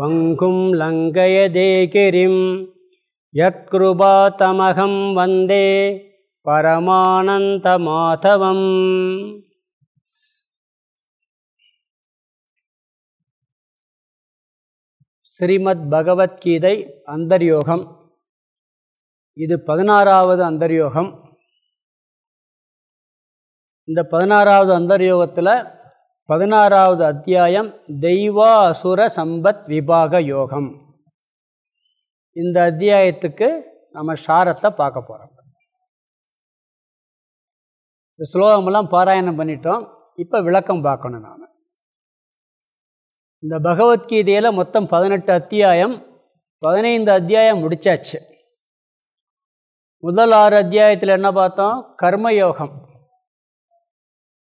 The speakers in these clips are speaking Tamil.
பங்கும் லங்கயதேகிரிம் யத்கிருபாத்தமகம் வந்தே பரமானந்த மாதவம் ஸ்ரீமத் பகவத்கீதை அந்தர்யோகம். இது பதினாறாவது அந்தர்யோகம். இந்த பதினாறாவது அந்தர்யோகத்தில் பதினாறாவது அத்தியாயம் தெய்வாசுர சம்பத் விபாக யோகம். இந்த அத்தியாயத்துக்கு நம்ம சாரத்தை பார்க்க போகிறோம் இந்த ஸ்லோகமெல்லாம் பாராயணம் பண்ணிட்டோம். இப்போ விளக்கம் பார்க்கணும் நாம். இந்த பகவத்கீதையில் மொத்தம் பதினெட்டு அத்தியாயம் பதினைந்து அத்தியாயம் முடித்தாச்சு முதல் ஆறு அத்தியாயத்தில் என்ன பார்த்தோம்? கர்மயோகம்.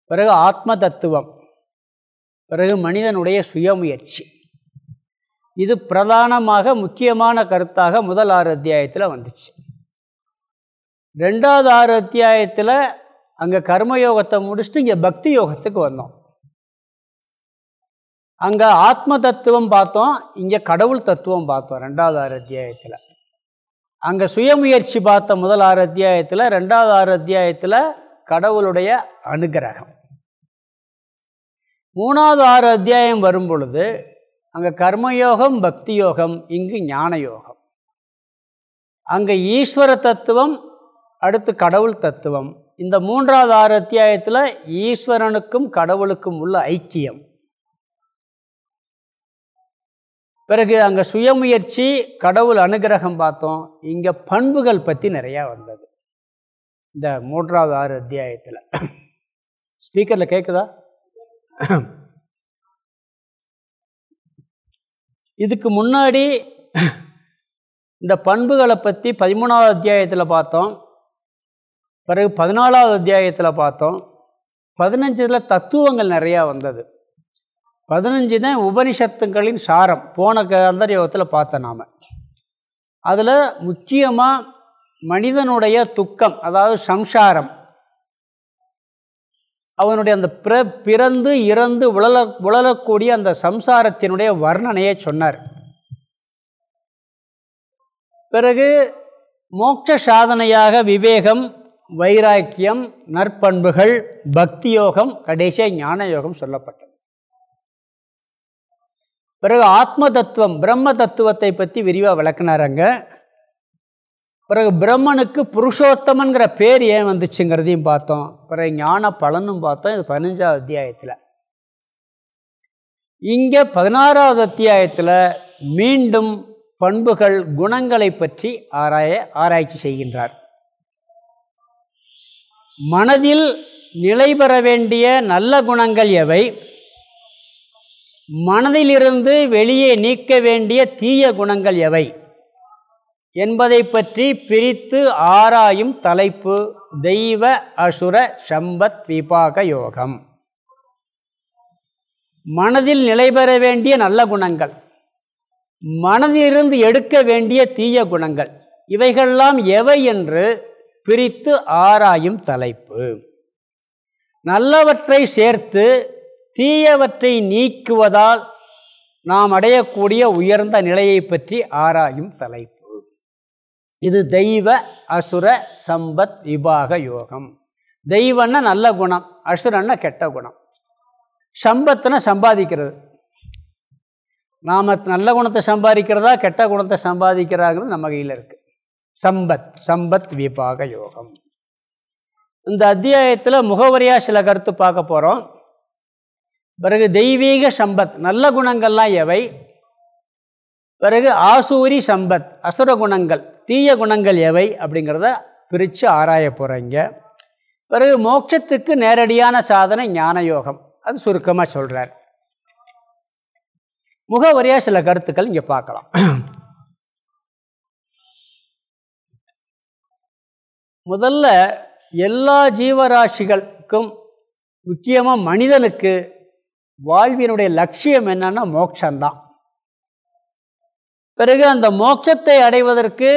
பிறகு ஆத்ம தத்துவம். பிறகு மனிதனுடைய சுயமுயற்சி. இது பிரதானமாக முக்கியமான கருத்தாக முதல் ஆறு அத்தியாயத்தில் வந்துச்சு. ரெண்டாவது ஆறு அத்தியாயத்தில் அங்கே கர்மயோகத்தை முடிச்சுட்டு இங்கே பக்தி யோகத்துக்கு வந்தோம். அங்கே ஆத்ம தத்துவம் பார்த்தோம் இங்கே கடவுள் தத்துவம் பார்த்தோம் ரெண்டாவது ஆறு அத்தியாயத்தில். அங்கே சுயமுயற்சி பார்த்த முதல் ஆறு அத்தியாயத்தில் ரெண்டாவது ஆறு அத்தியாயத்தில் கடவுளுடைய அனுகிரகம். மூணாவது ஆறு அத்தியாயம் வரும் பொழுது அங்கே கர்மயோகம் பக்தி யோகம் இங்கு ஞான யோகம் அங்கே ஈஸ்வர தத்துவம் அடுத்து கடவுள் தத்துவம். இந்த மூன்றாவது ஆறு அத்தியாயத்தில் ஈஸ்வரனுக்கும் கடவுளுக்கும் உள்ள ஐக்கியம். பிறகு அங்கே சுயமுயற்சி கடவுள் அனுகிரகம் பார்த்தோம். இங்கே பண்புகள் பற்றி நிறையா வந்தது. இந்த மூன்றாவது ஆறு அத்தியாயத்தில். ஸ்பீக்கரில் கேட்குதா இதுக்கு முன்னாடி இந்த பண்புகளை பற்றி பதிமூணாவது அத்தியாயத்தில் பார்த்தோம். பிறகு பதினாலாவது அத்தியாயத்தில் பார்த்தோம். பதினஞ்சில் தத்துவங்கள் நிறையா வந்தது. பதினஞ்சு தான் உபனிஷத்துங்களின் சாரம். போன அந்தர்யோகத்தில் பார்த்தோம் நாம். அதில் முக்கியமாக மனிதனுடைய துக்கம் அதாவது சம்சாரம் அவனுடைய அந்த பிற பிறந்து இறந்து உழல உழலக்கூடிய அந்த சம்சாரத்தினுடைய வர்ணனையை சொன்னார். பிறகு மோட்ச சாதனையாக விவேகம் வைராக்கியம் நற்பண்புகள் பக்தி யோகம் கடைசியாக ஞான யோகம் சொல்லப்பட்டது. பிறகு ஆத்ம தத்துவம் பிரம்ம தத்துவத்தை பற்றி விரிவாக விளக்குனாரங்க பிறகு பிரம்மனுக்கு புருஷோத்தமன்கிற பேர் ஏன் வந்துச்சுங்கிறதையும் பார்த்தோம். பிறகு ஞான பலனும் பார்த்தோம். இது பதினஞ்சாவது அத்தியாயத்தில். இங்கே பதினாறாவது அத்தியாயத்தில் மீண்டும் பண்புகள் குணங்களை பற்றி ஆராய ஆராய்ச்சி செய்கின்றார். மனதில் நிலை பெற வேண்டிய நல்ல குணங்கள் எவை? மனதிலிருந்து வெளியே நீக்க வேண்டிய தீய குணங்கள் எவை? என்பதை பற்றி பிரித்து ஆராயும் தலைப்பு தெய்வ அசுர சம்பத் விபாக யோகம். மனதில் நிலை பெற வேண்டிய நல்ல குணங்கள் மனதிலிருந்து எடுக்க வேண்டிய தீய குணங்கள் இவைகள்லாம் எவை என்று பிரித்து ஆராயும் தலைப்பு. நல்லவற்றை சேர்த்து தீயவற்றை நீக்குவதால் நாம் அடையக்கூடிய உயர்ந்த நிலையை பற்றி ஆராயும் தலைப்பு. இது தெய்வ அசுர சம்பத் விபாக யோகம். தெய்வன்னா நல்ல குணம் அசுரன்னா கெட்ட குணம். சம்பத்துனா சம்பாதிக்கிறது. நாம் நல்ல குணத்தை சம்பாதிக்கிறதா கெட்ட குணத்தை சம்பாதிக்கிறாங்கிறது நம்ம கையில் இருக்குது சம்பத் சம்பத் விபாக யோகம். இந்த அத்தியாயத்தில் முகவரியாக சில கருத்து பார்க்க போகிறோம் பிறகு தெய்வீக சம்பத் நல்ல குணங்கள்லாம் எவை? பிறகு ஆசூரி சம்பத் அசுர குணங்கள் தீய குணங்கள் எவை அப்படிங்கிறத பிரித்து ஆராய போகிறீங்க பிறகு மோட்சத்துக்கு நேரடியான சாதனை ஞான யோகம் அது சுருக்கமாக சொல்கிறார் முகவரியாக சில கருத்துக்கள் இங்கே பார்க்கலாம். முதல்ல எல்லா ஜீவராசிகளுக்கும் முக்கியமாக மனிதனுக்கு வாழ்வினுடைய லட்சியம் என்னன்னா மோட்சம்தான். பிறகு அந்த மோட்சத்தை அடைவதற்கு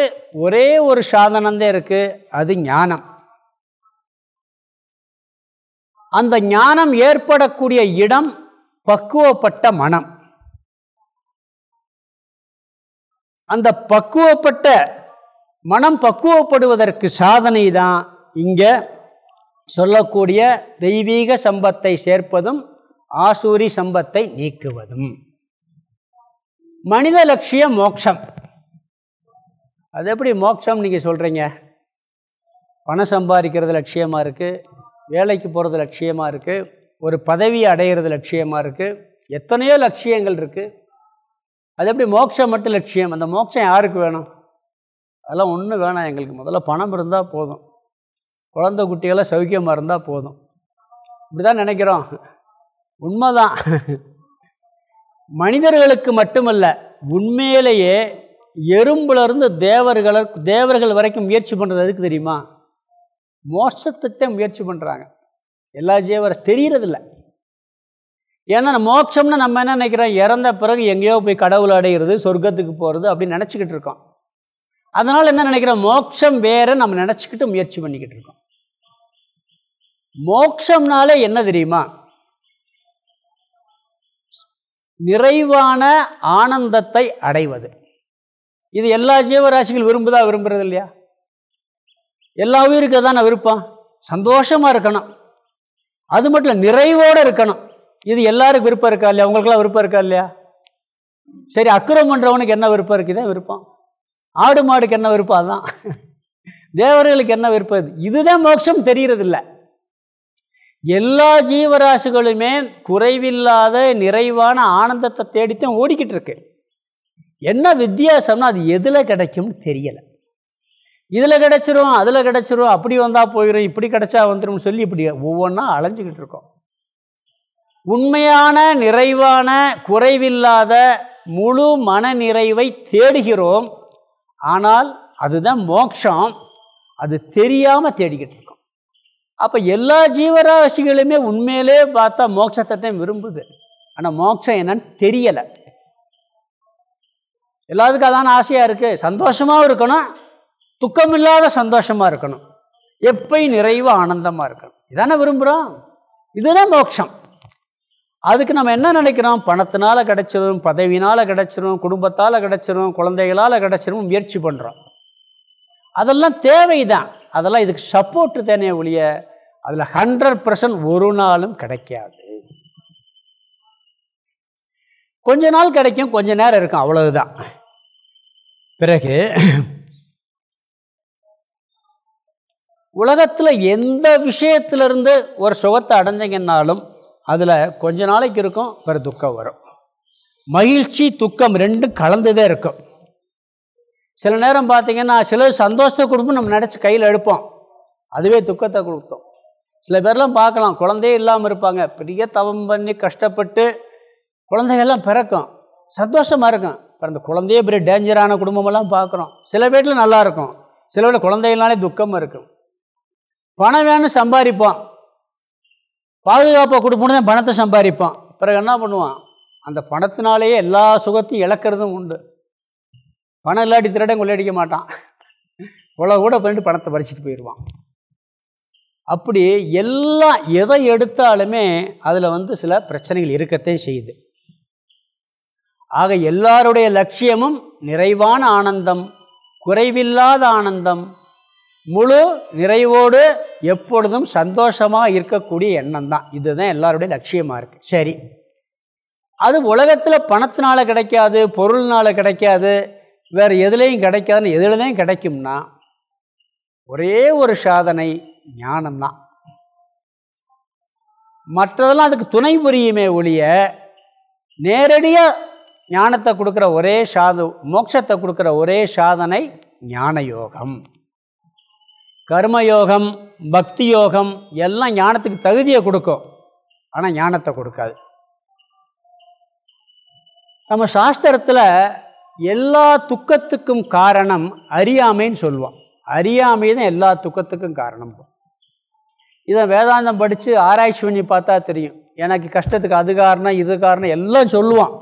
ஒரே ஒரு சாதனந்தே இருக்குது அது ஞானம். அந்த ஞானம் ஏற்படக்கூடிய இடம் பக்குவப்பட்ட மனம். அந்த பக்குவப்பட்ட மனம் பக்குவப்படுவதற்கு சாதனை தான் இங்கே சொல்லக்கூடிய தெய்வீக சம்பத்தை சேர்ப்பதும் ஆசூரி சம்பத்தை நீக்குவதும். மனித லட்சிய மோட்சம் அது எப்படி மோட்சம் நீங்கள் சொல்கிறீங்க பணம் சம்பாதிக்கிறது லட்சியமாக இருக்குது வேலைக்கு போகிறது லட்சியமாக இருக்குது ஒரு பதவியை அடையிறது லட்சியமாக இருக்குது எத்தனையோ லட்சியங்கள் இருக்குது அது எப்படி மோட்சம் மட்டும் லட்சியம்? அந்த மோட்சம் யாருக்கு வேணும்? அதெல்லாம் ஒன்றும் வேணாம் எங்களுக்கு. முதல்ல பணம் இருந்தால் போதும். குழந்தை குட்டிகளாம் சௌக்கியமாக இருந்தால் போதும். இப்படி தான் நினைக்கிறோம். உண்மைதான். மனிதர்களுக்கு மட்டுமல்ல உண்மையிலேயே எறும்புலேருந்து தேவர்களை தேவர்கள் வரைக்கும் முயற்சி பண்ணுறது எதுக்கு தெரியுமா? மோட்சத்தை முயற்சி பண்ணுறாங்க எல்லா ஜீவர தெரிகிறதில்ல ஏன்னா மோட்சம்னு நம்ம என்ன நினைக்கிறோம்? இறந்த பிறகு எங்கேயோ போய் கடவுள் அடைகிறது சொர்க்கத்துக்கு போகிறது அப்படின்னு நினச்சிக்கிட்டு இருக்கோம். அதனால் என்ன நினைக்கிறோம்? மோட்சம் வேறு நம்ம நினச்சிக்கிட்டு முயற்சி பண்ணிக்கிட்டு இருக்கோம். மோட்சம்னாலே என்ன தெரியுமா? நிறைவான ஆனந்தத்தை அடைவது. இது எல்லா ஜீவராசிகள் விரும்புதா விரும்புறது இல்லையா? எல்லா உயிருக்கு தான் விருப்பம்? சந்தோஷமாக இருக்கணும். அது மட்டும் இல்லை நிறைவோடு இருக்கணும். இது எல்லாருக்கும் விருப்பம் இருக்கா இல்லையா? உங்களுக்கெல்லாம் விருப்பம் இருக்கா இல்லையா? சரி அக்குரம் பண்ணுறவனுக்கு என்ன விருப்பம் இருக்குதே? விருப்பம். ஆடு மாடுக்கு என்ன விருப்பம்? அதுதான் தேவர்களுக்கு என்ன விருப்பம்? இதுதான் மோட்சம் தெரிகிறதில்லை எல்லா ஜீவராசிகளுமே குறைவில்லாத நிறைவான ஆனந்தத்தை தேடித்தான் ஓடிக்கிட்டு இருக்கு. என்ன வித்தியாசம்னா அது எதில் கிடைக்கும்னு தெரியலை. இதில் கிடச்சிரும் அதில் கிடச்சிரும் அப்படி வந்தால் போயிடும் இப்படி கிடச்சா வந்துடும் சொல்லி இப்படி ஒவ்வொன்றா அலைஞ்சிக்கிட்டு இருக்கோம். உண்மையான நிறைவான குறைவில்லாத முழு மன நிறைவை தேடுகிறோம். ஆனால் அதுதான் மோட்சம் அது தெரியாமல் தேடிக்கிட்டு இருக்கோம். அப்போ எல்லா ஜீவராசிகளுமே உண்மையிலே பார்த்தா மோட்சத்தை தான் விரும்புது. ஆனால் மோட்சம் என்னன்னு தெரியலை. எல்லாத்துக்கும் அதான ஆசையாக இருக்குது சந்தோஷமாகவும் இருக்கணும். துக்கம் இல்லாத சந்தோஷமாக இருக்கணும். எப்பயும் நிறைவு ஆனந்தமாக இருக்கணும். இதானே விரும்புகிறோம் இதுதான் மோட்சம். அதுக்கு நம்ம என்ன நினைக்கிறோம்? பணத்தினால் கிடச்சிரும் பதவினால் கிடச்சிரும் குடும்பத்தால் கிடச்சிரும் குழந்தைகளால் கிடச்சிரும் முயற்சி பண்ணுறோம் அதெல்லாம் தேவை தான் அதெல்லாம் இதுக்கு சப்போர்ட்டு தானே ஒழிய அதில் ஹண்ட்ரட் பர்சன்ட் ஒரு நாளும் கிடைக்காது. கொஞ்ச நாள் கிடைக்கும் கொஞ்ச நேரம் இருக்கும் அவ்வளவுதான். பிறகு உலகத்தில் எந்த விஷயத்திலிருந்து ஒரு சுகத்தை அடைஞ்சிங்கன்னாலும் அதில் கொஞ்ச நாளைக்கு இருக்கும் பிற துக்கம் வரும். மகிழ்ச்சி துக்கம் ரெண்டும் கலந்துதே இருக்கும். சில நேரம் பார்த்திங்கன்னா சில சந்தோஷத்தை கொடுப்போம் நம்ம நினச்சி கையில் எடுப்போம். அதுவே துக்கத்தை கொடுத்தோம் சில பேர்லாம் பார்க்கலாம் குழந்தையே இல்லாமல் இருப்பாங்க. பெரிய தவம் பண்ணி கஷ்டப்பட்டு குழந்தைகள்லாம் பிறக்கும். சந்தோஷமாக இருக்கும். இப்போ அந்த குழந்தையே பெரிய டேஞ்சரான குடும்பமெல்லாம் பார்க்குறோம். சில வீட்டில் நல்லாயிருக்கும் சில வீட்டில் குழந்தைகள்னாலே துக்கமாக இருக்கும். பணம் வேணும் சம்பாதிப்போம். பாதுகாப்பை கொடுப்போன்னு பணத்தை சம்பாதிப்போம். பிறகு என்ன பண்ணுவான் அந்த பணத்தினாலேயே எல்லா சுகத்தையும் இழக்கிறதும் உண்டு. பணம் இல்லாட்டி திருடன் கொள்ளையடிக்க மாட்டான். இவ்வளோ கூட பண்ணிட்டு பணத்தை பறிச்சுட்டு போயிடுவான் அப்படி எல்லாம் எதை எடுத்தாலுமே அதில் வந்து சில பிரச்சனைகள் இருக்கத்தே செய்யுது. ஆக எல்லாருடைய லட்சியமும் நிறைவான ஆனந்தம் குறைவில்லாத ஆனந்தம் முழு நிறைவோடு எப்பொழுதும் சந்தோஷமாக இருக்கக்கூடிய எண்ணம் தான் இதுதான் எல்லாருடைய லட்சியமாக இருக்குது சரி. அது உலகத்தில் பணத்தினால் கிடைக்காது பொருள்னால் கிடைக்காது வேறு எதுலேயும் கிடைக்காதுன்னு எதுலேயும் கிடைக்கும்னா ஒரே ஒரு சாதனை ஞானம்தான். மற்றதெல்லாம் அதுக்கு துணை புரியுமே ஒழிய நேரடியாக ஞானத்தை கொடுக்குற ஒரே சாது மோட்சத்தை கொடுக்குற ஒரே சாதனை ஞான யோகம் கர்மயோகம் பக்தி யோகம் எல்லாம் ஞானத்துக்கு தகுதியை கொடுக்கும். ஆனால் ஞானத்தை கொடுக்காது. நம்ம சாஸ்திரத்தில் எல்லா துக்கத்துக்கும் காரணம் அறியாமைன்னு சொல்லுவான். அறியாமை தான் எல்லா துக்கத்துக்கும் காரணம் இதை வேதாந்தம் படித்து ஆராய்ச்சி பண்ணி பார்த்தா தெரியும். எனக்கு கஷ்டத்துக்கு அது காரணம் இது காரணம் எல்லாம் சொல்லுவான்.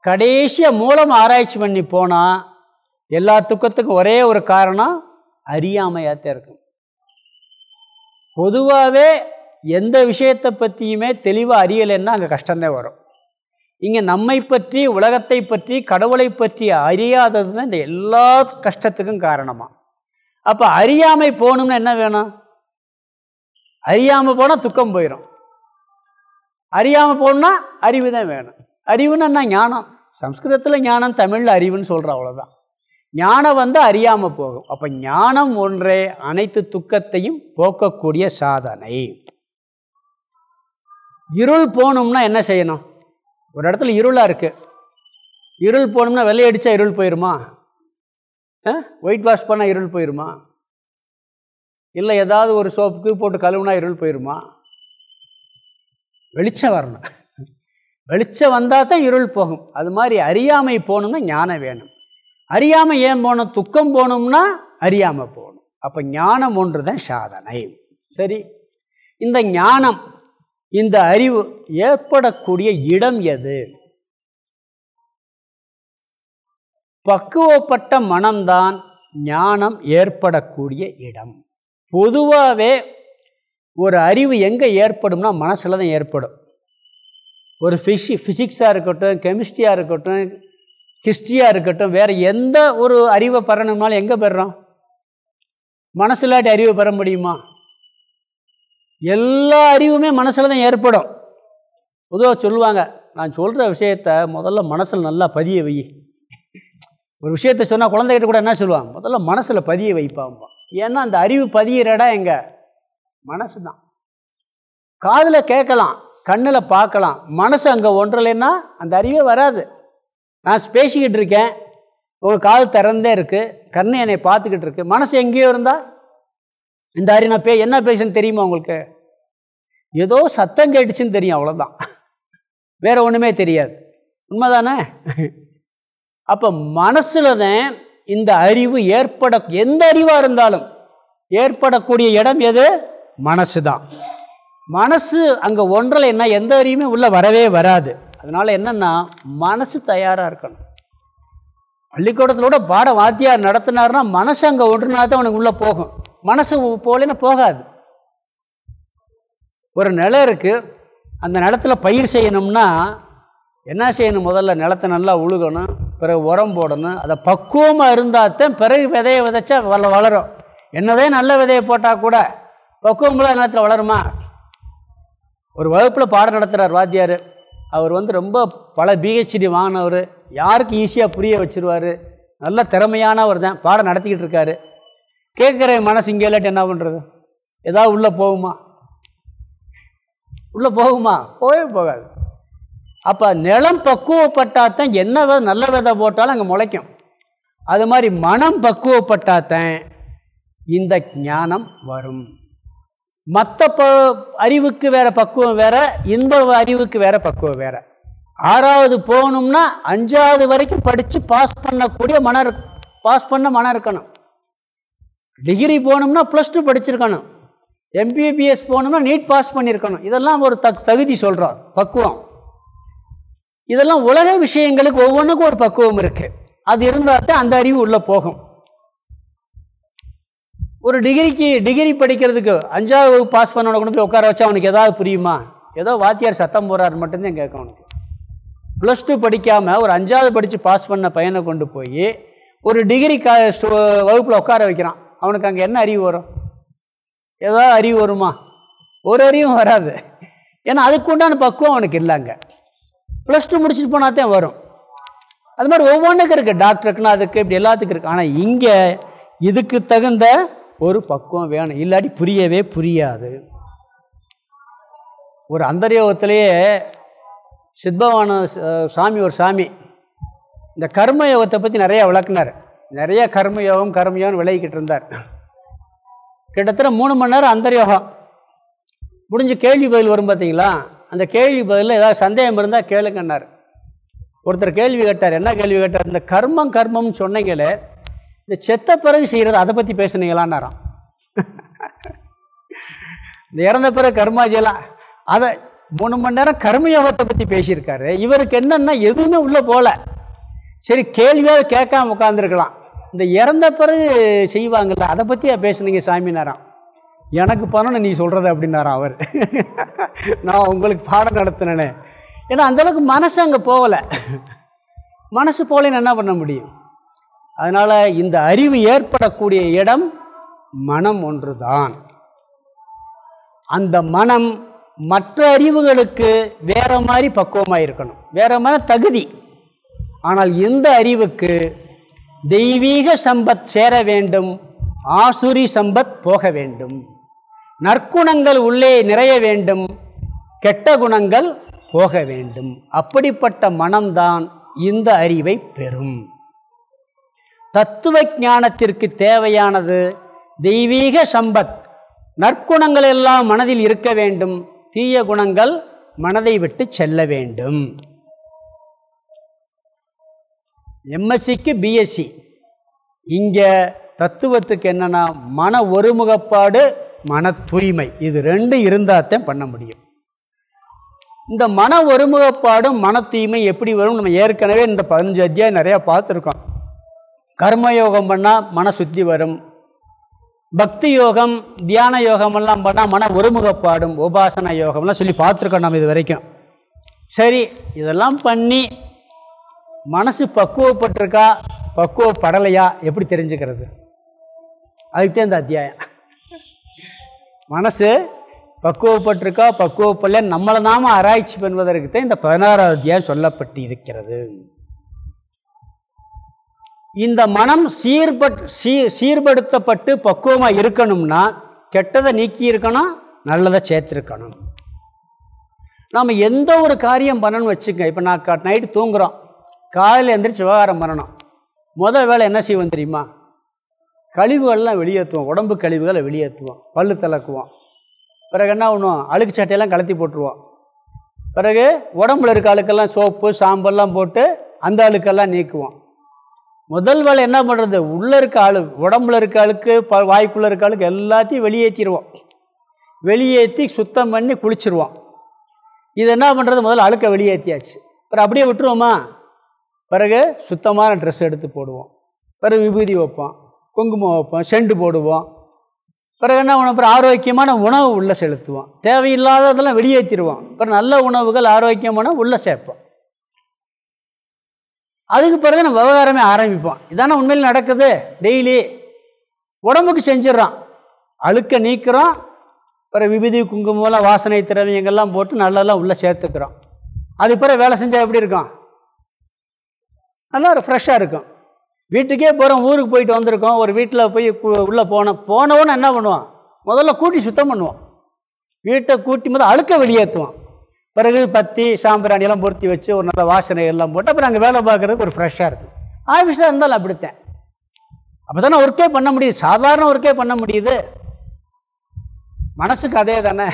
கடைசியாக மூலம் ஆராய்ச்சி பண்ணி போனால் எல்லா துக்கத்துக்கும் ஒரே ஒரு காரணம் அறியாமையாகத்தான் இருக்கும். பொதுவாகவே எந்த விஷயத்தை பற்றியுமே தெளிவாக அறியலைன்னா அங்கே கஷ்டந்தே வரும். இங்கே நம்மை பற்றி உலகத்தை பற்றி கடவுளை பற்றி அறியாதது தான் இந்த எல்லா கஷ்டத்துக்கும் காரணமாக அப்போ அறியாமை போகணும்னு என்ன வேணும்? அறியாமல் போனால் துக்கம் போயிடும் அறியாமல் போகணுன்னா அறிவு தான் வேணும். அறிவுன்னு என்ன? ஞானம். சம்ஸ்கிருதத்தில் ஞானம் தமிழில் அறிவுன்னு சொல்கிற அவ்வளோதான் ஞானம் வந்து அறியாமல் போகும். அப்போ ஞானம் ஒன்றே அனைத்து துக்கத்தையும் போக்கக்கூடிய சாதனை. இருள் போகணும்னா என்ன செய்யணும்? ஒரு இடத்துல இருளாக இருக்குது இருள் போகணும்னா வெள்ளையடித்தா இருள் போயிடுமா ஒயிட் வாஷ் பண்ணால் இருள் போயிடுமா இல்லை ஏதாவது ஒரு சோப்புக்கு போட்டு கழுவுனா இருள் போயிடுமா வெளிச்சம் வரணும். வெளிச்சம் வந்தால் தான் இருள் போகும். அது மாதிரி அறியாமை போகணும்னா ஞானம் வேணும். அறியாமை ஏன் போகணும்? துக்கம் போகணும்னா அறியாமல் போகணும். அப்போ ஞானம் ஒன்று தான் சாதனை. சரி? இந்த ஞானம் இந்த அறிவு ஏற்படக்கூடிய இடம் எது? பக்குவப்பட்ட மனம்தான் ஞானம் ஏற்படக்கூடிய இடம். பொதுவாகவே ஒரு அறிவு எங்கே ஏற்படும்னா மனசில் தான் ஏற்படும். ஒரு ஃபிஷி ஃபிசிக்ஸாக இருக்கட்டும் கெமிஸ்ட்ரியாக இருக்கட்டும் ஹிஸ்ட்ரியாக இருக்கட்டும் வேறு எந்த ஒரு அறிவை பெறணும்னாலும் எங்கே பெறுறோம்? மனசில்லாட்டி அறிவை பெற முடியுமா? எல்லா அறிவுமே மனசில் தான் ஏற்படும். பொதுவாக சொல்லுவாங்க நான் சொல்கிற விஷயத்த முதல்ல மனசில் நல்லா பதிய வை. ஒரு விஷயத்த சொன்னால் குழந்தைகிட்ட கூட என்ன சொல்லுவாங்க முதல்ல மனசில் பதிய வைப்பாம்பா ஏன்னா அந்த அறிவு பதியிற இடம் எங்கே? மனசு தான் காதில் கேட்கலாம் கண்ணில் பார்க்கலாம். மனசு அங்கே ஒன்றலைன்னா அந்த அறிவே வராது. நான் பேசிக்கிட்டு இருக்கேன் உங்கள் காது திறந்தே இருக்குது கண்ணு என்னை பார்த்துக்கிட்டு இருக்கு. மனசு எங்கேயோ இருந்தால் இந்த அறி நான் பே என்ன பேசுன்னு தெரியுமா உங்களுக்கு? ஏதோ சத்தம் கேட்டுச்சுன்னு தெரியும் அவ்வளோதான் வேறு ஒன்றுமே தெரியாது. உண்மைதானே? அப்போ மனசில் தான் இந்த அறிவு ஏற்பட எந்த அறிவாக இருந்தாலும் ஏற்படக்கூடிய இடம் எது? மனசு தான் மனசு அங்கே ஒன்றில் என்ன எந்த அறிவுமே உள்ளே வரவே வராது. அதனால் என்னென்னா மனசு தயாராக இருக்கணும். பள்ளிக்கூடத்திலோட பாட வாத்தியார் நடத்தினார்னா மனசு அங்கே ஒன்றுனா தான் அவனுக்கு உள்ளே போகும். மனசு போலன்னு போகாது. ஒரு நிலம் இருக்குது அந்த நிலத்துல பயிர் செய்யணும்னா என்ன செய்யணும்? முதல்ல நிலத்தை நல்லா உழுகணும் பிறகு உரம் போடணும். அதை பக்குவமாக இருந்தால் தான் பிறகு விதையை விதைச்சா வள வளரும். என்னதே நல்ல விதையை போட்டால் கூட பக்குவம்லாம் நேரத்தில் வளருமா? ஒரு வகுப்பில் பாடம் நடத்துகிறார் வாத்தியார். அவர் வந்து ரொம்ப பல பிஹெச்டி வாங்கினவர். யாருக்கு ஈஸியாக புரிய வச்சுருவார்? நல்ல திறமையானவர் தான் பாடம் நடத்திக்கிட்டு இருக்காரு. கேட்குற மனசு இங்கே இல்லாட்டி என்ன பண்ணுறது ஏதாவது உள்ளே போகுமா? உள்ளே போகுமா? போகவே போகாது. அப்போ நிலம் பக்குவப்பட்டாத்தான் என்ன வித நல்ல விதை போட்டாலும் அங்கே முளைக்கும். அது மாதிரி மனம் பக்குவப்பட்டால்தான் இந்த ஞானம் வரும். மற்ற ப அறிவுக்கு வேறு பக்குவம் வேறு இந்த அறிவுக்கு வேறு பக்குவம் வேறு. ஆறாவது போகணும்னா அஞ்சாவது வரைக்கும் படித்து பாஸ் பண்ணக்கூடிய மனம் பாஸ் பண்ண மனம் இருக்கணும். டிகிரி போகணும்னா ப்ளஸ் டூ படிச்சிருக்கணும். எம்பிபிஎஸ் போகணும்னா நீட் பாஸ் பண்ணியிருக்கணும் இதெல்லாம் ஒரு தக் தகுதி சொல்கிறோம் பக்குவம். இதெல்லாம் உலக விஷயங்களுக்கு ஒவ்வொன்றுக்கும் ஒரு பக்குவம் இருக்குது அது இருந்தால் தான் அந்த அறிவு உள்ளே போகும். ஒரு டிகிரிக்கு டிகிரி படிக்கிறதுக்கு அஞ்சாவது வகுப்பு பாஸ் பண்ணவனை கொண்டு போய் உட்கார வச்சா அவனுக்கு ஏதாவது புரியுமா? ஏதோ வாத்தியார் சத்தம் போகிறார் மட்டும்தான் கேட்கும் அவனுக்கு. ப்ளஸ் டூ படிக்காமல் ஒரு அஞ்சாவது படித்து பாஸ் பண்ண பையனை கொண்டு போய் ஒரு டிகிரி கா வகுப்பில் உட்கார வைக்கிறான். அவனுக்கு அங்கே என்ன அறிவு வரும்? ஏதாவது அறிவு வருமா? ஒரு அறிவும் வராது. ஏன்னா அதுக்கு உண்டான பக்குவம் அவனுக்கு இல்லைங்க ப்ளஸ் டூ முடிச்சுட்டு போனால் தான் வரும். அது மாதிரி ஒவ்வொன்றுக்கும் இருக்குது டாக்டருக்குன்னு அதுக்கு இப்படி எல்லாத்துக்கும் இருக்குது ஆனால் இங்கே இதுக்கு தகுந்த ஒரு பக்குவம் வேணும். இல்லாட்டி புரியவே புரியாது. ஒரு அந்தர்யோகத்திலேயே சித்பவான சாமி ஒரு சாமி. இந்த கர்ம யோகத்தை பற்றி நிறையா விளக்குனார். நிறைய கர்மயோகம் கர்மயோகம் விளையிக்கிட்டு இருந்தார். கிட்டத்தட்ட மூணு மணி நேரம் அந்தர்யோகம். முடிஞ்ச கேள்வி பதில் வரும் பார்த்தீங்களா அந்த கேள்வி பதிலில் ஏதாவது சந்தேகம் இருந்தால் கேளுங்கன்னார். ஒருத்தர் கேள்வி கேட்டார். என்ன கேள்வி கேட்டார்? இந்த கர்மம் கர்மம்னு சொன்னீங்களே இந்த செத்த பிறகு செய்கிறது அதை பற்றி பேசுனீங்களான்னாராம். இந்த இறந்த பிறகு கர்மாஜியெல்லாம் அதை மூணு மணி நேரம் கர்மயோகத்தை பற்றி பேசியிருக்காரு. இவருக்கு என்னென்னா எதுவுமே உள்ளே போகல சரி கேள்வியாவது கேட்காம உட்காந்துருக்கலாம் இந்த இறந்த பிறகு செய்வாங்கள்ல அதை பற்றியா பேசுனீங்க சாமினாராம் எனக்கு பண்ணணும் நீ சொல்கிறது அப்படின்னாரா அவர். நான் உங்களுக்கு பாடம் நடத்தினேனே. ஏன்னா அந்தளவுக்கு மனசு அங்கே போகலை. மனசு போகலன்னு என்ன பண்ண முடியும்? அதனால் இந்த அறிவு ஏற்படக்கூடிய இடம் மனம் ஒன்று தான் அந்த மனம் மற்ற அறிவுகளுக்கு வேறு மாதிரி பக்குவமாக இருக்கணும் வேறு மாதிரி தகுதி. ஆனால் இந்த அறிவுக்கு தெய்வீக சம்பத் சேர வேண்டும் ஆசுரி சம்பத் போக வேண்டும். நற்குணங்கள் உள்ளே நிறைய வேண்டும் கெட்ட குணங்கள் போக வேண்டும். அப்படிப்பட்ட மனம்தான் இந்த அறிவை பெறும். தத்துவ ஞானத்திற்கு தேவையானது தெய்வீக சம்பத். நற்குணங்கள் எல்லாம் மனதில் இருக்க வேண்டும் தீய குணங்கள் மனதை விட்டு செல்ல வேண்டும். எம்எஸ்சிக்கு பிஎஸ்சி இங்கே தத்துவத்துக்கு என்னென்னா மன ஒருமுகப்பாடு மன தூய்மை. இது ரெண்டும் இருந்தால் தான் பண்ண முடியும். இந்த மன ஒருமுகப்பாடும் மன தூய்மை எப்படி வரும்? நம்ம ஏற்கனவே இந்த பதினஞ்சு அத்தியாயம் நிறையா பார்த்துருக்கோம். கர்மயோகம் பண்ணால் மன சுத்தி வரும். பக்தி யோகம் தியான யோகமெல்லாம் பண்ணால் மன ஒருமுகப்பாடும் உபாசன யோகம்லாம் சொல்லி பார்த்துருக்கோம் நம்ம இது வரைக்கும். சரி இதெல்லாம் பண்ணி மனசு பக்குவப்பட்டிருக்கா பக்குவப்படலையா? எப்படி தெரிஞ்சுக்கிறது? அதுக்கு தான் இந்த அத்தியாயம். மனசு பக்குவப்பட்டிருக்கா பக்குவப்படல நம்மளை நாம ஆராய்ச்சி பண்ணுவதற்கு தான் இந்த பதினாறாவது அத்தியாயம் சொல்லப்பட்டு இருக்கிறது இந்த மனம் சீர்பட் சீ சீர்படுத்தப்பட்டு பக்குவமாக இருக்கணும்னா கெட்டதை நீக்கி இருக்கணும் நல்லதை சேர்த்துருக்கணும். நாம் எந்த ஒரு காரியம் பண்ணணும்னு வச்சுக்கோங்க. இப்போ நான் நைட்டு தூங்குகிறோம் காலையில் எந்திரிச்சு விவகாரம் பண்ணணும். முதல் வேலை என்ன செய்வோம் தெரியுமா? கழிவுகள்லாம் வெளியேற்றுவோம் உடம்பு கழிவுகளை வெளியேற்றுவோம் பல்லு தளக்குவோம். பிறகு என்ன பண்ணுவோம்? அழுக்கு சட்டையெல்லாம் கலத்தி போட்டுருவோம். பிறகு உடம்புல இருக்க அழுக்கெல்லாம் சோப்பு சாம்பல்லாம் போட்டு அந்த அழுக்கெல்லாம் நீக்குவோம். முதல் வேலை என்ன பண்ணுறது உள்ளே இருக்க அழு உடம்புல இருக்க அழுக்கு ப வாய்க்குள்ளே இருக்க அழுக்கு எல்லாத்தையும் வெளியேற்றிடுவோம் வெளியேற்றி சுத்தம் பண்ணி குளிச்சிருவோம். இது என்ன பண்ணுறது முதல்ல அழுக்க வெளியேற்றியாச்சு அப்புறம் அப்படியே விட்டுருவோமா? பிறகு சுத்தமான ட்ரெஸ் எடுத்து போடுவோம். பிறகு விபூதி வைப்போம் குங்குமம் வைப்போம் செண்டு போடுவோம். பிறகு என்ன பண்ண அப்புறம் ஆரோக்கியமான உணவு உள்ளே செலுத்துவோம். தேவையில்லாததெல்லாம் வெளியேற்றிடுவோம் அப்புறம் நல்ல உணவுகள் ஆரோக்கியமான உள்ளே சேர்ப்போம். அதுக்கு பிறகு நம்ம விவகாரமே ஆரம்பிப்போம். இதானே உண்மையில் நடக்குது? டெய்லி உடம்புக்கு செஞ்சிடறோம். அழுக்க நீக்கிறோம். அப்புறம் விபூதி குங்குமம்லாம் வாசனை திரவியங்கள்லாம் போட்டு நல்லதெல்லாம் உள்ளே சேர்த்துக்கிறோம். அதுக்கு பிறகு வேலை செஞ்சால் எப்படி இருக்கும்? நல்லா ஒரு ஃப்ரெஷ்ஷாக இருக்கும். வீட்டுக்கே போகிறோம் ஊருக்கு போயிட்டு வந்திருக்கோம் ஒரு வீட்டில் போய் உள்ளே போனோம் போனவொன்னு என்ன பண்ணுவோம் முதல்ல கூட்டி சுத்தம் பண்ணுவோம் வீட்டை கூட்டி முதல் அழுக்க வெளியேற்றுவோம் பிறகு பத்தி சாம்பிராணியெல்லாம் பொருத்தி வச்சு ஒரு நல்ல வாசனை எல்லாம் போட்டு அப்புறம் அங்கே வேலை பார்க்குறதுக்கு ஒரு ஃப்ரெஷ்ஷாக இருக்குது ஆஃபீஸாக இருந்தாலும் அப்படித்தான். அப்போ தானே ஒர்க்கே பண்ண முடியுது. சாதாரண ஒர்க்கே பண்ண முடியுது. மனசுக்கு அதே தானே.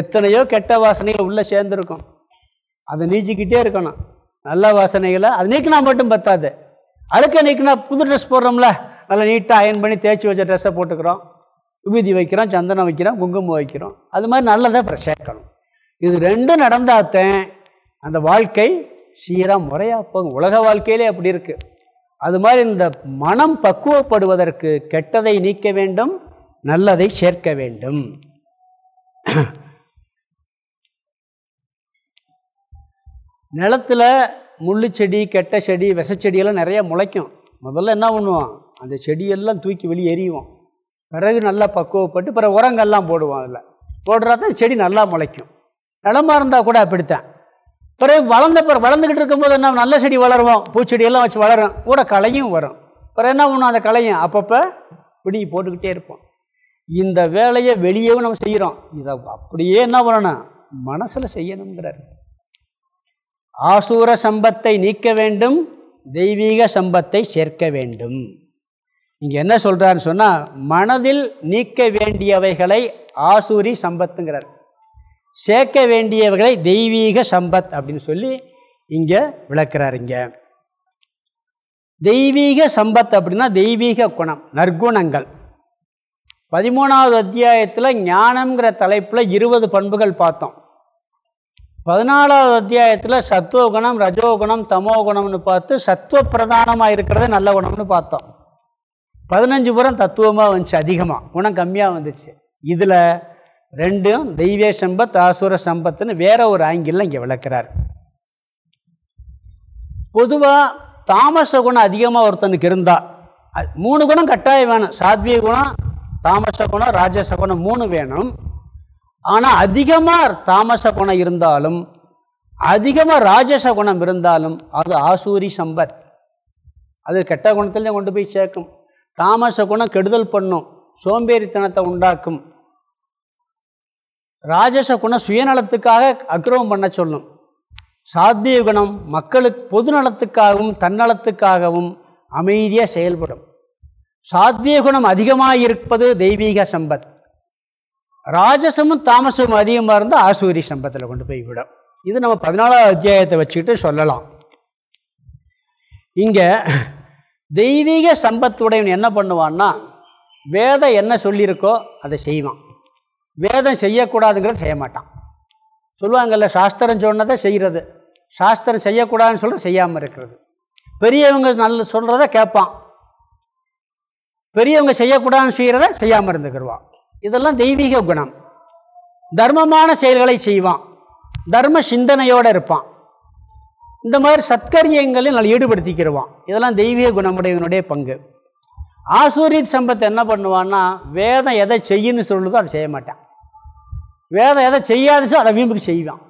எத்தனையோ கெட்ட வாசனைகள் உள்ளே சேர்ந்துருக்கும். அதை நீச்சிக்கிட்டே இருக்கணும். நல்ல வாசனைகளை. அது நீக்கினா மட்டும் பத்தாது. அழுக்க நீக்கினா புது ட்ரெஸ் போடுறோம்ல நல்லா நீட்டாக அயன் பண்ணி தேய்ச்சி வச்ச ட்ரெஸ்ஸை போட்டுக்கிறோம். விபூதி வைக்கிறோம் சந்தனம் வைக்கிறோம் குங்குமம் வைக்கிறோம். அது மாதிரி நல்லதாக சேர்க்கணும். இது ரெண்டும் நடந்தாத்தேன் அந்த வாழ்க்கை சீராக முறையாக போகும். உலக வாழ்க்கையிலே அப்படி இருக்குது அது மாதிரி இந்த மனம் பக்குவப்படுவதற்கு கெட்டதை நீக்க வேண்டும் நல்லதை சேர்க்க வேண்டும். நிலத்தில் முள்ளு செடி கெட்ட செடி விசச்செடியெல்லாம் நிறைய முளைக்கும். முதல்ல என்ன பண்ணுவோம்? அந்த செடியெல்லாம் தூக்கி வெளியே எறிவோம். பிறகு நல்லா பக்குவப்பட்டு பிறகு உரங்கள்லாம் போடுவோம் அதில். போடுறா தான் செடி நல்லா முளைக்கும். நிலமாக இருந்தால் கூட அப்படித்தான். பிறகு வளர்ந்த பிறகு வளர்ந்துக்கிட்டு இருக்கும்போது என்ன நல்ல செடி வளருவோம். பூச்செடியெல்லாம் வச்சு வளரும். கூட களையும் வரும். பிறகு என்ன பண்ணும் அந்த களையும் அப்பப்போ பிடி போட்டுக்கிட்டே இருப்போம். இந்த வேலையை வெளியேவும் நம்ம செய்கிறோம் இதை அப்படியே என்ன பண்ணணும்? மனசில் செய்யணுங்கிறார். ஆசூர சம்பத்தை நீக்க வேண்டும் தெய்வீக சம்பத்தை சேர்க்க வேண்டும். இங்கே என்ன சொல்கிறாருன்னு சொன்னால் மனதில் நீக்க வேண்டியவைகளை ஆசூரி சம்பத்துங்கிறார். சேர்க்க வேண்டியவைகளை தெய்வீக சம்பத் அப்படின்னு சொல்லி இங்கே விளக்குறாரு இங்கே. தெய்வீக சம்பத் அப்படின்னா தெய்வீக குணம் நற்குணங்கள். பதிமூணாவது அத்தியாயத்தில் ஞானம்ங்கிற தலைப்பில் இருபது பண்புகள் பார்த்தோம். பதினாலாவது அத்தியாயத்தில் சத்துவகுணம் ரஜோகுணம் தமோகுணம்னு பார்த்து சத்துவ பிரதானமாக இருக்கிறத நல்ல குணம்னு பார்த்தோம். பதினஞ்சு புறம் தத்துவமாக வந்துச்சு அதிகமாக குணம் கம்மியாக வந்துச்சு. இதில் ரெண்டும் தெய்வ சம்பத் ஆசுர சம்பத்துன்னு வேற ஒரு ஆங்கிளில் இங்கே விளக்குறார். பொதுவாக தாமச குணம் அதிகமாக ஒருத்தனுக்கு இருந்தால் மூணு குணம் கட்டாயம் வேணும். சாத்விய குணம் தாமச குணம் ராஜச குணம் மூணு வேணும். ஆனால் அதிகமாக தாமச குணம் இருந்தாலும் அதிகமாக ராஜச குணம் இருந்தாலும் அது ஆசூரி சம்பத். அது கெட்ட குணத்துலேயும் கொண்டு போய் சேர்க்கும். தாமச குணம் கெடுதல் பண்ணும் சோம்பேறித்தனத்தை உண்டாக்கும். ராஜச குணம் சுயநலத்துக்காக அக்ரவம் பண்ண சொல்லும். சாத்திய குணம் மக்களுக்கு பொது நலத்துக்காகவும் தன்னலத்துக்காகவும் அமைதியாக செயல்படும். சாத்திய குணம் அதிகமாக இருப்பது தெய்வீக சம்பத். ராஜசமும் தாமசமும் அதிகமாக இருந்தால் ஆசூரி சம்பத்தில் கொண்டு போய் விடும். இது நம்ம பதினாலாவது அத்தியாயத்தை வச்சுக்கிட்டு சொல்லலாம். இங்கே தெய்வீக சம்பத்துடையவன் என்ன பண்ணுவான்னா வேதம் என்ன சொல்லியிருக்கோ அதை செய்வான். வேதம் செய்யக்கூடாதுங்கிறத செய்ய மாட்டான். சொல்லுவாங்கல்ல சாஸ்திரம் சொன்னதை செய்கிறது சாஸ்திரம் செய்யக்கூடாதுன்னு சொல்கிற செய்யாமல் இருக்கிறது. பெரியவங்க நல்ல சொல்கிறத கேட்பான். பெரியவங்க செய்யக்கூடாதுன்னு செய்கிறத செய்யாமல் இருந்துக்கிடுவான் இதெல்லாம் தெய்வீக குணம். தர்மமான செயல்களை செய்வான். தர்ம சிந்தனையோடு இருப்பான். இந்த மாதிரி சத்கரியங்களில் நல்லா ஈடுபடுத்திக்கிடுவான் இதெல்லாம் தெய்வீக குணமுடையவனுடைய பங்கு. ஆசூரியத் சம்பத்தை என்ன பண்ணுவான்னா வேதம் எதை செய்யுன்னு சொல்லுதோ அதை செய்ய மாட்டான். வேதம் எதை செய்யாதுச்சோ அதை வீம்புக்கு செய்வான்.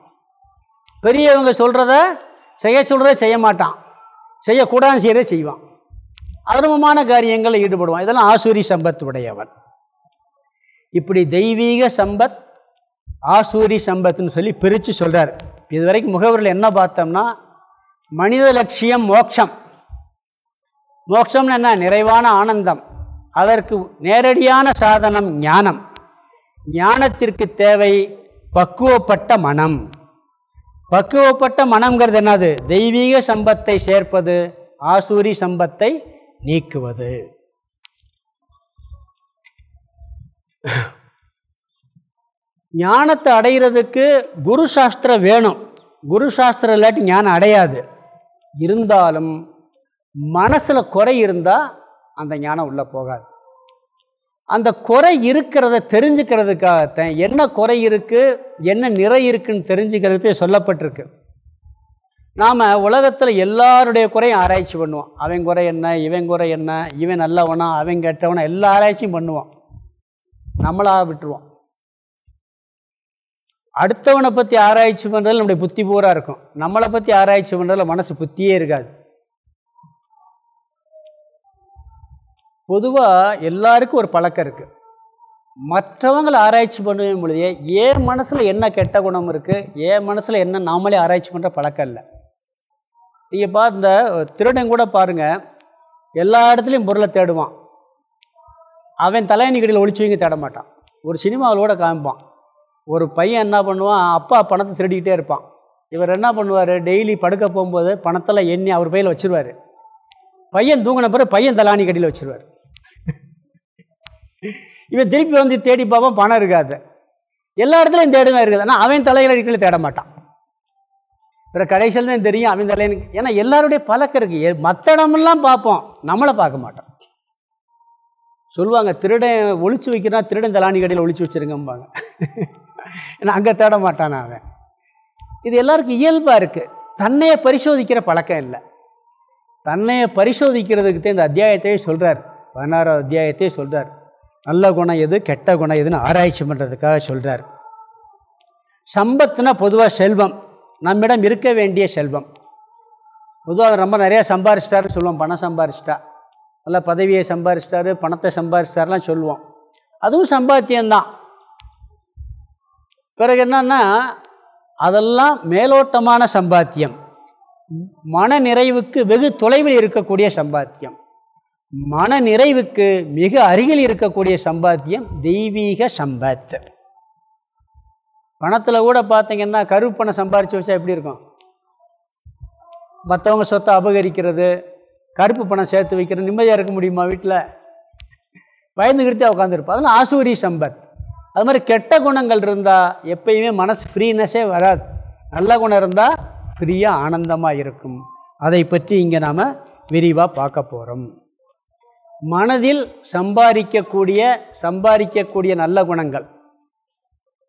பெரியவங்க சொல்கிறத செய்ய சொல்கிறத செய்ய மாட்டான். செய்யக்கூடாதுன்னு செய்யறதை செய்வான். அதர்மமான காரியங்களில் ஈடுபடுவான். இதெல்லாம் ஆசூரி சம்பத்துடையவன் இப்படி தெய்வீக சம்பத் ஆசூரி சம்பத்துன்னு சொல்லி பிரித்து சொல்கிறார் இது வரைக்கும் முகவரில் என்ன பார்த்தோம்னா மனித லட்சியம் மோட்சம் மோட்சம்னு என்ன? நிறைவான ஆனந்தம். அதற்கு நேரடியான சாதனம் ஞானம். ஞானத்திற்கு தேவை பக்குவப்பட்ட மனம். பக்குவப்பட்ட மனம்ங்கிறது என்னது? தெய்வீக சம்பத்தை சேர்ப்பது ஆசூரி சம்பத்தை நீக்குவது. ஞானத்தை அடைகிறதுக்கு குரு சாஸ்திரம் வேணும். குரு சாஸ்திரம் இல்லாட்டி ஞானம் அடையாது. இருந்தாலும் மனசில் குறை இருந்தால் அந்த ஞானம் உள்ளே போகாது. அந்த குறை இருக்கிறத தெரிஞ்சுக்கிறதுக்காகத்தான் என்ன குறை இருக்குது என்ன நிறை இருக்குன்னு தெரிஞ்சுக்கிறதே சொல்லப்பட்டிருக்கு. நாம் உலகத்தில் எல்லாருடைய குறையும் ஆராய்ச்சி பண்ணுவோம். அவன் குறை என்ன இவன் குறை என்ன இவன் நல்லவனா அவன் கெட்டவனா எல்லா ஆராய்ச்சியும் பண்ணுவான் நம்மளாக விட்டுருவோம். அடுத்தவனை பற்றி ஆராய்ச்சி பண்ணுறதுல நம்முடைய புத்தி பூரா இருக்கும். நம்மளை பற்றி ஆராய்ச்சி பண்ணுறதுல மனசு புத்தியே இருக்காது. பொதுவாக எல்லாருக்கும் ஒரு பழக்கம் இருக்குது மற்றவங்களை ஆராய்ச்சி பண்ணுவே பொழுதே ஏன் மனசில் என்ன கெட்ட குணம் இருக்குது ஏன் மனசில் என்ன நாமளே ஆராய்ச்சி பண்ணுற பழக்கம் இல்லை? நீங்கள் பார்த்த இந்த திருடன் கூட பாருங்கள் எல்லா இடத்துலையும் பொருளை தேடுவான். அவன் தலையணி கடையில் ஒழிச்சு வைங்க தேட மாட்டான். ஒரு சினிமாவிலோட காமிப்பான். ஒரு பையன் என்ன பண்ணுவான்? அப்பா பணத்தை திருடிக்கிட்டே இருப்பான். இவர் என்ன பண்ணுவார்? டெய்லி படுக்க போகும்போது பணத்தெல்லாம் எண்ணி அவர் பையில் வச்சுருவார். பையன் தூங்கின பிறகு பையன் தலாணி கடையில் வச்சுருவார். இவன் திருப்பி வந்து தேடி பார்ப்பான் பணம் இருக்காது. எல்லா இடத்துலையும் தேடுங்க இருக்குது. ஆனால் அவன் தலையில் அடிக்கடி தேட மாட்டான். பிற கடைசியில் தான் தெரியும் அவன் தலையனுக்கு ஏன்னா எல்லாருடைய பழக்கம் இருக்குது மற்ற இடமெல்லாம் பார்ப்போம். நம்மளை பார்க்க மாட்டோம். சொல்லுவாங்க திருடன் ஒழிச்சு வைக்கிறான் திருடன் தலாணி கடையில் ஒழிச்சு வச்சுருங்கம்பாங்க. ஏன்னா அங்கே தேட மாட்டானா அவன். இது எல்லாருக்கும் இயல்பாக இருக்குது தன்னையை பரிசோதிக்கிற பழக்கம் இல்லை. தன்னையை பரிசோதிக்கிறதுக்கு தான் இந்த அத்தியாயத்தையே சொல்கிறார் பதினாறாவது அத்தியாயத்தையே சொல்கிறார் நல்ல குணம் எது கெட்ட குணம் எதுன்னு ஆராய்ச்சி பண்ணுறதுக்காக சொல்கிறார் சம்பத்துனா பொதுவாக செல்வம். நம்மிடம் இருக்க வேண்டிய செல்வம். பொதுவாக ரொம்ப நிறையா சம்பாரிச்சிட்டாருன்னு சொல்லுவோம். பணம் சம்பாரிச்சிட்டா. நல்ல பதவியை சம்பாரிச்சிட்டாரு பணத்தை சம்பாரிச்சிட்டாருலாம் சொல்லுவோம் அதுவும் சம்பாத்தியம்தான். பிறகு என்னன்னா அதெல்லாம் மேலோட்டமான சம்பாத்தியம். மன நிறைவுக்கு வெகு தொலைவில் இருக்கக்கூடிய சம்பாத்தியம். மன நிறைவுக்கு மிக அருகில் இருக்கக்கூடிய சம்பாத்தியம் தெய்வீக சம்பாத்தியம் பணத்தில் கூட பார்த்தீங்கன்னா கருப்பணம் சம்பாரித்து வச்சா எப்படி இருக்கும்? மற்றவங்க சொத்தை அபகரிக்கிறது கருப்பு பணம் சேர்த்து வைக்கிற நிம்மதியாக இருக்க முடியுமா வீட்டில் பயந்துக்கிட்டே உட்காந்துருப்போம் அதெல்லாம் ஆசூரி சம்பத். அது மாதிரி கெட்ட குணங்கள் இருந்தால் எப்பயுமே மனசு ஃப்ரீனஸே வராது. நல்ல குணம் இருந்தால் ஃப்ரீயாக ஆனந்தமாக இருக்கும். அதை பற்றி இங்கே நாம் விரிவாக பார்க்க போகிறோம் மனதில் சம்பாதிக்கக்கூடிய சம்பாதிக்கக்கூடிய நல்ல குணங்கள்.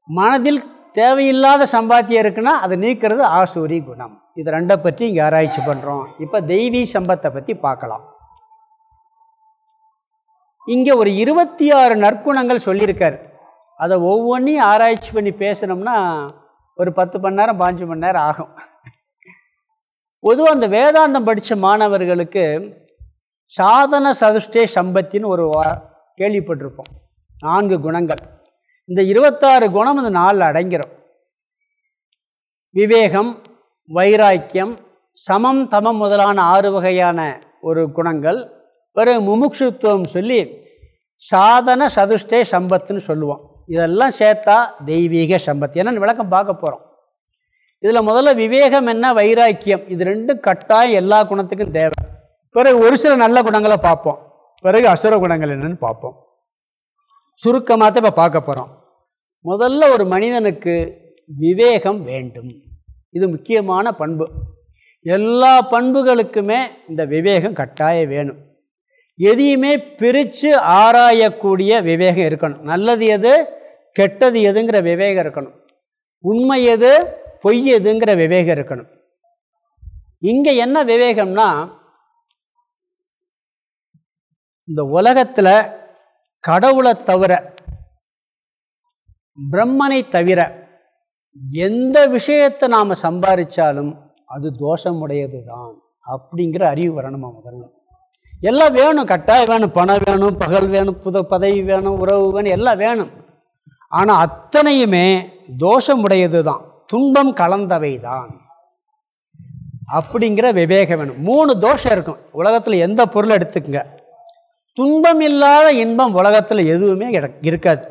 மனதில் தேவையில்லாத சம்பாத்தியம் இருக்குன்னா அதை நீக்கிறது ஆசூரி குணம். இது ரெண்டை பற்றி இங்கே ஆராய்ச்சி பண்ணுறோம் இப்போ தெய்வீ சம்பத்தை பற்றி பார்க்கலாம். இங்கே ஒரு இருபத்தி ஆறு நற்குணங்கள் சொல்லியிருக்கார். அதை ஒவ்வொன்றையும் ஆராய்ச்சி பண்ணி பேசினோம்னா ஒரு பத்து மணி நேரம் பாஞ்சு மணி நேரம் ஆகும். பொதுவாக அந்த வேதாந்தம் படித்த மாணவர்களுக்கு சாதன சதுஷ்டே சம்பத்தின்னு ஒரு கேள்விப்பட்டிருப்போம். நான்கு குணங்கள். இந்த இருபத்தாறு குணம் இந்த நாளில் அடங்கிறோம் விவேகம் வைராக்கியம் சமம் தமம் முதலான ஆறு வகையான ஒரு குணங்கள். பிறகு முமுட்சுத்துவம் சொல்லி சாதன சதுஷ்டே சம்பத்துன்னு சொல்லுவோம். இதெல்லாம் சேர்த்தா தெய்வீக சம்பத்து என்னென்னு விளக்கம் பார்க்க போகிறோம் இதில் முதல்ல விவேகம் என்ன வைராக்கியம். இது ரெண்டும் கட்டாயம் எல்லா குணத்துக்கும் தேவை. பிறகு ஒரு சில நல்ல குணங்களை பார்ப்போம். பிறகு அசுர குணங்கள் என்னன்னு பார்ப்போம். சுருக்கமாக தான் இப்போ பார்க்க போகிறோம் முதல்ல ஒரு மனிதனுக்கு விவேகம் வேண்டும். இது முக்கியமான பண்பு. எல்லா பண்புகளுக்குமே இந்த விவேகம் கட்டாய வேணும். எதையுமே பிரித்து ஆராயக்கூடிய விவேகம் இருக்கணும். நல்லது எது கெட்டது எதுங்கிற விவேகம் இருக்கணும். உண்மை எது பொய் எதுங்கிற விவேகம் இருக்கணும். இங்கே என்ன விவேகம்னா இந்த உலகத்தில் கடவுளை தவிர பிரம்மனை தவிர எந்த விஷயத்தை நாம் சம்பாதிச்சாலும் அது தோஷமுடையது தான் அப்படிங்கிற அறிவு வரணுமா முதல்ல? எல்லாம் வேணும். கட்டாயம் வேணும். பணம் வேணும். பகல் வேணும். புத பதவி வேணும். உறவு வேணும். எல்லாம் வேணும். ஆனால் அத்தனையுமே தோஷமுடையது தான் துன்பம் கலந்தவை தான் அப்படிங்கிற விவேகம் வேணும். மூணு தோஷம் இருக்கும். உலகத்தில் எந்த பொருள் எடுத்துக்கங்க? துன்பம் இல்லாத இன்பம் உலகத்தில் எதுவுமே இருக்காது.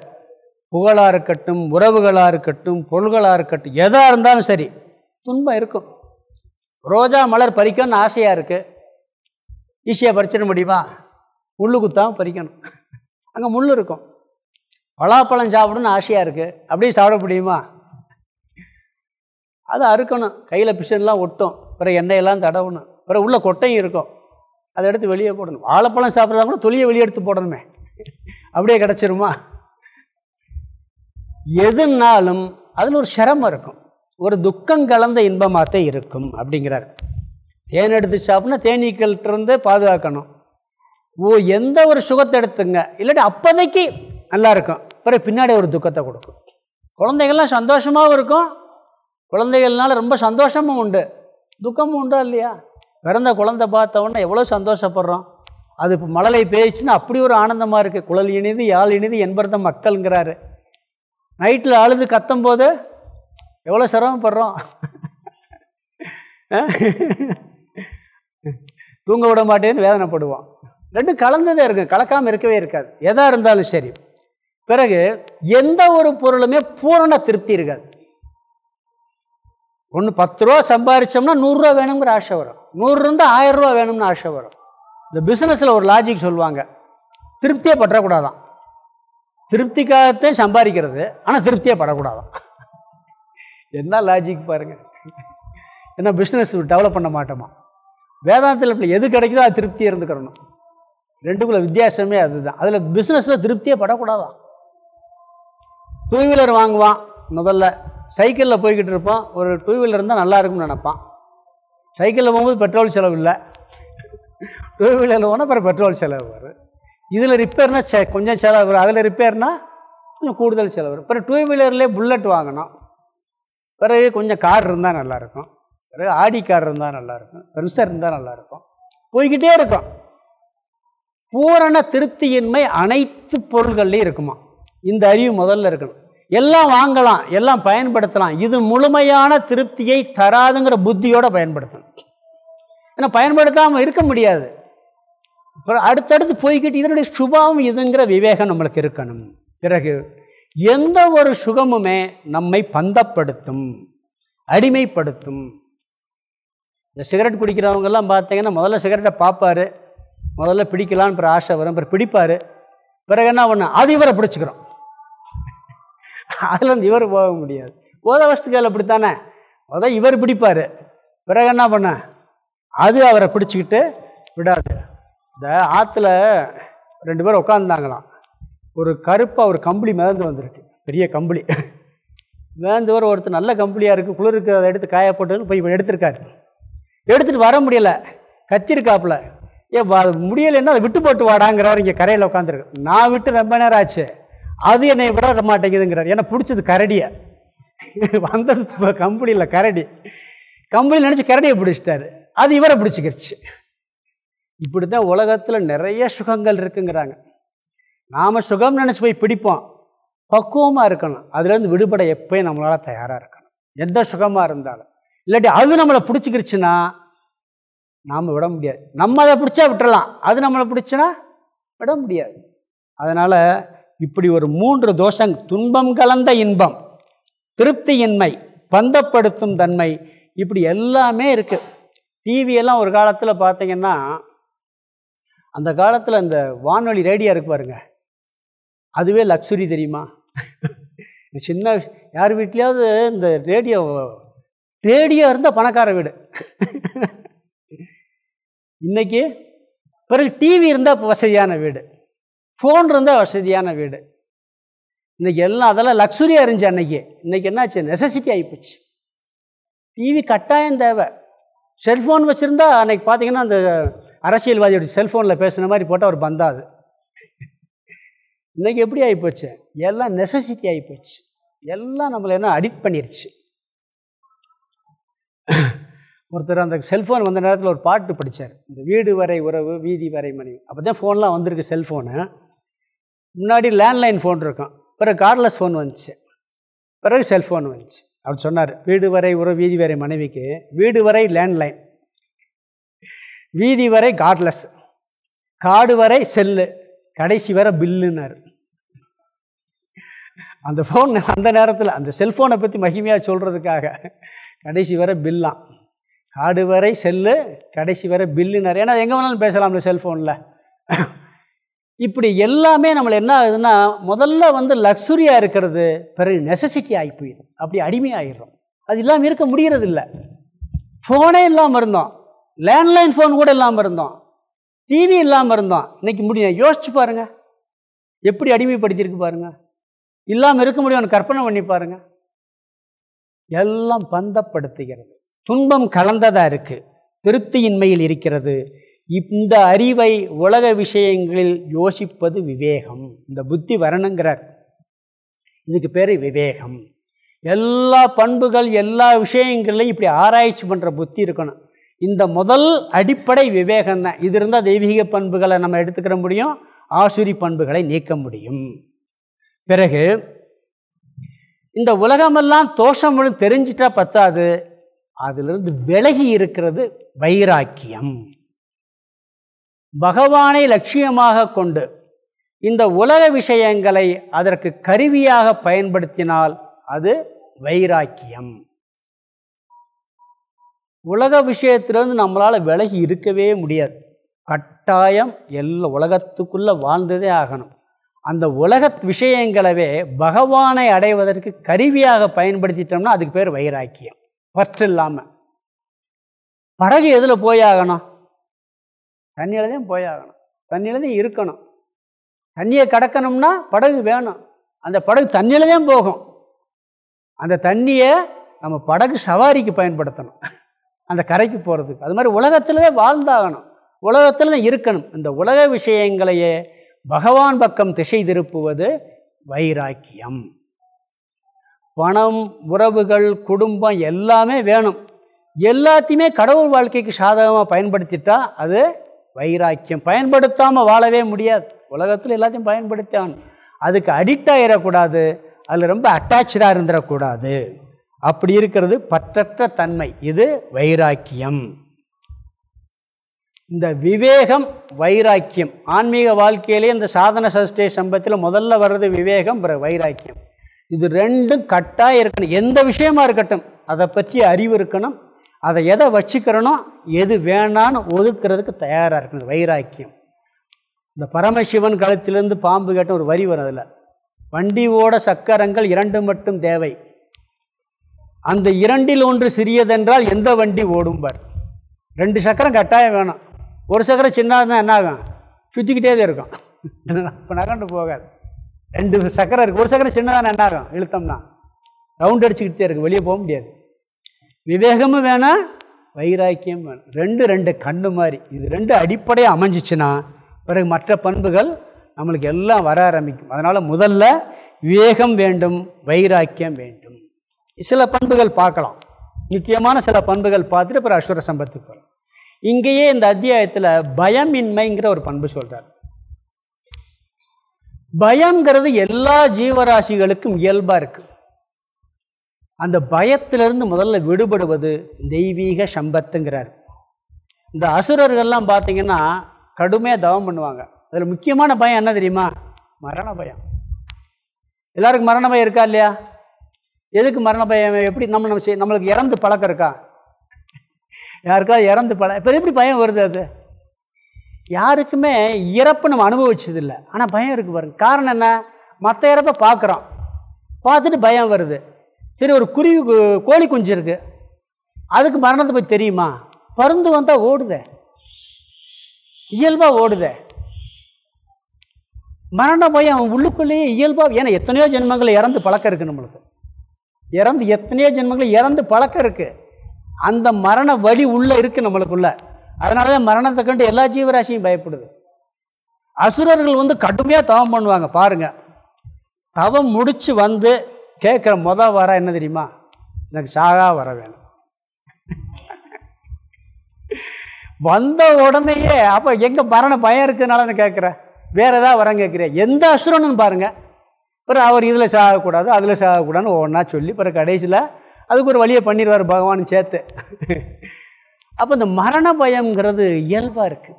புகழாக இருக்கட்டும் உறவுகளாக இருக்கட்டும் பொருள்களாக இருக்கட்டும் எதாக இருந்தாலும் சரி துன்பம் இருக்கும். ரோஜா மலர் பறிக்கணும்னு ஆசையாக இருக்குது ஈஸியாக பறிச்சிட முடியுமா? முள்ளு குத்தாமல் பறிக்கணும். அங்கே முள் இருக்கும். பலாப்பழம் சாப்பிடணும்னு ஆசையாக இருக்குது அப்படியே சாப்பிட முடியுமா? அதை அறுக்கணும். கையில் பிஷன்லாம் ஒட்டும். பிறகு எண்ணெயெல்லாம் தடவணும். பிறகு உள்ளே கொட்டையும் இருக்கும். அதை எடுத்து வெளியே போடணும். வாழைப்பழம் சாப்பிட்றதா கூட துளியை வெளியே எடுத்து போடணுமே. அப்படியே கிடச்சிருமா? எதுனாலும் அதில் ஒரு சிரமம் இருக்கும். ஒரு துக்கம் கலந்த இன்பமாகத்தான் இருக்கும் அப்படிங்கிறார். தேன் எடுத்து சாப்பிட்னா தேனீக்கள்கிட்டருந்து பாதுகாக்கணும். ஓ எந்த ஒரு சுகத்தை எடுத்துங்க. இல்லாட்டி அப்போதைக்கு நல்லா இருக்கும். பிறகு பின்னாடி ஒரு துக்கத்தை கொடுக்கும். குழந்தைகள்லாம் சந்தோஷமாகவும் இருக்கும். குழந்தைகள்னால ரொம்ப சந்தோஷமும் உண்டு. துக்கமும் உண்டா இல்லையா? பிறந்த குழந்தை பார்த்தவொன்னே எவ்வளோ சந்தோஷப்படுறோம். அது இப்போ மழலை பேய்ச்சுன்னா அப்படி ஒரு ஆனந்தமாக இருக்குது குழல் இனிது யாழ் இனிது என்பர்த மக்கள்ங்கிறாரு. நைட்டில் அழுது கத்தும் போது எவ்வளோ சிரமப்படுறோம்? தூங்க விட மாட்டேன்னு வேதனைப்படுவோம். ரெண்டும் கலந்ததே இருக்கும் கலக்காமல் இருக்கவே இருக்காது. எதாக இருந்தாலும் சரி. பிறகு எந்த ஒரு பொருளுமே பூரண திருப்தி இருக்காது. ஒன்று பத்து ரூபா சம்பாரித்தோம்னா நூறுரூவா வேணுங்கிற ஆசை வரும். நூறு இருந்தால் ஆயிரம் ரூபா வேணும்னு ஆசை வரும். இந்த பிஸ்னஸில் ஒரு லாஜிக் சொல்லுவாங்க. திருப்தியே பற்றக்கூடாதான். திருப்திக்காகத்தான் சம்பாதிக்கிறது. ஆனால் திருப்தியே படக்கூடாதான். என்ன லாஜிக் பாருங்கள் என்ன பிஸ்னஸ் டெவலப் பண்ண மாட்டோமா? வேதாந்தத்தில் இப்படி எது கிடைக்குதோ அது திருப்தியாக இருந்துக்கிறணும். ரெண்டுக்குள்ள வித்தியாசமே அதுதான். அதில் பிஸ்னஸில் திருப்தியே படக்கூடாதான். டூ வீலர் வாங்குவான் முதல்ல. சைக்கிளில் போய்கிட்டு இருப்பான். ஒரு டூ வீலர் இருந்தால் நல்லா இருக்கும்னு நினப்பான். சைக்கிளில் போகும்போது பெட்ரோல் செலவு இல்லை. டூ வீலரில் போனால் அப்புறம் பெட்ரோல் செலவு வரும். இதில் ரிப்பேர்னால் செ கொஞ்சம் செலவு வரும். அதில் ரிப்பேர்னால் கொஞ்சம் கூடுதல் செலவு வரும். பிறகு டூ வீலர்லேயே புல்லட் வாங்கணும். பிறகு கொஞ்சம் கார் இருந்தால் நல்லாயிருக்கும். பிறகு ஆடி கார் இருந்தால் நல்லாயிருக்கும். பென்சர் இருந்தால் நல்லாயிருக்கும். போய்கிட்டே இருக்கும். பூரண திருப்தியின்மை அனைத்து பொருள்கள்லையும் இருக்குமா? இந்த அறிவு முதல்ல இருக்கணும். எல்லாம் வாங்கலாம் எல்லாம் பயன்படுத்தலாம். இது முழுமையான திருப்தியை தராதுங்கிற புத்தியோடு பயன்படுத்தணும். ஏன்னா பயன்படுத்தாமல் இருக்க முடியாது. அப்புறம் அடுத்தடுத்து போய்கிட்டு இதனுடைய சுபாவம் இதுங்கிற விவேகம் நம்மளுக்கு இருக்கணும். பிறகு எந்த ஒரு சுகமுமே நம்மை பந்தப்படுத்தும் அடிமைப்படுத்தும். இந்த சிகரெட் குடிக்கிறவங்கெல்லாம் பார்த்தீங்கன்னா முதல்ல சிகரெட்டை பார்ப்பார் முதல்ல பிடிக்கலான்னு பிற ஆசை வரும் பிறகு பிடிப்பார். பிறகு என்ன பண்ண அது இவரை பிடிச்சிக்கிறோம். அதில் வந்து இவர் போக முடியாது. போத வசத்துக்கள் அப்படித்தானே? முதல் இவர் பிடிப்பார். பிறகு என்ன பண்ண? அது அவரை பிடிச்சிக்கிட்டு விடாது. இந்த ஆற்றுல ரெண்டு பேரும் உட்காந்துருந்தாங்களாம் ஒரு கருப்பாக ஒரு கம்பளி மிதந்து வந்திருக்கு. பெரிய கம்பளி. வேந்தவர் ஒருத்தர் நல்ல கம்பெனியாக இருக்குது குளிருக்கு அதை எடுத்து காய போட்டுன்னு போய் இப்போ எடுத்திருக்காரு. எடுத்துகிட்டு வர முடியலை. கத்திருக்காப்புல. ஏ முடியலைன்னா அதை விட்டு போட்டு வாடாங்கிறார் இங்கே கரையில் உட்காந்துருக்கு நான் விட்டு ரொம்ப நேரம் ஆச்சு. அது என்னை விட மாட்டேங்குதுங்கிறார். ஏன்னா பிடிச்சது கரடியை. வந்தது கம்பெனியில் கரடி. கம்பளி நினச்சி கரடியை பிடிச்சிட்டாரு. அது இவரை பிடிச்சிக்கிடுச்சு இப்படி தான் உலகத்தில் நிறைய சுகங்கள் இருக்குங்கிறாங்க. நாம் சுகம் நினச்சி போய் பிடிப்போம். பக்குவமாக இருக்கணும். அதுலேருந்து விடுபட எப்போயும் நம்மளால் தயாராக இருக்கணும். எந்த சுகமாக இருந்தாலும். இல்லாட்டி அது நம்மளை பிடிச்சிக்கிருச்சுன்னா நாம் விட முடியாது. நம்ம அதை பிடிச்சா விட்டுறலாம். அது நம்மளை பிடிச்சுன்னா விட முடியாது. அதனால் இப்படி ஒரு மூன்று தோஷங் துன்பம் கலந்த இன்பம் திருப்தியின்மை பந்தப்படுத்தும் தன்மை இப்படி எல்லாமே இருக்குது டிவியெல்லாம் ஒரு காலத்தில் பார்த்தீங்கன்னா அந்த காலத்தில் அந்த வானொலி ரேடியோ இருக்கு பாருங்க. அதுவே லக்ஸுரி தெரியுமா? சின்ன யார் வீட்லேயாவது இந்த ரேடியோ ரேடியோ இருந்தால் பணக்கார வீடு. இன்றைக்கி பிறகு டிவி இருந்தால் வசதியான வீடு. ஃபோன் இருந்தால் வசதியான வீடு. இன்றைக்கி எல்லாம் அதெல்லாம் லக்ஸுரியாக இருந்துச்சு அன்றைக்கி இன்றைக்கி என்னாச்சு? நெசசிட்டி ஆகிப்போச்சு டிவி கட்டாயம் தேவை. செல்ஃபோன் வச்சுருந்தா அன்றைக்கி பார்த்தீங்கன்னா அந்த அரசியல்வாதியோட செல்ஃபோனில் பேசுன மாதிரி போட்டால் ஒரு பந்தாது இன்றைக்கி எப்படி ஆகிப்போச்சு எல்லாம் நெசசிட்டி ஆகிப்போச்சு எல்லாம் நம்மளை என்ன அடிக்ட் பண்ணிருச்சு. ஒருத்தர் அந்த செல்ஃபோன் வந்த நேரத்தில் ஒரு பாட்டு படித்தார் இந்த வீடு வரை உறவு வீதி வரை மணி அப்போ தான் ஃபோன்லாம் வந்திருக்கு செல்ஃபோனு. முன்னாடி லேண்ட்லைன் ஃபோன் இருக்கும். பிறகு கார்ட்லெஸ் ஃபோன் வந்துச்சு. பிறகு செல்ஃபோன் வந்துச்சு. அப்படி சொன்னார் வீடு வரை உறவு வீதி வரை மனைவிக்கு வீடு வரை லேண்ட்லைன் வீதி வரை கார்ட்லெஸ் காடு வரை செல்லு கடைசி வரை பில்லுன்னார். அந்த ஃபோன் அந்த நேரத்தில் அந்த செல்ஃபோனை பற்றி மகிமையாக சொல்கிறதுக்காக கடைசி வரை பில்லாம் காடு வரை செல்லு கடைசி வரை பில்லுனார் ஏன்னா எங்கே வேணாலும் பேசலாம்ல செல்ஃபோனில் இப்படி எல்லாமே நம்மளை என்ன ஆகுதுன்னா முதல்ல வந்து லக்ஸுரியாக இருக்கிறது பிறகு நெசசிட்டி ஆகி போயிடும் அப்படி அடிமையாகிடுறோம் அது இல்லாமல் இருக்க முடிகிறது இல்லை ஃபோனே இல்லாமல் இருந்தோம். லேண்ட்லைன் ஃபோன் கூட இல்லாமல் இருந்தோம். டிவி இல்லாமல் இருந்தோம். இன்றைக்கி முடியும் யோசிச்சு பாருங்கள் எப்படி அடிமைப்படுத்தியிருக்கு பாருங்கள் இல்லாமல் இருக்க முடியும்னு கற்பனை பண்ணி பாருங்கள் எல்லாம் பந்தப்படுத்துகிறது. துன்பம் கலந்ததாக இருக்குது திருப்தியின்மையில் இருக்கிறது. இந்த அறிவை உலக விஷயங்களில் யோசிப்பது விவேகம். இந்த புத்தி வரணுங்கிறார். இதுக்கு பேர் விவேகம். எல்லா பண்புகள் எல்லா விஷயங்கள்லையும் இப்படி ஆராய்ச்சி பண்ணுற புத்தி இருக்கணும். இந்த முதல் அடிப்படை விவேகம் தான். இது இருந்தால் தெய்வீக பண்புகளை நம்ம எடுத்துக்கிற முடியும் ஆசுரி பண்புகளை நீக்க முடியும். பிறகு இந்த உலகமெல்லாம் தோஷம்னு தெரிஞ்சிட்டா பத்தாது. அதிலிருந்து விலகி இருக்கிறது வைராக்கியம். பகவானை லட்சியமாக கொண்டு இந்த உலக விஷயங்களை அதற்கு கருவியாக பயன்படுத்தினால் அது வைராக்கியம். உலக விஷயத்திலிருந்து நம்மளால் விலகி இருக்கவே முடியாது. கட்டாயம் எல்லா உலகத்துக்குள்ளே வாழ்ந்ததே ஆகணும். அந்த உலக விஷயங்களவே பகவானை அடைவதற்கு கருவியாக பயன்படுத்திட்டோம்னா அதுக்கு பேர் வைராக்கியம். பற்று இல்லாமல் படகு எதில் போய் ஆகணும்? தண்ணியில் தான் போயாகணும். தண்ணியில் தான் இருக்கணும். தண்ணியை கடக்கணும்னா படகு வேணும். அந்த படகு தண்ணியில் தான் போகும். அந்த தண்ணியை நம்ம படகு சவாரிக்கு பயன்படுத்தணும். அந்த கரைக்கு போகிறதுக்கு அது மாதிரி உலகத்தில் தான் வாழ்ந்தாகணும். உலகத்தில் தான் இருக்கணும். இந்த உலக விஷயங்களையே பகவான் பக்கம் திசை திருப்புவது வைராக்கியம். பணம் உறவுகள் குடும்பம் எல்லாமே வேணும். எல்லாத்தையுமே கடவுள் வாழ்க்கைக்கு சாதகமாக பயன்படுத்திட்டால் அது வைராக்கியம் பயன்படுத்தாமல் வாழவே முடியாது. உலகத்தில் எல்லாத்தையும் பயன்படுத்தான் அதுக்கு அடிக்ட் ஆகிடக்கூடாது அதில் ரொம்ப அட்டாச்சாக இருந்துடக்கூடாது அப்படி இருக்கிறது பற்றற்ற தன்மை. இது வைராக்கியம். இந்த விவேகம் வைராக்கியம். ஆன்மீக வாழ்க்கையிலே இந்த சாதன சஷ்டே சம்பத்தில் முதல்ல வர்றது விவேகம் வைராக்கியம். இது ரெண்டும் கட்டாக இருக்கணும். எந்த விஷயமா இருக்கட்டும் அதை பற்றி அறிவு இருக்கணும். அதை எதை வச்சுக்கிறனோ எது வேணான்னு ஒதுக்கிறதுக்கு தயாராக இருக்கணும் வைராக்கியம். இந்த பரமசிவன் கழுத்திலேருந்து பாம்பு கேட்ட ஒரு வரி வரும் அதில். வண்டி ஓட சக்கரங்கள் இரண்டு மட்டும் தேவை. அந்த இரண்டில் ஒன்று சிறியதென்றால் எந்த வண்டி ஓடும்பார் ரெண்டு சக்கரம் கட்டாயம் வேணும். ஒரு சக்கரம் சின்னதுன்னா என்ன ஆகும்? சுற்றிக்கிட்டே தான் இருக்கும். இப்போ நகண்டு போகாது. ரெண்டு சக்கரம் இருக்குது ஒரு சக்கரம் சின்னதான என்ன ஆகும்? இழுத்தம்னா. ரவுண்ட் அடிச்சுக்கிட்டே இருக்குது வெளியே போக முடியாது. விவேகமும் வேணாம் வைராக்கியம் வேணும் ரெண்டு ரெண்டு கண்ணு மாதிரி. இது ரெண்டு அடிப்படையாக அமைஞ்சிச்சுன்னா பிறகு மற்ற பண்புகள் நம்மளுக்கு எல்லாம் வர ஆரம்பிக்கும். அதனால் முதல்ல விவேகம் வேண்டும் வைராக்கியம் வேண்டும். சில பண்புகள் பார்க்கலாம். முக்கியமான சில பண்புகள் பார்த்துட்டு அப்புறம் அஸ்வர சம்பத்துக்கு போகிறோம் இங்கேயே இந்த அத்தியாயத்தில் பயமின்மைங்கிற ஒரு பண்பு சொல்கிறார் பயங்கிறது எல்லா ஜீவராசிகளுக்கும் இயல்பாக இருக்குது அந்த பயத்திலிருந்து முதல்ல விடுபடுவது தெய்வீக சம்பத்துங்கிறார். இந்த அசுரர்கள்லாம் பார்த்தீங்கன்னா கடுமையாக தவம் பண்ணுவாங்க. அதில் முக்கியமான பயம் என்ன தெரியுமா? மரண பயம். எல்லாருக்கும் மரண பயம் இருக்கா இல்லையா? எதுக்கு மரண பயம்? எப்படி நம்ம நம்ம நம்மளுக்கு இறந்து பழக்கம் இருக்கா? யாருக்கா இறந்து பழ இப்போ எப்படி பயம் வருது அது? யாருக்குமே இறப்பு நம்ம அனுபவிச்சதில்லை. ஆனால் பயம் இருக்குது பாருங்க. காரணம் என்ன? மற்ற இறப்பை பார்க்குறோம். பார்த்துட்டு பயம் வருது. சரி ஒரு குருவி கோழி குஞ்சு இருக்குது அதுக்கு மரணத்தை போய் தெரியுமா? பருந்து வந்தால் ஓடுதே. இயல்பாக ஓடுதே. போய் அவன் உள்ளுக்குள்ளேயே இயல்பாக ஏன்னா எத்தனையோ ஜென்மங்கள் இறந்து பழக்கம் இருக்குது நம்மளுக்கு. இறந்து எத்தனையோ ஜென்மங்கள் இறந்து பழக்கம் இருக்குது அந்த மரண வழி உள்ளே இருக்குது நம்மளுக்குள்ள. அதனால தான் மரணத்தை கண்டு எல்லா ஜீவராசியும் பயப்படுது. அசுரர்கள் வந்து கடுமையாக தவம் பண்ணுவாங்க பாருங்கள் தவம் முடித்து வந்து கேட்குற முத வர என்ன தெரியுமா? எனக்கு சாகா வர வேணும். வந்த உடனேயே அப்போ எங்கே மரண பயம் இருக்கிறதுனால நான் கேட்குறேன் வேறு ஏதாவது வரம் கேட்குறேன் எந்த அசுரன்னு பாருங்கள் பிறகு அவர் இதில் சாகக்கூடாது அதில் சாகக்கூடாதுன்னு ஒவ்வொன்றா சொல்லி பிறகு கடைசியில் அதுக்கு ஒரு வழியை பண்ணிடுவார் பகவான் சேர்த்து. அப்போ இந்த மரண பயம்ங்கிறது இயல்பாக இருக்குது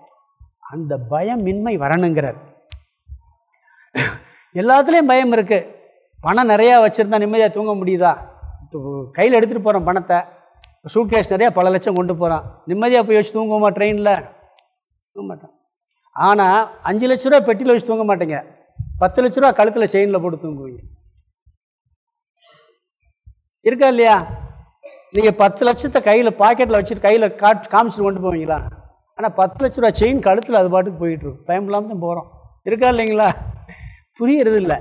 அந்த பயமின்மை வரணுங்கிறார். எல்லாத்துலேயும் பயம் இருக்குது பணம் நிறையா வச்சுருந்தா நிம்மதியாக தூங்க முடியுதா? கையில் எடுத்துகிட்டு போகிறோம் பணத்தை. சூட்கேஸ் நிறையா பல லட்சம் கொண்டு போகிறான் நிம்மதியாக போய் வச்சு தூங்குவோமா ட்ரெயினில் தூங்க மாட்டான். ஆனால் அஞ்சு லட்ச ரூபா பெட்டியில் வச்சு தூங்க மாட்டேங்க. பத்து லட்ச ரூபா கழுத்தில் செயினில் போட்டு தூங்குவீங்க. இருக்கா இல்லையா? நீங்கள் பத்து லட்சத்தை கையில் பாக்கெட்டில் வச்சுட்டு கையில் காட் காமிச்சிட்டு கொண்டு போவீங்களா? ஆனால் பத்து லட்ச ரூபா செயின் கழுத்தில் அது பாட்டுக்கு போயிட்டுருக்கும் பயம் இல்லாமல் தான் போகிறோம் இருக்கா இல்லைங்களா? புரியறது இல்லை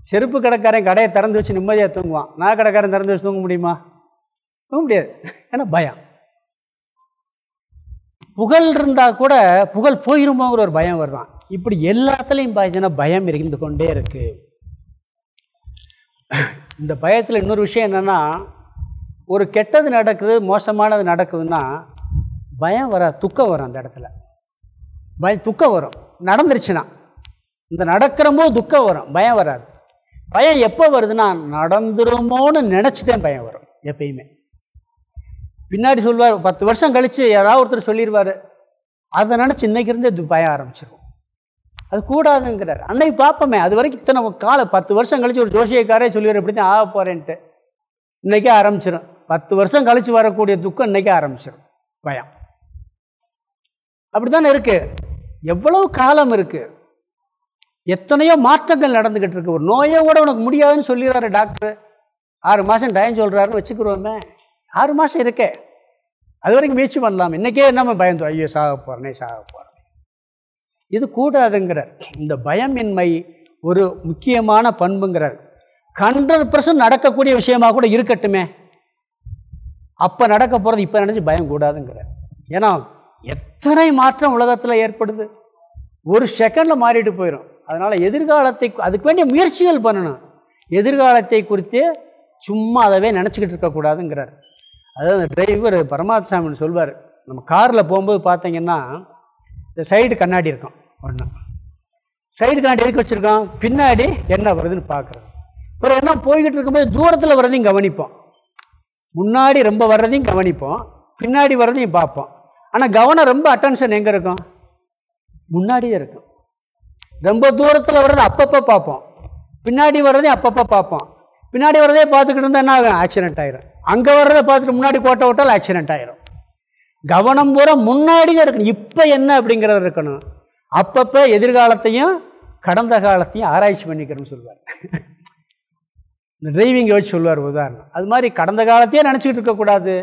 செருப்பு கடைக்காரன் கடையை திறந்து வச்சு நிம்மதியாக தூங்குவான். நான் கடைக்காரன் திறந்து வச்சு தூங்க முடியுமா? தூங்க முடியாது. ஏன்னா பயம். புகழ் இருந்தால் கூட புகழ் போயிருமோங்கிற ஒரு பயம் வருதான். இப்படி எல்லாத்துலேயும் பார்த்தீங்கன்னா பயம் இருந்து கொண்டே இருக்குது இந்த பயத்தில் இன்னொரு விஷயம் என்னென்னா ஒரு கெட்டது நடக்குது மோசமானது நடக்குதுன்னா பயம் வர துக்கம் வரும் அந்த இடத்துல. பயம் துக்கம் வரும். நடந்துருச்சுன்னா. இந்த நடக்கிறம்போது துக்கம் வரும் பயம் வராது. பயம் எப்போ வருதுன்னா நடந்துருமோன்னு நினச்சிதான் பயம் வரும் எப்பயுமே. பின்னாடி சொல்வார் பத்து வருஷம் கழித்து யாராவது ஒருத்தர் சொல்லிடுவார் அதை நினச்சி இன்றைக்கி இருந்தே பயம் ஆரம்பிச்சிடும் அது கூடாதுங்கிறார். அன்னைக்கு பார்ப்போமே அது வரைக்கும் இத்தனை கால பத்து வருஷம் கழித்து ஒரு ஜோசியக்காரே சொல்லிடுற இப்படி தான் ஆக போகிறேன்ட்டு இன்றைக்கே ஆரம்பிச்சிடும் பத்து வருஷம் கழித்து வரக்கூடிய துக்கம் இன்றைக்கே ஆரம்பிச்சிடும் பயம். அப்படி தானே இருக்குது எவ்வளவு காலம் இருக்குது எத்தனையோ மாற்றங்கள் நடந்துக்கிட்டு இருக்கு ஒரு நோயை கூட உனக்கு முடியாதுன்னு சொல்லிடுறாரு டாக்டர். ஆறு மாதம் டைம் சொல்கிறாருன்னு வச்சுக்கிறோமே. ஆறு மாதம் இருக்கே. அது வரைக்கும் முயற்சி பண்ணலாம். இன்றைக்கே என்ன பயந்தோம் ஐயோ சாக போகிறேனே சாக போகிறேன் இது கூடாதுங்கிறார். இந்த பயமின்மை ஒரு முக்கியமான பண்புங்கிறார். ஹண்ட்ரட் பர்சன்ட் நடக்கக்கூடிய விஷயமாக கூட இருக்கட்டுமே. அப்போ நடக்க போகிறது இப்போ நினச்சி பயம் கூடாதுங்கிறார். ஏன்னா எத்தனை மாற்றம் உலகத்தில் ஏற்படுது? ஒரு செகண்டில் மாறிட்டு போயிடும் அதனால் எதிர்காலத்தை அதுக்கு வேண்டிய முயற்சிகள் பண்ணணும். எதிர்காலத்தை குறித்து சும்மா அதவே நினச்சிக்கிட்டு இருக்கக்கூடாதுங்கிறார் அதாவது அந்த டிரைவர் பரமாத்சாமின்னு சொல்வார். நம்ம காரில் போகும்போது பார்த்தீங்கன்னா இந்த சைடு கண்ணாடி இருக்கும் ஒன்று சைடு கண்ணாடி எதுக்கு வச்சுருக்கோம்? பின்னாடி என்ன வருதுன்னு பார்க்குறது அப்புறம் என்ன போய்கிட்டு இருக்கும்போது தூரத்தில் வர்றதையும் கவனிப்போம். முன்னாடி ரொம்ப வர்றதையும் கவனிப்போம். பின்னாடி வர்றதையும் பார்ப்போம். ஆனால் கவனம் ரொம்ப அட்டென்ஷன் எங்கே இருக்கும்? முன்னாடியே இருக்கும். ரொம்ப தூரத்தில் வர்றது அப்பப்போ பார்ப்போம். பின்னாடி வர்றதையும் அப்பப்போ பார்ப்போம். பின்னாடி வர்றதே பார்த்துக்கிட்டு இருந்தால் என்ன ஆகும்? ஆக்சிடென்ட் ஆயிரும். அங்கே வர்றதை பார்த்துட்டு முன்னாடி கோட்டை விட்டால் ஆக்சிடென்ட் ஆயிரும். கவனம் பூரா முன்னாடியே இருக்கணும். இப்போ என்ன அப்படிங்கிறது இருக்கணும். அப்பப்போ எதிர்காலத்தையும் கடந்த காலத்தையும் ஆராய்ச்சி பண்ணிக்கிறோம்னு சொல்லுவார். இந்த டிரைவிங்கை வச்சு சொல்லுவார் உதாரணம். அது மாதிரி கடந்த காலத்தையே நினச்சிக்கிட்டு இருக்கக்கூடாது.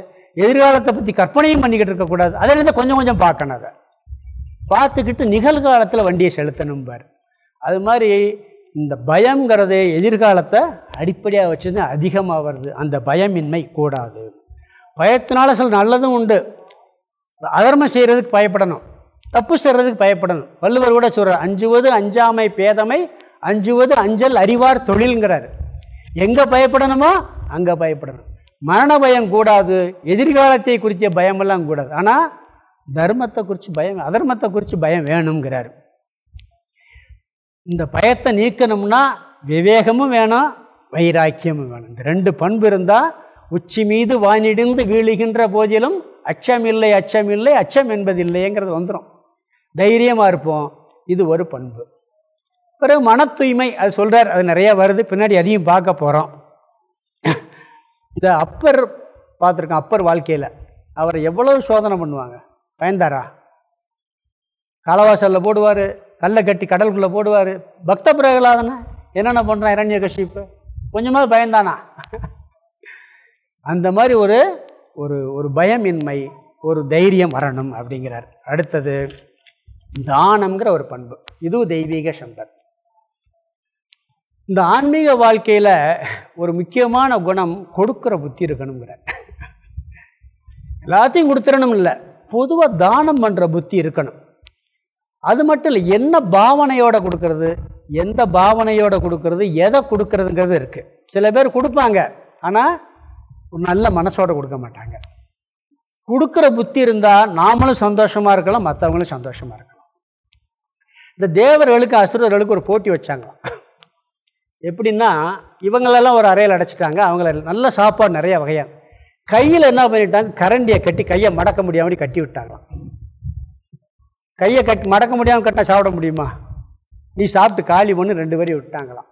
எதிர்காலத்தை பற்றி கற்பனையும் பண்ணிக்கிட்டு இருக்கக்கூடாது. அதே நேரத்தில் கொஞ்சம் கொஞ்சம் பார்க்கணும் அதை. பார்த்துக்கிட்டு நிகழ்காலத்தில் வண்டியை செலுத்தணும்பார். அது மாதிரி இந்த பயங்கிறது எதிர்காலத்தை அடிப்படையாக வச்சு தான் அதிகமாக வருது. அந்த பயமின்மை கூடாது. பயத்தினால சில நல்லதும் உண்டு. அதர்மம் செய்கிறதுக்கு பயப்படணும். தப்பு செய்கிறதுக்கு பயப்படணும். வள்ளுவர் கூட சொல்கிறார் அஞ்சுவது அஞ்சாமை பேதமை அஞ்சுவது அஞ்சல் அறிவார் தொழில்ங்கிறார். எங்கே பயப்படணுமோ அங்கே பயப்படணும். மரண பயம் கூடாது. எதிர்காலத்தை குறித்த பயமெல்லாம் கூடாது. ஆனால் தர்மத்தை குறித்து பயம் அதர்மத்தை குறித்து பயம் வேணுங்கிறார் இந்த பயத்தை நீக்கணும்னா விவேகமும் வேணும் வைராக்கியமும் வேணும். இந்த ரெண்டு பண்பு இருந்தால் உச்சி மீது வானிடிந்து வீழுகின்ற போதிலும் அச்சமில்லை அச்சமில்லை அச்சம் என்பது இல்லையேங்கிறது வந்துடும் தைரியமாக இருப்போம் இது ஒரு பண்பு. பிறகு மன தூய்மை அது சொல்கிறார் அது நிறையா வருது பின்னாடி அதையும் பார்க்க போகிறோம் இந்த அப்பர் பார்த்துருக்கோம் அப்பர் வாழ்க்கையில். அவரை எவ்வளோ சோதனை பண்ணுவாங்க? பயந்தாரா? காலவாசலில் போடுவார் கல்லை கட்டி கடலுக்குள்ளே போடுவார். பக்த பிரகலாதனா என்னென்ன பண்ணுறான் இரண்ய கஷிப்பு கொஞ்சமாக பயந்தானா? அந்த மாதிரி ஒரு ஒரு ஒரு பயமின்மை ஒரு தைரியம் வரணும் அப்படிங்கிறார். அடுத்தது தானம்ங்கிற ஒரு பண்பு. இதுவும் தெய்வீக சம்பத். இந்த ஆன்மீக வாழ்க்கையில் ஒரு முக்கியமான குணம் கொடுக்குற புத்தி இருக்கணுங்கிறார் எல்லாத்தையும் கொடுத்துடணும் இல்லை பொதுவாக தானம் பண்ணுற புத்தி இருக்கணும். அது மட்டும் இல்லை என்ன பாவனையோட கொடுக்கறது எந்த பாவனையோட கொடுக்கறது எதை கொடுக்கறதுங்கிறது இருக்குது சில பேர் கொடுப்பாங்க ஆனால் ஒரு நல்ல மனசோட கொடுக்க மாட்டாங்க. கொடுக்குற புத்தி இருந்தால் நாமளும் சந்தோஷமாக இருக்கலாம் மற்றவங்களும் சந்தோஷமாக இருக்கலாம். இந்த தேவர்களுக்கு அசுரர்களுக்கு ஒரு போட்டி வச்சாங்களாம். எப்படின்னா இவங்களெல்லாம் ஒரு அறையில் அடைச்சிட்டாங்க அவங்கள நல்ல சாப்பாடு நிறைய வகையாக கையில் என்ன பண்ணிட்டாங்க? கரண்டியை கட்டி கையை மடக்க முடியாமல் கட்டி விட்டாங்களாம் கையை கட் மடக்க முடியாமல் கட்டினா சாப்பிட முடியுமா? நீ சாப்பிட்டு காலி பண்ணு ரெண்டு பேரையும் விட்டாங்களாம்.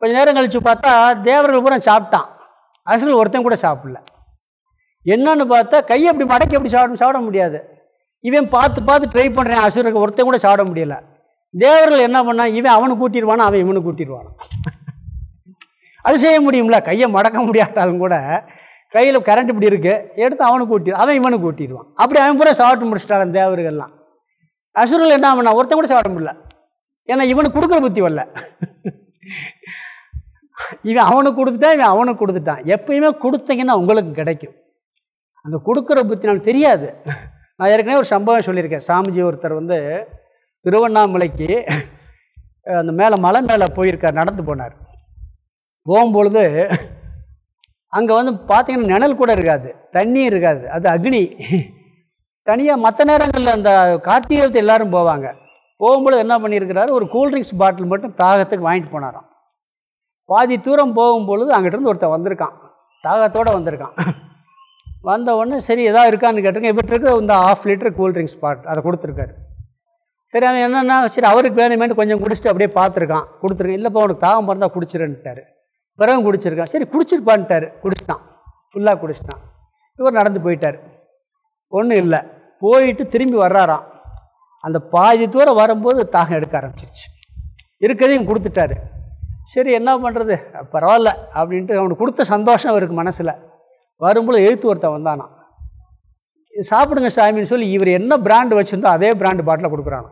கொஞ்சம் நேரம் கழித்து பார்த்தா தேவர்கள் பூரா சாப்பிட்டான். அசுரல் ஒருத்தன் கூட சாப்பிடல. என்னன்னு பார்த்தா கையை அப்படி மடக்கி எப்படி சாப்பிட சாப்பிட முடியாது? இவன் பார்த்து பார்த்து ட்ரை பண்ணுறேன் அசுரருக்கு ஒருத்தன் கூட சாப்பிட முடியல. தேவர்கள் என்ன பண்ணான் இவன் அவனு கூட்டிடுவானா? அவன் இவனு கூட்டிடுவானா? அது செய்ய முடியும்ல? கையை மடக்க முடியாட்டாலும் கூட கையில் கரண்ட் இப்படி இருக்குது எடுத்து அவனுக்கு கூட்டி அவன் இவனுக்கு கூட்டிடுவான் அப்படி அவன் பூரா சாப்பிட்டு முடிச்சிட்டான் தேவர்கள்லாம். அசுரர்கள் என்ன பண்ணா ஒருத்தன் கூட சாப்பிட முடியல. ஏன்னா இவனுக்கு கொடுக்குற புத்தி வரல. இவன் அவனுக்கு கொடுத்துட்டான் இவன் அவனுக்கு கொடுத்துட்டான். எப்பயுமே கொடுத்தீங்கன்னா உங்களுக்கு கிடைக்கும். அந்த கொடுக்குற புத்தி நமக்கு தெரியாது. நான் ஏற்கனவே ஒரு சம்பவம் சொல்லியிருக்கேன். சாமிஜி ஒருத்தர் வந்து திருவண்ணாமலைக்கு அந்த மேலே மலை மேலே போயிருக்கார் நடந்து போனார். போகும்பொழுது அங்கே வந்து பார்த்திங்கன்னா நிழல் கூட இருக்காது தண்ணி இருக்காது அது அக்னி. தனியாக மற்ற நேரங்களில் அந்த கார்த்திகத்தை எல்லோரும் போவாங்க. போகும்போது என்ன பண்ணியிருக்கிறாரு? ஒரு கூல்ட்ரிங்க்ஸ் பாட்டில் மட்டும் தாகத்துக்கு வாங்கிட்டு போனாராம். பாதி தூரம் போகும்பொழுது அங்கிட்டிருந்து ஒருத்தன் வந்திருக்கான். தாகத்தோடு வந்திருக்கான். வந்த உடனே சரி எதாவது இருக்கான்னு கேட்டிருக்கேன். இவற்றுக்கு இந்த ஆஃப் லிட்டர் கூல்ட்ரிங்க்ஸ் பாட் அதை கொடுத்துருக்காரு. சரி அவன் என்னென்னா சரி அவருக்கு வேணுமேனு கொஞ்சம் குடிச்சிட்டு அப்படியே பார்த்துருக்கான். கொடுத்துருக்கேன். இல்லைப்பா அவனுக்கு தாகம் பிறந்தால் குடிச்சிருன்ட்டார். பிறகு குடிச்சிருக்கான். சரி குடிச்சிருப்பான்ட்டார் குடிச்சிட்டான். ஃபுல்லாக குடிச்சிட்டான். இவர் நடந்து போயிட்டார். ஒன்றும் இல்லை. போயிட்டு திரும்பி வர்றாராம். அந்த பாதி தூரம் வரும்போது தாகம் எடுக்க ஆரம்பிச்சிருச்சு. இருக்கிறதையும் கொடுத்துட்டாரு. சரி என்ன பண்ணுறது பரவாயில்ல அப்படின்ட்டு அவனுக்கு கொடுத்த சந்தோஷம் அவருக்கு மனசில். வரும்போது எழுத்து ஒருத்தன் வந்தானா சாப்பிடுங்க சாமின்னு சொல்லி இவர் என்ன பிராண்டு வச்சுருந்தோ அதே பிராண்டு பாட்டில் கொடுக்குறானோ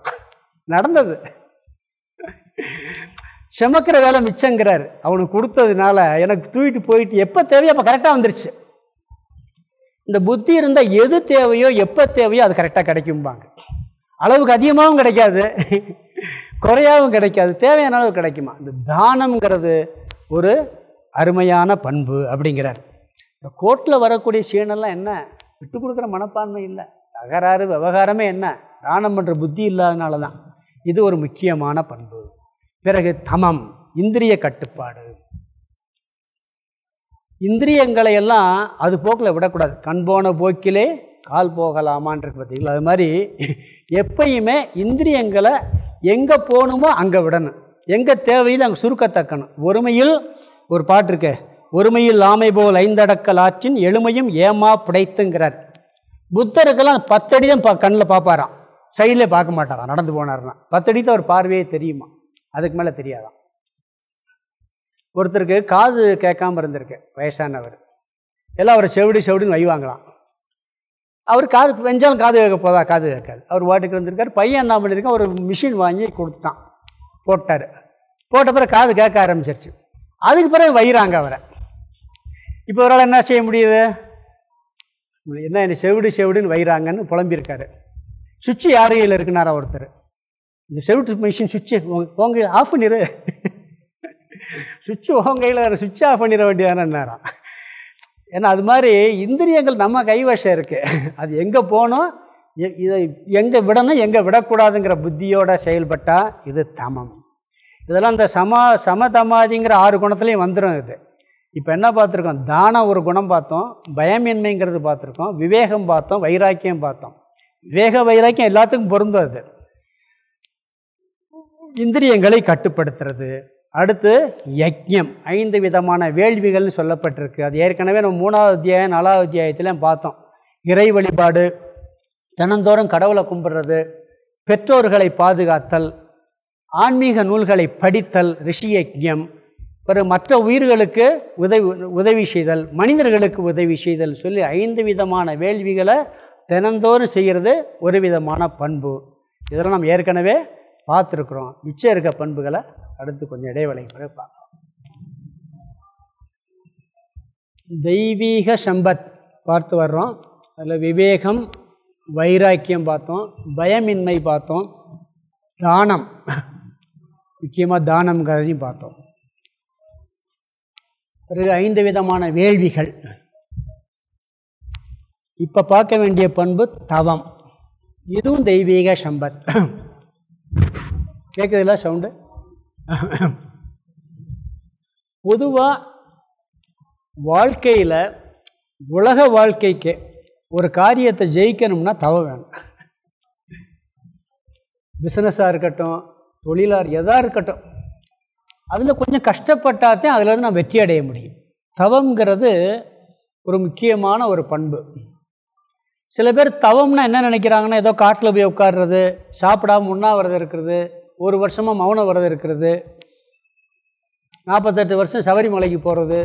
நடந்தது. செமக்கிற வேலை மிச்சங்கிறார். அவனுக்கு கொடுத்ததுனால எனக்கு தூக்கிட்டு போயிட்டு எப்போ தேவையோ அப்போ கரெக்டாக வந்துருச்சு. இந்த புத்தி இருந்தால் எது தேவையோ எப்போ தேவையோ அது கரெக்டாக கிடைக்கும்பாங்க. அளவுக்கு அதிகமாகவும் கிடைக்காது குறையாகவும் கிடைக்காது தேவையான அளவு கிடைக்குமா? இந்த தானம்ங்கிறது ஒரு அருமையான பண்பு அப்படிங்கிறார். இந்த கோர்ட்டில் வரக்கூடிய சீனெல்லாம் என்ன? விட்டு கொடுக்குற மனப்பான்மை இல்லை. தகராறு விவகாரமே என்ன? தானம் பண்ணுற புத்தி இல்லாதனால தான் இது ஒரு முக்கியமான பண்பு. பிறகு தமம் இந்திரிய கட்டுப்பாடு. இந்திரியங்களை எல்லாம் அது போக்கில் விடக்கூடாது. கண் போன போக்கிலே கால் போகலாமான்றது பார்த்தீங்களா? அது மாதிரி எப்பயுமே இந்திரியங்களை எங்கே போகணுமோ அங்கே விடணும். எங்கே தேவையில் அங்கே சுருக்கத்தக்கணும் ஒருமையில் ஒரு பாட்டு இருக்கே ஒருமையில் ஆமை போல் ஐந்தடக்கல் ஆற்றின் எளிமையும் ஏமா புடைத்துங்கிறார். புத்தருக்கெல்லாம் பத்தடி தான் பா கண்ணில் பார்ப்பாராம் சைடில் பார்க்க மாட்டாராம் நடந்து போனார்னா பத்தடி தான் ஒரு பார்வையே தெரியுமா? அதுக்கு மேலே தெரியாதான். ஒருத்தருக்கு காது கேட்காம இருந்திருக்கு வயசானவர். எல்லாம் அவர் செவிடி செவிடின்னு வைவாங்களாம். அவர் காது வெஞ்சாலும் காது கேட்க போதா? காது கேட்காது. அவர் வாட்டுக்கு வந்திருக்கார். பையன் என்ன பண்ணியிருக்கான் ஒரு மிஷின் வாங்கி கொடுத்துட்டான். போட்டார். போட்ட பிறகு காது கேட்க ஆரம்பிச்சிருச்சு. அதுக்கு பிறகு வைகிறாங்க அவரை. இப்போ அவரால் என்ன செய்ய முடியுது? என்ன என்ன செவிடு செவிடுன்னு வைகிறாங்கன்னு புலம்பியிருக்காரு. சுவிட்சு யாரையில் இருக்குனாரா ஒருத்தர்? இந்த செவிட்டு மிஷின் சுவிட்சு உங்க ஆஃப் பண்ணிடு சுவிட்சு உன் கையில் சுவிட்ச் ஆஃப் பண்ணிட வேண்டியதானேன்னாராம் ஏன்னா அது மாதிரி இந்திரியங்கள் நம்ம கைவசம் இருக்குது அது எங்கே போகணும் இதை எங்கே விடணும் எங்கே விடக்கூடாதுங்கிற புத்தியோட செயல்பட்டால் இது தமம். இதெல்லாம் இந்த சமா சமதமாதிங்கிற ஆறு குணத்துலேயும் வந்துடும் இது. இப்போ என்ன பார்த்துருக்கோம்? தானம் ஒரு குணம் பார்த்தோம் பயமின்மைங்கிறது பார்த்துருக்கோம் விவேகம் பார்த்தோம் வைராக்கியம் பார்த்தோம். விவேக வைராக்கியம் எல்லாத்துக்கும் பொருந்தும் அது. இந்திரியங்களை கட்டுப்படுத்துறது. அடுத்து யஜ்யம் ஐந்து விதமான வேள்விகள்னு சொல்லப்பட்டிருக்கு. அது ஏற்கனவே நம்ம மூணாவது அத்தியாயம் நாலாவது அத்தியாயத்திலையும் பார்த்தோம். இறை வழிபாடு தினந்தோறும் கடவுளை கும்பிட்றது பெற்றோர்களை பாதுகாத்தல் ஆன்மீக நூல்களை படித்தல் ரிஷி யஜ்யம் பிறகு மற்ற உயிர்களுக்கு உதவி உதவி செய்தல் மனிதர்களுக்கு உதவி செய்தல் சொல்லி ஐந்து விதமான வேள்விகளை தினந்தோறும் செய்கிறது ஒரு விதமான பண்பு. இதெல்லாம் நம்ம ஏற்கனவே பார்த்துருக்குறோம். மிச்சம் இருக்க பண்புகளை அடுத்து கொஞ்சம் இடைவெளி பிறகு பார்க்கலாம். தெய்வீக சம்பத் பார்த்து வர்றோம். அதில் விவேகம் வைராக்கியம் பார்த்தோம். பயமின்மை பார்த்தோம். தானம். முக்கியமாக தானம்ங்கிறதையும் பார்த்தோம். பிறகு ஐந்து விதமான வேள்விகள். இப்போ பார்க்க வேண்டிய பண்பு தவம். இதுவும் தெய்வீக சம்பத். கேட்குதுல்ல சவுண்டு? பொதுவாக வாழ்க்கையில் உலக வாழ்க்கைக்கு ஒரு காரியத்தை ஜெயிக்கணும்னா தவ வேணும். பிஸ்னஸாக இருக்கட்டும் தொழிலாக எதாக இருக்கட்டும். அதில் கொஞ்சம் கஷ்டப்பட்டால் அதில் வந்து நான் வெற்றி அடைய முடியும். தவங்கிறது ஒரு முக்கியமான ஒரு பண்பு. சில பேர் தவம்னா என்ன நினைக்கிறாங்கன்னா ஏதோ காட்டில் போய் உட்காடுறது சாப்பிடாம உண்ணாவிரதம் இருக்கிறது ஒரு வருஷமாக மௌன விரதம் இருக்கிறது நாற்பத்தெட்டு வருஷம் சபரிமலைக்கு போகிறது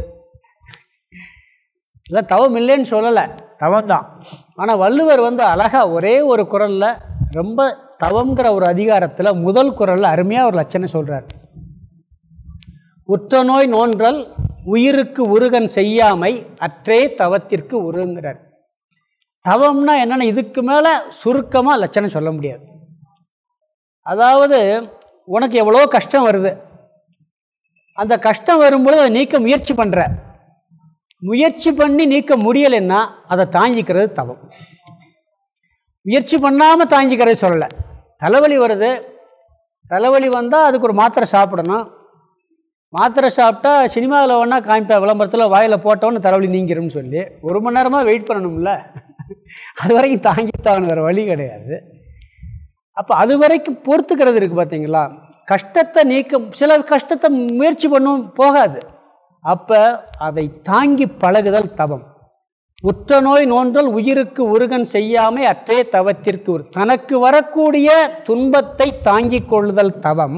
இல்லை தவம் இல்லைன்னு சொல்லலை. தவம் தான் ஆனால் வள்ளுவர் வந்து அழகாக ஒரே ஒரு குரலில் ரொம்ப தவங்கிற ஒரு அதிகாரத்தில் முதல் குரலில் அருமையாக ஒரு லட்சணம் சொல்கிறார் உற்ற நோய் நோன்றல் உயிருக்கு உருகன் செய்யாமை அற்றே தவத்திற்கு உருங்கிறார் தவம்னா என்னென்னா இதுக்கு மேலே சுருக்கமாக லட்சணம் சொல்ல முடியாது. அதாவது உனக்கு எவ்வளோ கஷ்டம் வருது. அந்த கஷ்டம் வரும்பொழுது அதை நீக்க முயற்சி பண்ணுற முயற்சி பண்ணி நீக்க முடியலைன்னா அதை தாங்கிக்கிறது தவம். முயற்சி பண்ணாமல் தாங்கிக்கிறது சொல்லலை. தலைவலி வருது. தலைவலி வந்தால் அதுக்கு ஒரு மாத்திரை சாப்பிடணும். மாத்திரை சாப்பிட்டா சினிமாவில் வேணால் காமிப்பேன். விளம்பரத்தில் வாயில் போட்டோன்னு தலைவலி நீங்கிரும்னு சொல்லி. ஒரு மணி நேரமாக வெயிட் பண்ணணும்ல. அது வரைக்கும் தாங்கித்தான் வேறு வழி கிடையாது. அப்போ அது வரைக்கும் பொறுத்துக்கிறது இருக்குது பார்த்தீங்களா கஷ்டத்தை நீக்க சில கஷ்டத்தை முயற்சி பண்ணும் போகாது. அப்போ அதை தாங்கி பழகுதல் தவம். உற்ற நோய் நோன்றல் உயிருக்கு உருகன் செய்யாமை அற்றே தவத்திற்கு தனக்கு வரக்கூடிய துன்பத்தை தாங்கிக் கொள்ளுதல் தவம்.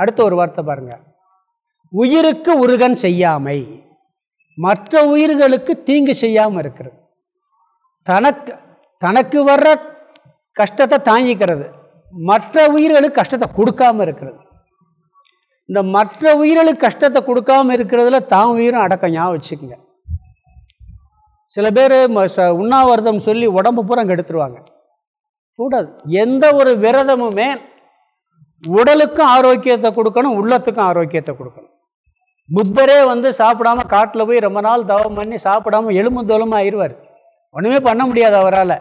அடுத்த ஒரு வார்த்தை பாருங்கள் உயிருக்கு உருகன் செய்யாமை. மற்ற உயிர்களுக்கு தீங்கு செய்யாமல் இருக்கிறது. தனக்கு தனக்கு வர்ற கஷ்டத்தை தாங்கிக்கிறது. மற்ற உயிர்களுக்கு கஷ்டத்தை கொடுக்காம இருக்கிறது. இந்த மற்ற உயிர்களுக்கு கஷ்டத்தை கொடுக்காம இருக்கிறதுல தான் உயிரும் அடக்கம் ஞாபகம் வச்சுக்கோங்க. சில பேர் உண்ணாவிரதம் சொல்லி உடம்பு பூரா கெடுத்துருவாங்க. கூடாது. எந்த ஒரு விரதமுமே உடலுக்கும் ஆரோக்கியத்தை கொடுக்கணும் உள்ளத்துக்கும் ஆரோக்கியத்தை கொடுக்கணும். புத்தரே வந்து சாப்பிடாம காட்டில் போய் ரொம்ப நாள் தவம் பண்ணி சாப்பிடாம எலும்பு தோலமாக ஆயிடுவார் ஒன்றுமே பண்ண முடியாது அவரால்.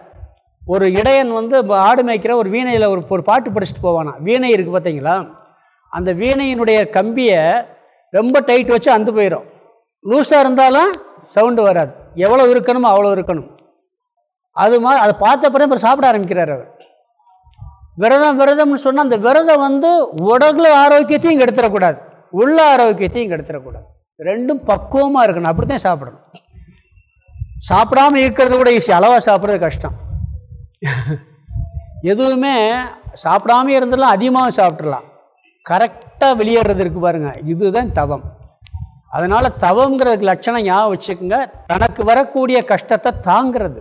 ஒரு இடையன் வந்து ஆடு மேய்க்கிற ஒரு வீணையில் ஒரு ஒரு பாட்டு படிச்சுட்டு போவானா. வீணை இருக்குது பார்த்தீங்களா அந்த வீணையினுடைய கம்பியை ரொம்ப டைட் வச்சு அந்து போயிடும் லூஸாக இருந்தாலும் சவுண்டு வராது. எவ்வளோ இருக்கணுமோ அவ்வளோ இருக்கணும். அது மாதிரி அதை பார்த்த பிறகு அப்புறம் சாப்பிட ஆரம்பிக்கிறார் அவர். விரதம் விரதம்னு சொன்னால் அந்த விரதம் வந்து உடல் ஆரோக்கியத்தையும் கெடுத்துடக்கூடாது உள்ள ஆரோக்கியத்தையும் கெடுத்துடக்கூடாது ரெண்டும் பக்குவமாக இருக்கணும். அப்படி தான் சாப்பிடணும். சாப்பிடாமல் இருக்கிறது கூட ஈஸி. அளவாக சாப்பிட்றது கஷ்டம். எதுவுமே சாப்பிடாம இருந்தெல்லாம் அதிகமாக சாப்பிட்றலாம் கரெக்டாக வெளியேறது இருக்குது பாருங்கள் இதுதான் தவம். அதனால் தவங்கிறதுக்கு லட்சணம் ஞாபகம் வச்சுக்கோங்க. தனக்கு வரக்கூடிய கஷ்டத்தை தாங்கிறது.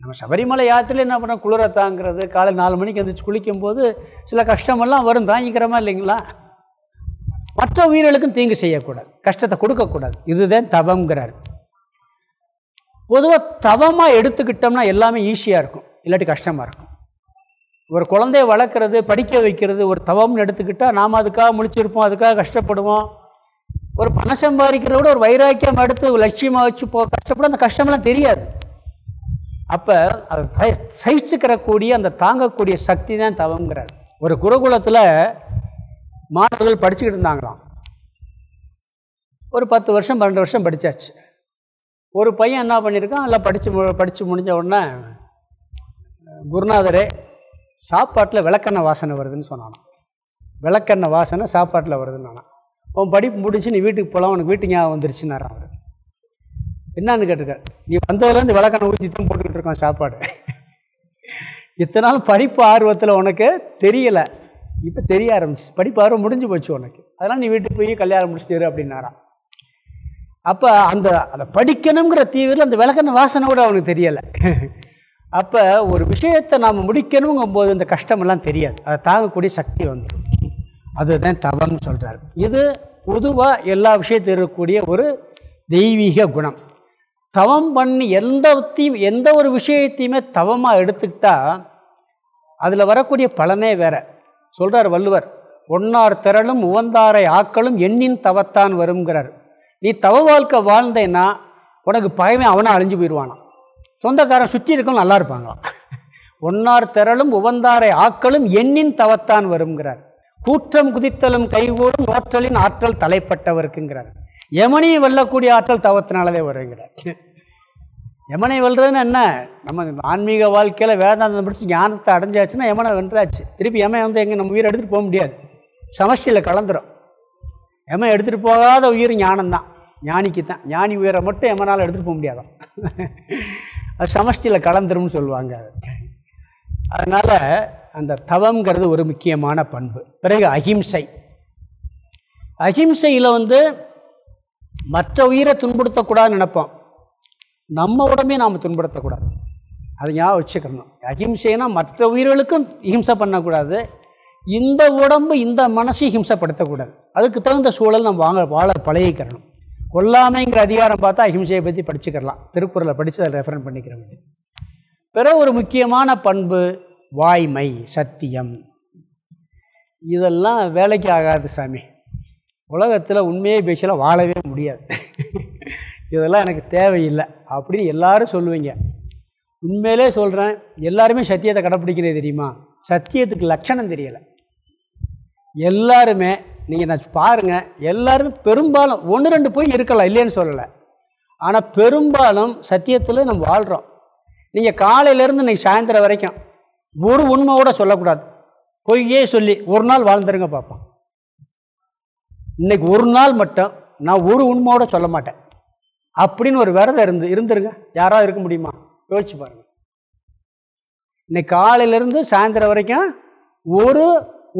நம்ம சபரிமலை யாத்திரையில் என்ன பண்ண குளிரை தாங்கிறது காலை நாலு மணிக்கு எந்திரிச்சு குளிக்கும்போது சில கஷ்டமெல்லாம் வரும். தாங்கிக்கிறோமா இல்லைங்களா? மற்ற உயிர்களுக்கும் தீங்கு செய்யக்கூடாது. கஷ்டத்தை கொடுக்கக்கூடாது. இதுதான் தவங்கிறார் பொதுவாக தவமாக எடுத்துக்கிட்டோம்னா எல்லாமே ஈஸியாக இருக்கும். இல்லாட்டி கஷ்டமாக இருக்கும். ஒரு குழந்தைய வளர்க்குறது படிக்க வைக்கிறது ஒரு தவம்னு எடுத்துக்கிட்டால் நாம் அதுக்காக முடிச்சிருப்போம் அதுக்காக கஷ்டப்படுவோம். ஒரு பணம் சம்பாதிக்கிறத விட ஒரு வைராக்கியம் எடுத்து லட்சியமாக வச்சு போ கஷ்டப்படும் அந்த கஷ்டமெல்லாம் தெரியாது. அப்போ அது சகிச்சுக்கிறக்கூடிய அந்த தாங்கக்கூடிய சக்தி தான் தவங்கிறார் ஒரு குருகுலத்தில் மாணவர்கள் படிச்சுக்கிட்டு இருந்தாங்களாம். ஒரு பத்து வருஷம் பன்னெண்டு வருஷம் படித்தாச்சு ஒரு பையன் என்ன பண்ணியிருக்கான்? எல்லாம் படித்து மு படித்து முடிஞ்ச உடனே குருநாதரே சாப்பாட்டில் விளக்கெண்ணெய் வாசனை வருதுன்னு சொன்னான் விளக்கெண்ணெய் வாசனை சாப்பாட்டில் வருதுன்னு நானா உன் படிப்பு முடிச்சு நீ வீட்டுக்கு போகலாம் உனக்கு வீட்டு ஞாபகம் வந்துருச்சுன்னாரா அவர். என்னன்னு கேட்டிருக்கார்? நீ வந்ததுலேருந்து விளக்கெண்ணெய் ஊற்றி தான் போட்டுக்கிட்டு இருக்கான் சாப்பாடு. இத்தனை நாள் படிப்பு ஆர்வத்தில் உனக்கு தெரியலை. இப்போ தெரிய ஆரம்பிச்சு. படிப்பு ஆர்வம் முடிஞ்சு போச்சு உனக்கு. அதனால் நீ வீட்டுக்கு போய் கல்யாணம் முடிச்சுட்டு அப்படின்னாராம். அப்போ அந்த அதை படிக்கணுங்கிற தீவிரம் அந்த விளக்கண வாசனை கூட அவனுக்கு தெரியலை. அப்போ ஒரு விஷயத்தை நாம் முடிக்கணுங்கும் போது இந்த கஷ்டமெல்லாம் தெரியாது. அதை தாங்கக்கூடிய சக்தி வந்துடும் அதுதான் தவம்னு சொல்கிறார் இது பொதுவாக எல்லா விஷயத்தையும் இருக்கக்கூடிய ஒரு தெய்வீக குணம். தவம் பண்ணி எந்தத்தையும் எந்த ஒரு விஷயத்தையுமே தவமாக எடுத்துக்கிட்டால் அதில் வரக்கூடிய பலனே வேற. சொல்கிறார் வள்ளுவர் ஒன்னார் திரளும் உவந்தாரை ஆக்களும் எண்ணின் தவத்தான் வருங்கிறார் நீ தவ வாழ்க்கை வாழ்ந்தேன்னா உனக்கு பயமே அவனை அழிஞ்சு போயிடுவானான் சொந்தக்காரன் சுற்றி இருக்கவங்க நல்லா இருப்பாங்களாம். ஒன்னார் திரளும் உவந்தாரை ஆக்களும் எண்ணின் தவத்தான் வருங்கிறார் கூற்றம் குதித்தலும் கைகூடும் ஓற்றலின் ஆற்றல் தலைப்பட்டவருக்குங்கிறார். யமனியை வெல்லக்கூடிய ஆற்றல் தவத்தினாலதே வருங்கிறார். யமனை வெல்றதுன்னு என்ன? நம்ம ஆன்மீக வாழ்க்கையில் வேதாந்தம் படித்து ஞானத்தை அடைஞ்சாச்சுன்னா யமனை வென்றாச்சு. திருப்பி யமன் வந்து எங்கே நம்ம உயிரை எடுத்துகிட்டு போக முடியாது. சமஷ்டியில் கலந்துரும். யமன் எடுத்துகிட்டு போகாத உயிர் ஞானம் தான் ஞானிக்கு தான் ஞானி உயிரை மட்டும் எமனால் எடுத்துகிட்டு போக முடியாதான். அது சமஷ்டியில் கலந்துரும்னு சொல்லுவாங்க அதனால் அந்த தவங்கிறது ஒரு முக்கியமான பண்பு. பிறகு அகிம்சை. அகிம்சையில் வந்து மற்ற உயிரை துன்புறுத்தக்கூடாதுன்னு நினைப்போம். நம்ம உடம்பே நாம் துன்புறுத்தக்கூடாது. அது ஞாபகம் வச்சுக்கணும். அகிம்சைனா மற்ற உயிர்களுக்கும் ஹிம்சை பண்ணக்கூடாது. இந்த உடம்பு இந்த மனசையும் ஹிம்சப்படுத்தக்கூடாது. அதுக்கு தகுந்த சூழல் நம்ம வாங்க வாழ பழகிக்கிறணும் கொல்லாமைங்கிற அதிகாரம் பார்த்தா அஹிம்சையை பற்றி படிச்சுக்கலாம் திருக்குறளை படித்து அதை ரெஃபரன் பண்ணிக்கிற வேண்டியது பிற ஒரு முக்கியமான பண்பு வாய்மை சத்தியம். இதெல்லாம் வேலைக்கு ஆகாது சாமி. உலகத்தில் உண்மையை பேசலாம் வாழவே முடியாது. இதெல்லாம் எனக்கு தேவையில்லை. அப்படின்னு எல்லாரும் சொல்லுவீங்க. உண்மையிலே சொல்கிறேன் எல்லாருமே சத்தியத்தை கடைப்பிடிக்கிறது தெரியுமா? சத்தியத்துக்கு லட்சணம் தெரியலை. எல்லாருமே நீங்கள் நான் பாருங்கள் எல்லாருமே பெரும்பாலும் ஒன்று ரெண்டு போய் இருக்கலாம் இல்லைன்னு சொல்லலை. ஆனால் பெரும்பாலும் சத்தியத்தில் நம்ம வாழ்கிறோம் நீங்கள் காலையிலேருந்து இன்றைக்கி சாயந்தரம் வரைக்கும் ஒரு உண்மை கூட சொல்லக்கூடாது. பொய்யே சொல்லி ஒரு நாள் வாழ்ந்துருங்க பார்ப்போம் இன்றைக்கி ஒரு நாள் மட்டும் நான் ஒரு உண்மையோட சொல்ல மாட்டேன். அப்படின்னு ஒரு விரதம் இருந்து இருந்துருங்க. யாராவது இருக்க முடியுமா? யோசிச்சு பாருங்கள் இன்னைக்கு காலையிலேருந்து சாயந்தரம் வரைக்கும் ஒரு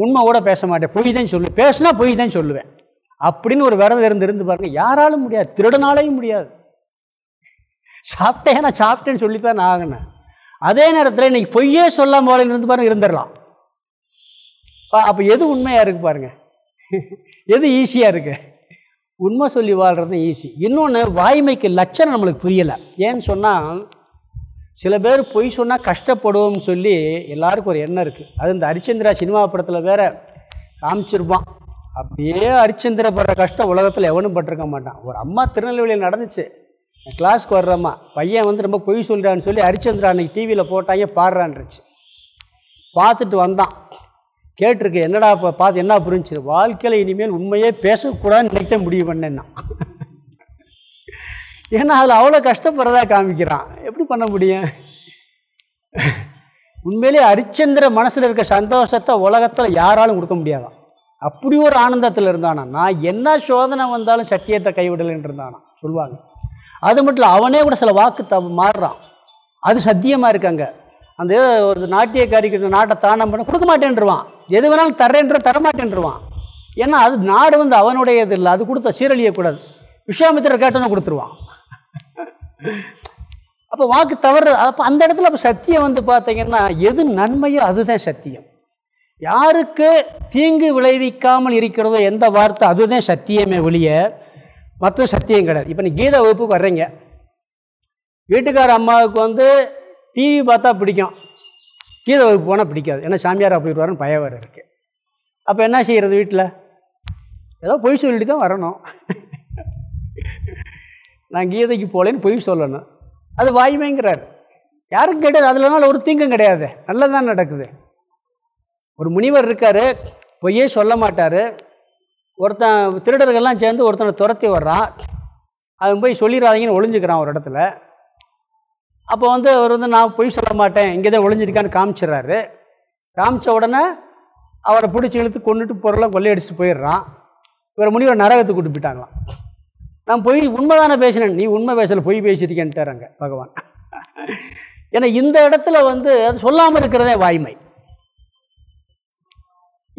உண்மை கூட பேச மாட்டேன். பொய் தான் சொல்லு. பேசுனா பொய் தான் சொல்லுவேன். அப்படின்னு ஒரு விரதம் இருந்து இருந்து யாராலும் முடியாது. திருடனாலையும் முடியாது. சாப்பிட்டேன் நான் சாப்பிட்டேன்னு சொல்லித்தான் நான் ஆகினேன் அதே நேரத்தில் இன்றைக்கி பொய்யே சொல்லாம போல இருந்து பாருங்க இருந்துடலாம். அப்போ எது உண்மையாக இருக்குது பாருங்கள் எது ஈஸியாக இருக்கு? உண்மை சொல்லி வாழ்கிறது ஈஸி. இன்னொன்று வாய்மைக்கு லட்சணம் நம்மளுக்கு புரியலை. ஏன்னு சொன்னால் சில பேர் பொய் சொன்னால் கஷ்டப்படுவோம்னு சொல்லி எல்லாருக்கும் ஒரு எண்ணம் இருக்குது அது இந்த ஹரிச்சந்திரா சினிமா படத்தில் வேற காமிச்சிருப்பான். அப்படியே ஹரிச்சந்திர படுற கஷ்டம் உலகத்தில் எவனும் பட்டிருக்க மாட்டான். ஒரு அம்மா திருநெல்வேலியில் நடந்துச்சு. கிளாஸ்க்கு வர்றம்மா. பையன் வந்து ரொம்ப பொய் சொல்கிறான்னு சொல்லி ஹரிச்சந்திரா அன்னைக்கு டிவியில் போட்டாங்க பாடுறான்ருச்சு. பார்த்துட்டு வந்தான். கேட்டிருக்கு என்னடா இப்போ பார்த்து என்ன புரிஞ்சு வாழ்க்கையில் இனிமேல் உண்மையே பேசக்கூடாதுன்னு நினைக்க முடிவு பண்ணேன்னா. ஏன்னா அதில் அவ்வளோ கஷ்டப்படுறதா காமிக்கிறான். பண்ண முடியும்? உண்மையிலே அரிச்சந்திர மனசில் இருக்க சந்தோஷத்தை உலகத்தில் யாராலும் கொடுக்க முடியாதான். அப்படி ஒரு ஆனந்தத்தில் இருந்தானா? நான் என்ன சோதனை வந்தாலும் சத்தியத்தை கைவிடலைன்னு இருந்தானா? சொல்லுவாங்க. அது மட்டும் இல்லை அவனே கூட சில வாக்கு த மாறுறான். அது சத்தியமாக இருக்காங்க. அந்த ஒரு நாட்டியக்காரிக்கு நாட்டை தானம் பண்ண கொடுக்க மாட்டேன்ருவான். எது வேணாலும் தரேன்ற தரமாட்டேன்ருவான். ஏன்னா அது நாடு வந்து அவனுடையது இல்லை. அது கொடுத்த சீரழியக்கூடாது. விஸ்வாமித்திரர் கேட்டோன்னு கொடுத்துருவான். அப்போ வாக்கு தவறு அப்போ அந்த இடத்துல அப்போ சத்தியம் வந்து பார்த்தீங்கன்னா எது நன்மையோ அதுதான் சத்தியம். யாருக்கு தீங்கு விளைவிக்காமல் இருக்கிறதோ எந்த வார்த்தை அதுதான் சத்தியமே ஒழிய மற்ற சத்தியம் கிடையாது. இப்போ நீ கீத வகுப்புக்கு வர்றீங்க. வீட்டுக்கார அம்மாவுக்கு வந்து டிவி பார்த்தா பிடிக்கும். கீத வகுப்பு போனால் பிடிக்காது. ஏன்னா சாமியாராக போயிடுவாருன்னு பயம் வேறு இருக்குது அப்போ என்ன செய்கிறது வீட்டில் ஏதோ பொய் சொல்லிட்டு தான் வரணும். நான் கீதைக்கு போகலன்னு பொய் சொல்லணும். அது வாய்மைங்கிறார். யாருக்கும் கிடையாது அதுலனால ஒரு தீங்கும் கிடையாது. நல்லதான் நடக்குது. ஒரு முனிவர் இருக்கார் பொய்யே சொல்ல மாட்டார். ஒருத்தன் திருடர்கள்லாம் சேர்ந்து ஒருத்தனை துரத்தி வர்றான். அவன் போய் சொல்லிடாதீங்கன்னு ஒளிஞ்சுக்கிறான் ஒரு இடத்துல. அப்போ வந்து அவர் வந்து நான் பொய் சொல்ல மாட்டேன் இங்கே தான் ஒளிஞ்சிருக்கான்னு காமிச்சிடறாரு. காமிச்ச உடனே அவரை பிடிச்சி இழுத்து கொண்டுட்டு பொருளாக கொள்ளையடிச்சிட்டு போயிடுறான். இவர் முனிவர் நரகத்துக்கு கூட்டு போயிட்டாங்களாம். நான் பொய் உண்மை தானே பேசினேன். நீ உண்மை பேசலை பொய் பேசியிருக்கேன்ட்டார் பகவான். ஏன்னா இந்த இடத்துல வந்து அது சொல்லாமல் இருக்கிறதே வாய்மை.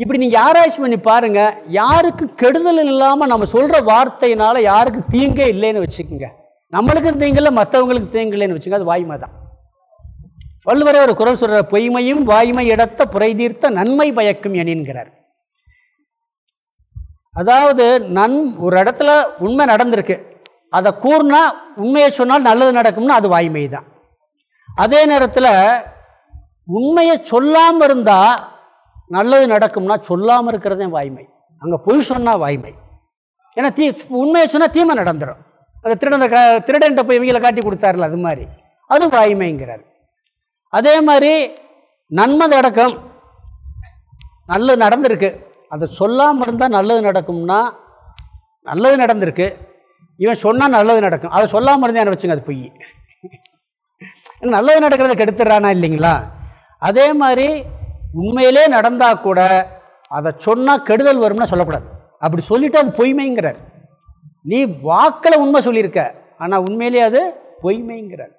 இப்படி நீங்கள் ஆராய்ச்சி பண்ணி பாருங்கள் யாருக்கு கெடுதல் இல்லாமல் நம்ம சொல்கிற வார்த்தையினால் யாருக்கு தீங்கே இல்லைன்னு வச்சுக்கோங்க. நம்மளுக்கும் தீங்கில்லை மற்றவங்களுக்கு தீங்கு இல்லைன்னு வச்சுக்கோங்க அது வாய்மை தான். வள்ளுவரே ஒரு குரல் சொல்கிற பொய்மையும் வாய்மை இடத்த புரை தீர்த்த நன்மை பயக்கும் என்கிறார் அதாவது நன் ஒரு இடத்துல உண்மை நடந்திருக்கு. அதை கூர்னா உண்மையை சொன்னால் நல்லது நடக்கும்னா அது வாய்மை தான் அதே நேரத்தில் உண்மையை சொல்லாமல் இருந்தால் நல்லது நடக்கும்னா சொல்லாமல் இருக்கிறதே வாய்மை. அங்கே பொய் சொன்னால் வாய்மை. ஏன்னா தீ உண்மையை சொன்னால் தீமை நடந்துடும் அந்த திருடன் க திருடன்ட்ட போய் இவங்களை காட்டி கொடுத்தாருல அது மாதிரி. அது வாய்மைங்கிறார். அதே மாதிரி நன்மை நடக்கும் நல்லது நடந்திருக்கு. அதை சொல்லாமல் இருந்தால் நல்லது நடக்கும்னா நல்லது நடந்திருக்கு. இவன் சொன்னால் நல்லது நடக்கும். அதை சொல்லாமல் இருந்தால் வச்சுங்க அது பொய். நல்லது நடக்கிறத கெடுத்துடுறானா இல்லைங்களா? அதே மாதிரி உண்மையிலே நடந்தால் கூட அதை சொன்னால் கெடுதல் வரும்னா சொல்லக்கூடாது. அப்படி சொல்லிவிட்டு அது பொய்மைங்கிறார். நீ வாக்கில் உண்மை சொல்லியிருக்க ஆனால் உண்மையிலே அது பொய்மைங்கிறார்.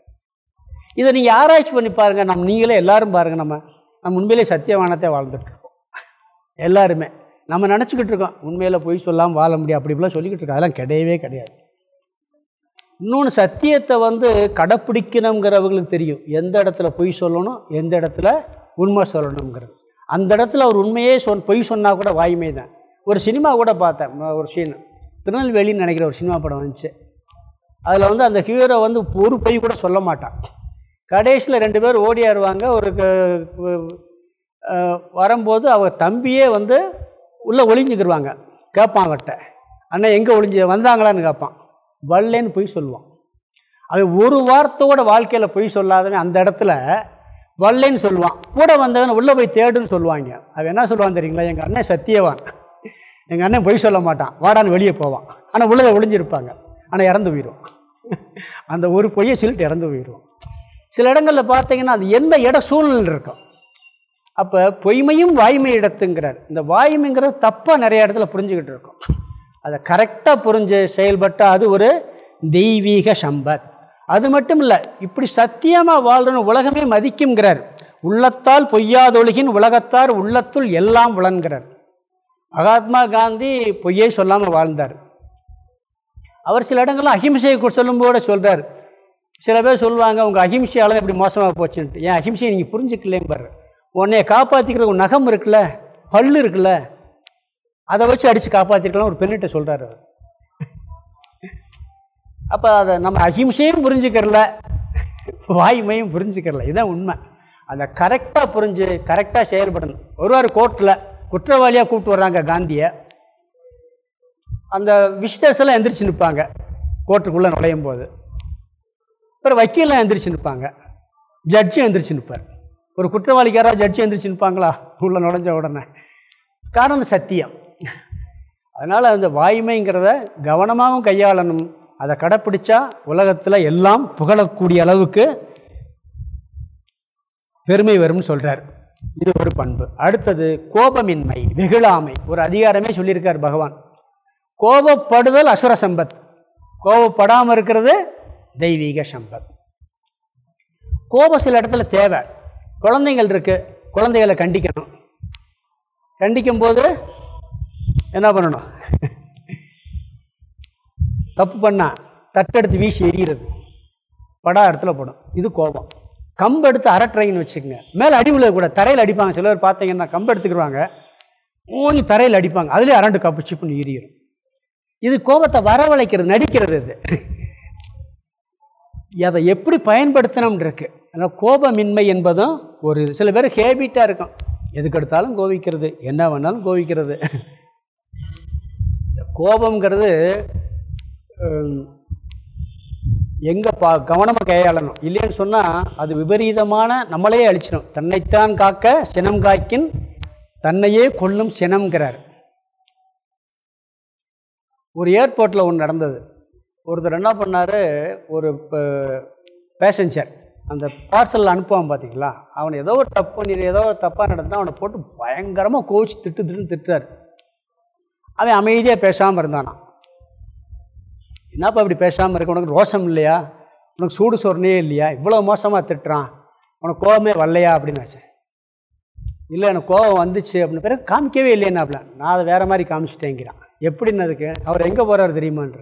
இதை நீங்கள் ஆராய்ச்சி பண்ணி பாருங்கள் நம்ம நீங்களே எல்லோரும் பாருங்கள் நம்ம நம்ம உண்மையிலே சத்தியவானத்தை வாழ்ந்துட்டுருக்கோம் எல்லாருமே. நம்ம நினச்சிக்கிட்டு இருக்கோம் உண்மையில் பொய் சொல்லாமல் வாழ முடியும் அப்படி இப்படிலாம் சொல்லிக்கிட்டு இருக்கோம். அதெல்லாம் கிடையவே கிடையாது. இன்னொன்று சத்தியத்தை வந்து கடைப்பிடிக்கணுங்கிறவங்களுக்கு தெரியும். எந்த இடத்துல பொய் சொல்லணும் எந்த இடத்துல உண்மை சொல்லணுங்கிறது. அந்த இடத்துல அவர் உண்மையே சொன் பொய் சொன்னால் கூட வாய்மை தான். ஒரு சினிமா கூட பார்த்தேன் ஒரு சீன் திருநெல்வேலின்னு நினைக்கிற ஒரு சினிமா படம் வந்துச்சு. அதில் வந்து அந்த ஹீரோ வந்து ஒரு பொய் கூட சொல்ல மாட்டான். கடைசியில் ரெண்டு பேர் ஓடியாருவாங்க ஒரு வரும்போது அவர் தம்பியே வந்து உள்ளே ஒளிஞ்சுக்கிடுவாங்க கேட்பான் அவர்கிட்ட அண்ணன் எங்கே ஒளிஞ்சு வந்தாங்களான்னு கேட்பான் வல்லேன்னு பொய் சொல்லுவான். அவன் ஒரு வார்த்தையோட வாழ்க்கையில் பொய் சொல்லாதவன் அந்த இடத்துல வல்லேன்னு சொல்லுவான். கூட வந்தவன் உள்ளே போய் தேடுன்னு சொல்லுவாங்க. அவன் என்ன சொல்லுவான் தெரியுங்களா? எங்கள் அண்ணன் சத்தியவான். எங்கள் அண்ணன் பொய் சொல்ல மாட்டான். வாடான்னு வெளியே போவான். ஆனால் உள்ளதை ஒளிஞ்சிருப்பாங்க. ஆனால் இறந்து போயிடும் அந்த ஒரு பொய்யை சொல்லிட்டு இறந்து போயிடுவோம் சில இடங்களில் பார்த்தீங்கன்னா அது எந்த இட சூழ்நிலை இருக்கும். அப்போ பொய்மையும் வாய்மை இடத்துங்கிறார். இந்த வாய்மைங்கிறது தப்பாக நிறைய இடத்துல புரிஞ்சுக்கிட்டு இருக்கும். அதை கரெக்டாக புரிஞ்சு செயல்பட்டால் அது ஒரு தெய்வீக சம்பத். அது மட்டும் இல்லை இப்படி சத்தியமாக வாழ்றன்னு உலகமே மதிக்குங்கிறார் உள்ளத்தால் பொய்யாதொழுகின் உலகத்தார் உள்ளத்துள் எல்லாம் உழன்கிறார் மகாத்மா காந்தி பொய்யே சொல்லாமல் வாழ்ந்தார். அவர் சில இடங்கள்லாம் அஹிம்சையை சொல்லும்போது சொல்கிறார் சில பேர் சொல்லுவாங்க உங்கள் அஹிம்சையால் எப்படி இப்படி மோசமாக போச்சுன்ட்டு. ஏன் அஹிம்சையை நீங்கள் புரிஞ்சுக்கலேன்னு பாரு உன்னைய காப்பாற்றிக்கிறது ஒரு நகம் இருக்குல்ல பல் இருக்குல்ல அதை வச்சு அடித்து காப்பாற்றிருக்கலாம் ஒரு பெண்ணிட்ட சொல்கிறார் அவர். அப்போ அதை நம்ம அஹிம்சையும் புரிஞ்சுக்கிறல வாய்மையும் புரிஞ்சுக்கிறல இதுதான் உண்மை. அதை கரெக்டாக புரிஞ்சு கரெக்டாக செயல்படணும். ஒருவார் கோர்ட்டில் குற்றவாளியாக கூப்பிட்டு வர்றாங்க காந்தியை. அந்த விசிட்டர்ஸ் எல்லாம் எந்திரிச்சு நிற்பாங்க கோர்ட்டுக்குள்ளே நுழையும் போது அப்புறம் வக்கீலாம் எந்திரிச்சு நிற்பாங்க ஜட்ஜும் எந்திரிச்சு நிற்பார் ஒரு குற்றவாளிக்கு யாராவது ஜட்ஜி எந்திரிச்சு நிற்பாங்களா உள்ளே நுழைஞ்ச உடனே. காரணம் சத்தியம். அதனால் அந்த வாய்மைங்கிறத கவனமாகவும் கையாளணும். அதை கடைப்பிடிச்சா உலகத்தில் எல்லாம் புகழக்கூடிய அளவுக்கு பெருமை வரும்னு சொல்கிறார் இது ஒரு பண்பு. அடுத்தது கோபமின்மை வெகுளாமை. ஒரு அதிகாரமே சொல்லியிருக்கார் பகவான். கோபப்படுதல் அசுர சம்பத். கோபப்படாமல் இருக்கிறது தெய்வீக சம்பத். கோபம் சில இடத்துல தேவை. குழந்தைகள் இருக்குது குழந்தைகளை கண்டிக்கணும். கண்டிக்கும் போது என்ன பண்ணணும்? தப்பு பண்ணால் தட்டெடுத்து வீசி எரியிறது படா இடத்துல போடும். இது கோபம். கம்பு எடுத்து அரட்டுறீங்கன்னு வச்சுக்கோங்க. மேலே அடி கூட தரையில் அடிப்பாங்க. சில பேர் பார்த்தீங்கன்னா கம்பு எடுத்துக்கிடுவாங்க ஓங்கி தரையில் அடிப்பாங்க. அதுலேயே அரண்டு கப்பு சிப்புன்னு எரியிடும் இது கோபத்தை வரவழைக்கிறது நடிக்கிறது இது. அதை எப்படி பயன்படுத்தணும்னு இருக்குது அதனால் கோபமின்மை என்பதும் ஒரு சில பேர் ஹேபிட்டாக இருக்கும். எதுக்கு எடுத்தாலும் கோவிக்கிறது என்ன வேணாலும் கோவிக்கிறது கோபங்கிறது எங்கே பா கவனமாக கையாளணும். இல்லைன்னு சொன்னால் அது விபரீதமான நம்மளே அழிச்சிடும் தன்னைத்தான் காக்க சினம் காய்க்கின் தன்னையே கொல்லும் சினம்ங்கிறார். ஒரு ஏர்போர்ட்டில் ஒன்று நடந்தது. ஒருத்தர் என்ன பண்ணார்? ஒரு பேசஞ்சர் அந்த பார்சலில் அனுப்புவான் பார்த்தீங்களா அவனை ஏதோ ஒரு தப்பு பண்ணி ஏதோ தப்பாக நடந்தால் அவனை போட்டு பயங்கரமாக கோவிச்சு திட்டு திட்டுன்னு திட்டுறாரு. அவன் அமைதியாக பேசாமல் இருந்தானான் என்னப்பா இப்படி பேசாமல் இருக்க? உனக்கு ரோஷம் இல்லையா? உனக்கு சூடு சொரணே இல்லையா? இவ்வளோ மோசமாக திட்டுறான். உனக்கு கோபமே வரலையா? அப்படின்னு வச்சேன் இல்லை எனக்கு கோபம் வந்துச்சு அப்படின்னு பிறகு காமிக்கவே இல்லையாப்ல நான் அதை வேறு மாதிரி காமிச்சிட்டேங்கிறான். எப்படின்னு அதுக்கு? அவர் எங்கே போகிறார் தெரியுமான்ற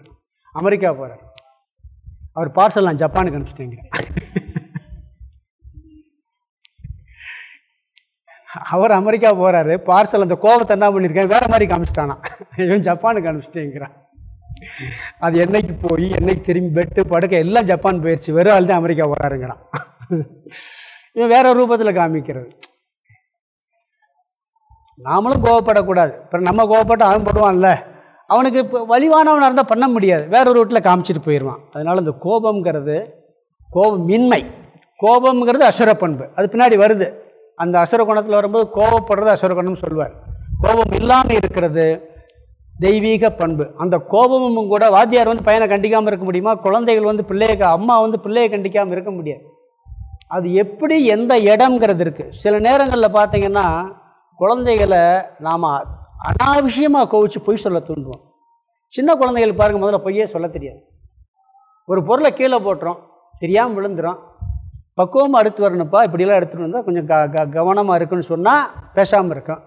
அமெரிக்கா போகிறார் அவர் பார்சல் நான் ஜப்பானுக்கு அனுப்பிச்சிட்டேங்கிறேன் அவர் அமெரிக்கா போகிறாரு பார்சல் அந்த கோபத்தை என்ன பண்ணியிருக்கேன் வேறு மாதிரி காமிச்சிட்டானா? இவன் ஜப்பானுக்கு அனுப்பிச்சிட்டேங்கிறான். அது என்னைக்கு போய் என்னைக்கு திரும்பி பெட்டு படுக்க எல்லாம் ஜப்பான் போயிடுச்சு வெறும் ஆள் தான் அமெரிக்கா போகிறாருங்கிறான் இவன் வேற ரூபத்தில் காமிக்கிறது. நாமளும் கோவப்படக்கூடாது. இப்போ நம்ம கோவப்பட்டு அவன் படுவான்ல. அவனுக்கு இப்போ வலிவானவனாக இருந்தால் பண்ண முடியாது. வேற ஒரு ரூட்டில் காமிச்சிட்டு போயிடுவான் அதனால் இந்த கோபங்கிறது கோபமின்மை. கோபம்ங்கிறது அசுர பண்பு அது பின்னாடி வருது. அந்த அசுரகுணத்தில் வரும்போது கோபப்படுறது அசுரகுணம்னு சொல்லுவார் சொல்வார். கோபம் இல்லாமல் இருக்கிறது தெய்வீக பண்பு. அந்த கோபமும் கூட வாத்தியார் வந்து பையனை கண்டிக்காமல் இருக்க முடியுமா? குழந்தைகள் வந்து பிள்ளைய அம்மா வந்து பிள்ளையை கண்டிக்காமல் இருக்க முடியாது. அது எப்படி எந்த இடம்ங்கிறது இருக்குது சில நேரங்களில் பார்த்தீங்கன்னா குழந்தைகளை நாம் அனாவசியமாக கோவிச்சு பொய் சொல்ல தூண்டுவோம். சின்ன குழந்தைகள் பாருங்கள் முதல்ல பொய்யே சொல்ல தெரியாது. ஒரு பொருளை கீழே போட்டுறோம் தெரியாமல் விழுந்துடும் பக்குவமாக அடுத்து வரணுப்பா இப்படிலாம் எடுத்துகிட்டு வந்தால் கொஞ்சம் க க கவனமாக இருக்குன்னு சொன்னால் பேசாமல் இருக்கும்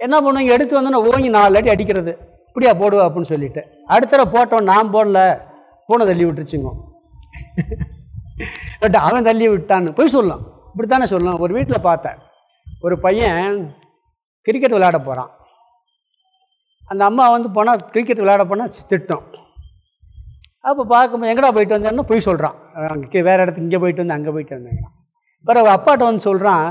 என்ன பண்ணுவோம் எடுத்து வந்தோன்னா ஓங்கி நாலு அடி அடிக்கிறது. இப்படியா போடுவா அப்படின்னு சொல்லிட்டு. அடுத்த போட்டோம் நான் போடல. பூனை தள்ளி விட்டுருச்சுங்க. பட் அவன் தள்ளி விட்டான்னு போய் சொல்லலாம். இப்படித்தானே சொல்லலாம். ஒரு வீட்டில் பார்த்தேன். ஒரு பையன் கிரிக்கெட் விளையாட போகிறான் அந்த அம்மா வந்து போனால் கிரிக்கெட் விளையாட போனால் திட்டம். அப்போ பார்க்கும்போது எங்கடா போயிட்டு வந்தேன்னா போய் சொல்கிறான் அங்கே வேறு இடத்துக்கு இங்கே போயிட்டு வந்து அங்கே போயிட்டு வந்தேங்கிறான் பிறகு அப்பாட்ட வந்து சொல்கிறான்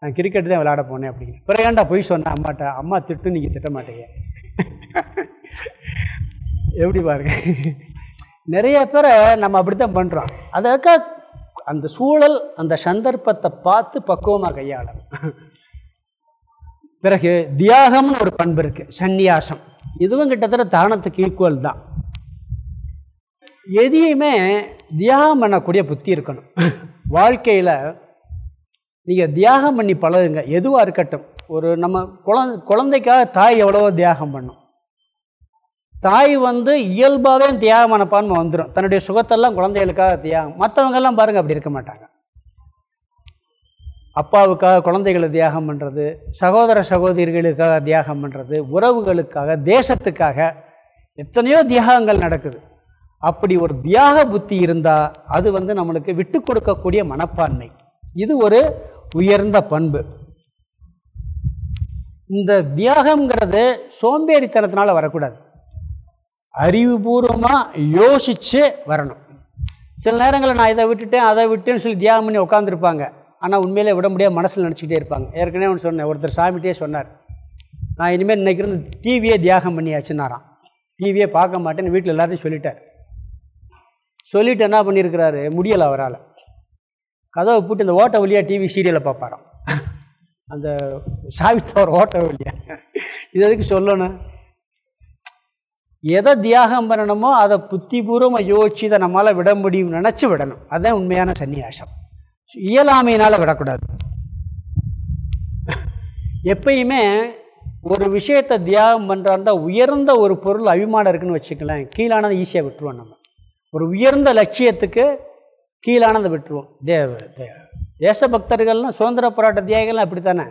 நான் கிரிக்கெட் தான் விளையாட போனேன் அப்படின்னு. பிறகு ஏன்டா போய் சொன்னேன் அம்மாட்ட? அம்மா திட்டு நீங்கள் திட்ட மாட்டீங்க. எப்படி பாருங்க. நிறைய பேரை நம்ம அப்படி தான் பண்ணுறோம் அதுக்காக அந்த சூழல் அந்த சந்தர்ப்பத்தை பார்த்து பக்குவமாக கையாளணும். பிறகு தியாகம்னு ஒரு பண்பு இருக்குது சந்நியாசம். இதுவும் கிட்டத்தட்ட தானத்துக்கு ஈக்குவல் தான். எதையுமே தியாகம் பண்ணக்கூடிய புத்தி இருக்கணும். வாழ்க்கையில் நீங்கள் தியாகம் பண்ணி பழகுங்க. எதுவாக இருக்கட்டும். ஒரு நம்ம குழந் குழந்தைக்காக தாய் எவ்வளவோ தியாகம் பண்ணும். தாய் வந்து இயல்பாகவே தியாகம் மனப்பான்மை வந்துடும் தன்னுடைய சுகத்தெல்லாம் குழந்தைகளுக்காக தியாகம். மற்றவங்கெல்லாம் பாருங்கள் அப்படி இருக்க மாட்டாங்க. அப்பாவுக்காக குழந்தைகளை தியாகம் பண்ணுறது சகோதர சகோதரிகளுக்காக தியாகம் பண்ணுறது உறவுகளுக்காக தேசத்துக்காக எத்தனையோ தியாகங்கள் நடக்குது. அப்படி ஒரு தியாக புத்தி இருந்தால் அது வந்து நம்மளுக்கு விட்டு கொடுக்கக்கூடிய மனப்பான்மை. இது ஒரு உயர்ந்த பண்பு. இந்த தியாகங்கிறது சோம்பேறித்தனத்தினால வரக்கூடாது. அறிவுபூர்வமாக யோசித்து வரணும். சில நேரங்களில் நான் இதை விட்டுட்டேன் அதை விட்டேன்னு சொல்லி தியாகம் பண்ணி உட்காந்துருப்பாங்க ஆனால் உண்மையிலே விட முடியாது மனசில் நினச்சிக்கிட்டே இருப்பாங்க. ஏற்கனவே ஒன்று சொன்னேன் ஒருத்தர் சாமிகிட்டே சொன்னார். நான் இனிமேல் இன்றைக்கி இருந்து டிவியே தியாகம் பண்ணியாச்சுன்னாரான் டிவியே பார்க்க மாட்டேன்னு வீட்டில் எல்லாத்தையும் சொல்லிட்டார். சொல்லிவிட்டு என்ன பண்ணியிருக்கிறாரு முடியலை அவரால். கதவை போட்டு இந்த ஓட்ட வழியாக டிவி சீரியலை பார்ப்பாராம். அந்த சாவித்தவர் ஓட்ட வழியாக இது எதுக்கு சொல்லணும்? எதை தியாகம் பண்ணணுமோ அதை புத்திபூர்வமாக யோசிச்சு இதை நம்மளால் விட முடியும் நினச்சி விடணும். அதுதான் உண்மையான சன்னியாசம். இயலாமையினால் விடக்கூடாது. எப்பயுமே ஒரு விஷயத்தை தியாகம் பண்ணுறாருந்தா உயர்ந்த ஒரு பொருள் அபிமானம் இருக்குன்னு வச்சுக்கலாம் கீழானதை ஈஸியாக விட்டுருவோம் நம்ம. ஒரு உயர்ந்த லட்சியத்துக்கு கீழானதை விட்டுருவோம். தேவ தேசபக்தர்கள்லாம் சுதந்திர போராட்ட தியாகிகள்லாம் அப்படி தானே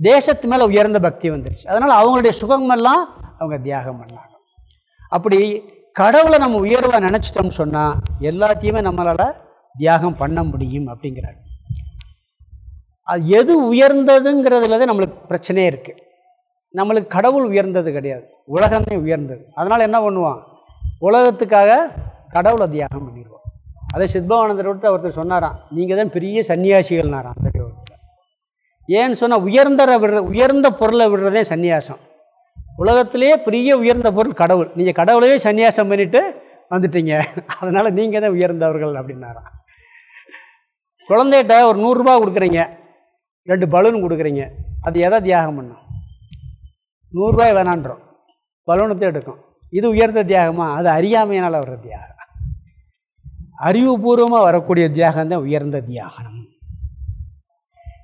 தேசத்து மேலே உயர்ந்த பக்தி வந்துருச்சு. அதனால் அவங்களுடைய சுகமெல்லாம் அவங்க தியாகம் பண்ணாங்க. அப்படி கடவுளை நம்ம உயர்வாக நினச்சிட்டோம்னு சொன்னால் எல்லாத்தையுமே நம்மளால் தியாகம் பண்ண முடியும் அப்படிங்கிறார். அது எது உயர்ந்ததுங்கிறதுல தான் நம்மளுக்கு பிரச்சனையே இருக்குது நம்மளுக்கு கடவுள் உயர்ந்தது கிடையாது. உலகமே உயர்ந்தது. அதனால் என்ன பண்ணுவான்? உலகத்துக்காக கடவுளை தியாகம் பண்ணிடுவோம் அதை சித்பவானந்தர் விட்டு ஒருத்தர் சொன்னாராம் நீங்கள் தான் பெரிய சன்னியாசிகள்னாராம். பெரியவர் ஏன்னு சொன்னால் உயர்ந்த விடுற உயர்ந்த பொருளை விடுறதே சன்னியாசம். உலகத்திலேயே பெரிய உயர்ந்த பொருள் கடவுள். நீங்கள் கடவுளையே சன்னியாசம் பண்ணிவிட்டு வந்துட்டீங்க. அதனால் நீங்கள் தான் உயர்ந்தவர்கள் அப்படின்னாராம். குழந்தைகிட்ட ஒரு நூறுரூபா கொடுக்குறீங்க ரெண்டு பலூன் கொடுக்குறீங்க அது எதை தியாகம் பண்ணும்? நூறுரூவாய் வேணான்றோம். பலூனத்தை எடுக்கும். இது உயர்ந்த தியாகமா? அது அறியாமையினால் வர்ற தியாகம். அறிவுபூர்வமாக வரக்கூடிய தியாகம் தான் உயர்ந்த தியாகனம்.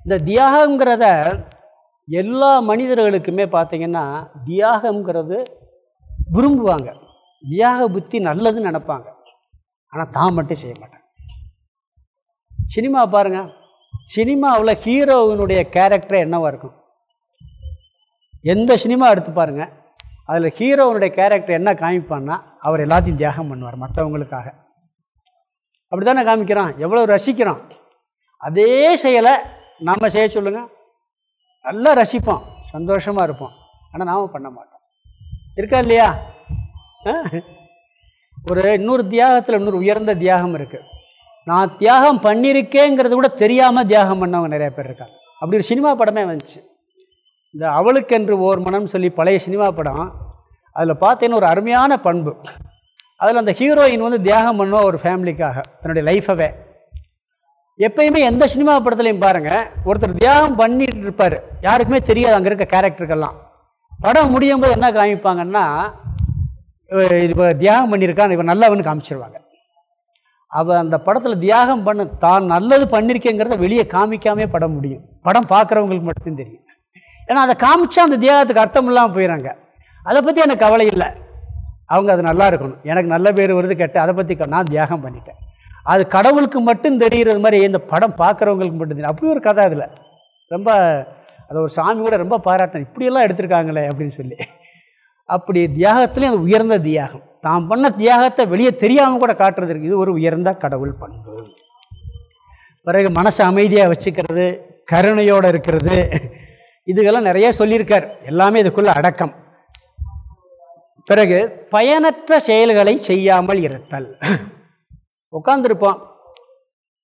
இந்த தியாகங்கிறத எல்லா மனிதர்களுக்குமே பார்த்திங்கன்னா தியாகங்கிறது விரும்புவாங்க. தியாக புத்தி நல்லதுன்னு நினப்பாங்க. ஆனால் தான் மட்டும் செய்ய மாட்டாங்க. சினிமா பாருங்கள் சினிமாவில் ஹீரோவினுடைய கேரக்டர் என்னவாக இருக்கும்? எந்த சினிமா எடுத்து பாருங்கள் அதில் ஹீரோவனுடைய கேரக்டர் என்ன காமிப்பான்னா அவர் எல்லாத்தையும் தியாகம் பண்ணுவார் மற்றவங்களுக்காக அப்படி தானே காமிக்கிறான்? எவ்வளோ ரசிக்கிறான்? அதே செயலை நம்ம செய்ய சொல்லுங்கள் நல்லா ரசிப்போம். சந்தோஷமாக இருப்போம். ஆனால் நாம் பண்ண மாட்டோம். இருக்கா இல்லையா? ஒரு இன்னொரு தியாகத்தில் இன்னொரு உயர்ந்த தியாகம் இருக்குது நான் தியாகம் பண்ணியிருக்கேங்கிறது கூட தெரியாமல் தியாகம் பண்ணவங்க நிறையா பேர் இருக்காங்க. அப்படி ஒரு சினிமா படமே வந்துச்சு. இந்த அவளுக்கென்று ஓர் மனம் சொல்லி பழைய சினிமா படம் அதில் பார்த்தீங்கன்னா ஒரு அருமையான பண்பு. அதில் அந்த ஹீரோயின் வந்து தியாகம் பண்ணுவா ஒரு ஃபேமிலிக்காக தன்னுடைய லைஃபவே எப்பயுமே எந்த சினிமா படத்துலையும் பாருங்கள் ஒருத்தர் தியாகம் பண்ணிட்டு இருப்பார். யாருக்குமே தெரியாது அங்கே இருக்க கேரக்டருக்கெல்லாம் படம் முடியும் போது என்ன காமிப்பாங்கன்னா இப்போ தியாகம் பண்ணியிருக்கான் இவன் நல்லவன்னு காமிச்சிருவாங்க. அவள் அந்த படத்தில் தியாகம் பண்ண தான் நல்லது பண்ணியிருக்கேங்கிறத வெளியே காமிக்காமே படம் முடியும். படம் பார்க்குறவங்களுக்கு மட்டும் தெரியும். ஏன்னா அதை காமிச்சா அந்த தியாகத்துக்கு அர்த்தம் இல்லாமல் போயிடறாங்க அதை பற்றி எனக்கு கவலை இல்லை. அவங்க அது நல்லா இருக்கணும். எனக்கு நல்ல பேர் வருது கேட்டு அதை பற்றி நான் தியாகம் பண்ணிட்டேன். அது கடவுளுக்கு மட்டும் தெரிகிறது மாதிரி இந்த படம் பார்க்குறவங்களுக்கு மட்டும் தெரியும். அப்படி ஒரு கதை அதில். ரொம்ப அதை ஒரு சாமி கூட ரொம்ப பாராட்டினேன் இப்படியெல்லாம் எடுத்திருக்காங்களே அப்படின்னு சொல்லி. அப்படி தியாகத்துலேயும் அது உயர்ந்த தியாகம். தான் பண்ண தியாகத்தை வெளியே தெரியாமல் கூட காட்டுறது இருக்குது இது ஒரு உயர்ந்த கடவுள் பண்பு. பிறகு மனசை அமைதியாக வச்சுக்கிறது கருணையோடு இருக்கிறது. இதுகெல்லாம் நிறைய சொல்லியிருக்கார். எல்லாமே இதுக்குள்ளே அடக்கம். பிறகு பயனற்ற செயல்களை செய்யாமல் இருத்தல். உட்காந்துருப்போம்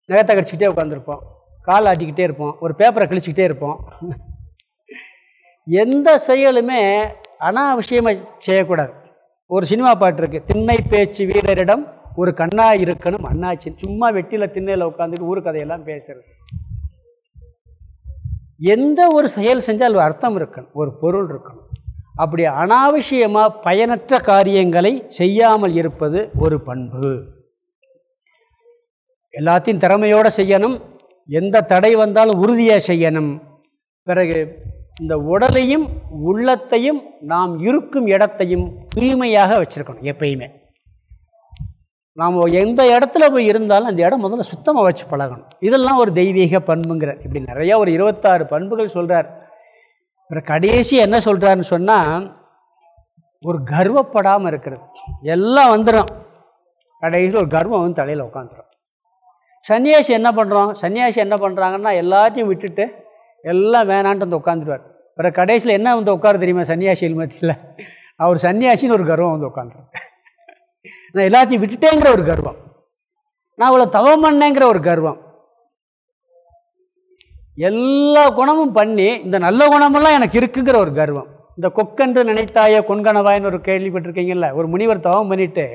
நகத்தை கடிச்சிக்கிட்டே உட்காந்துருப்போம் கால் ஆட்டிக்கிட்டே இருப்போம். ஒரு பேப்பரை கிழிச்சிக்கிட்டே இருப்போம். எந்த செயலுமே அனாவசியமாக செய்யக்கூடாது. ஒரு சினிமா பாட்டு இருக்குது திண்ணை பேச்சு வீரரிடம் ஒரு கண்ணா இருக்கணும். அண்ணாச்சி. சும்மா வெட்டியில் திண்ணையில் உட்காந்துட்டு ஊர் கதையெல்லாம் பேசுறது. எந்த ஒரு செயல் செஞ்சால் ஒரு அர்த்தம் இருக்கணும். ஒரு பொருள் இருக்கணும். அப்படி அனாவசியமாக பயனற்ற காரியங்களை செய்யாமல் இருப்பது ஒரு பண்பு. எல்லாத்தையும் திறமையோடு செய்யணும். எந்த தடை வந்தாலும் உறுதியாக செய்யணும். பிறகு இந்த உடலையும் உள்ளத்தையும் நாம் இருக்கும் இடத்தையும் தூய்மையாக வச்சுருக்கணும் எப்பயுமே. நாம் எந்த இடத்துல போய் இருந்தாலும் அந்த இடம் முதல்ல சுத்தமாக வச்சு பழகணும். இதெல்லாம் ஒரு தெய்வீக பண்புங்கிறார். இப்படி நிறையா ஒரு இருபத்தாறு பண்புகள் சொல்கிறார் அப்புறம் கடைசி என்ன சொல்கிறாருன்னு சொன்னால் ஒரு கர்வப்படாமல் இருக்கிறது. எல்லாம் வந்துடும் கடைசியில் ஒரு கர்வம் வந்து தலையில் உட்காந்துரும் சன்னியாசி என்ன பண்ணுறோம் சன்னியாசி என்ன பண்ணுறாங்கன்னா எல்லாத்தையும் விட்டுட்டு எல்லாம் வேணான்ட்டு வந்து உட்காந்துருவார் அப்புறம் கடைசியில் என்ன வந்து உட்காரு தெரியுமா சன்னியாசியில் மத்தியில் அவர் சன்னியாசின்னு ஒரு கர்வம் வந்து உட்காந்துருக்கு நான் எல்லாத்தையும் விட்டுட்டேங்கிற ஒரு கர்வம். நான் அவ்வளோ தவம் பண்ணேங்கிற ஒரு கர்வம். எல்லா குணமும் பண்ணி இந்த நல்ல குணமெல்லாம் எனக்கு இருக்குங்கிற ஒரு கர்வம். இந்த கொக்கன்று நினைத்தாய கொன்கணவாயின்னு ஒரு கேள்விப்பட்டிருக்கீங்கல்ல ஒரு முனிவர் தவம் பண்ணிட்டு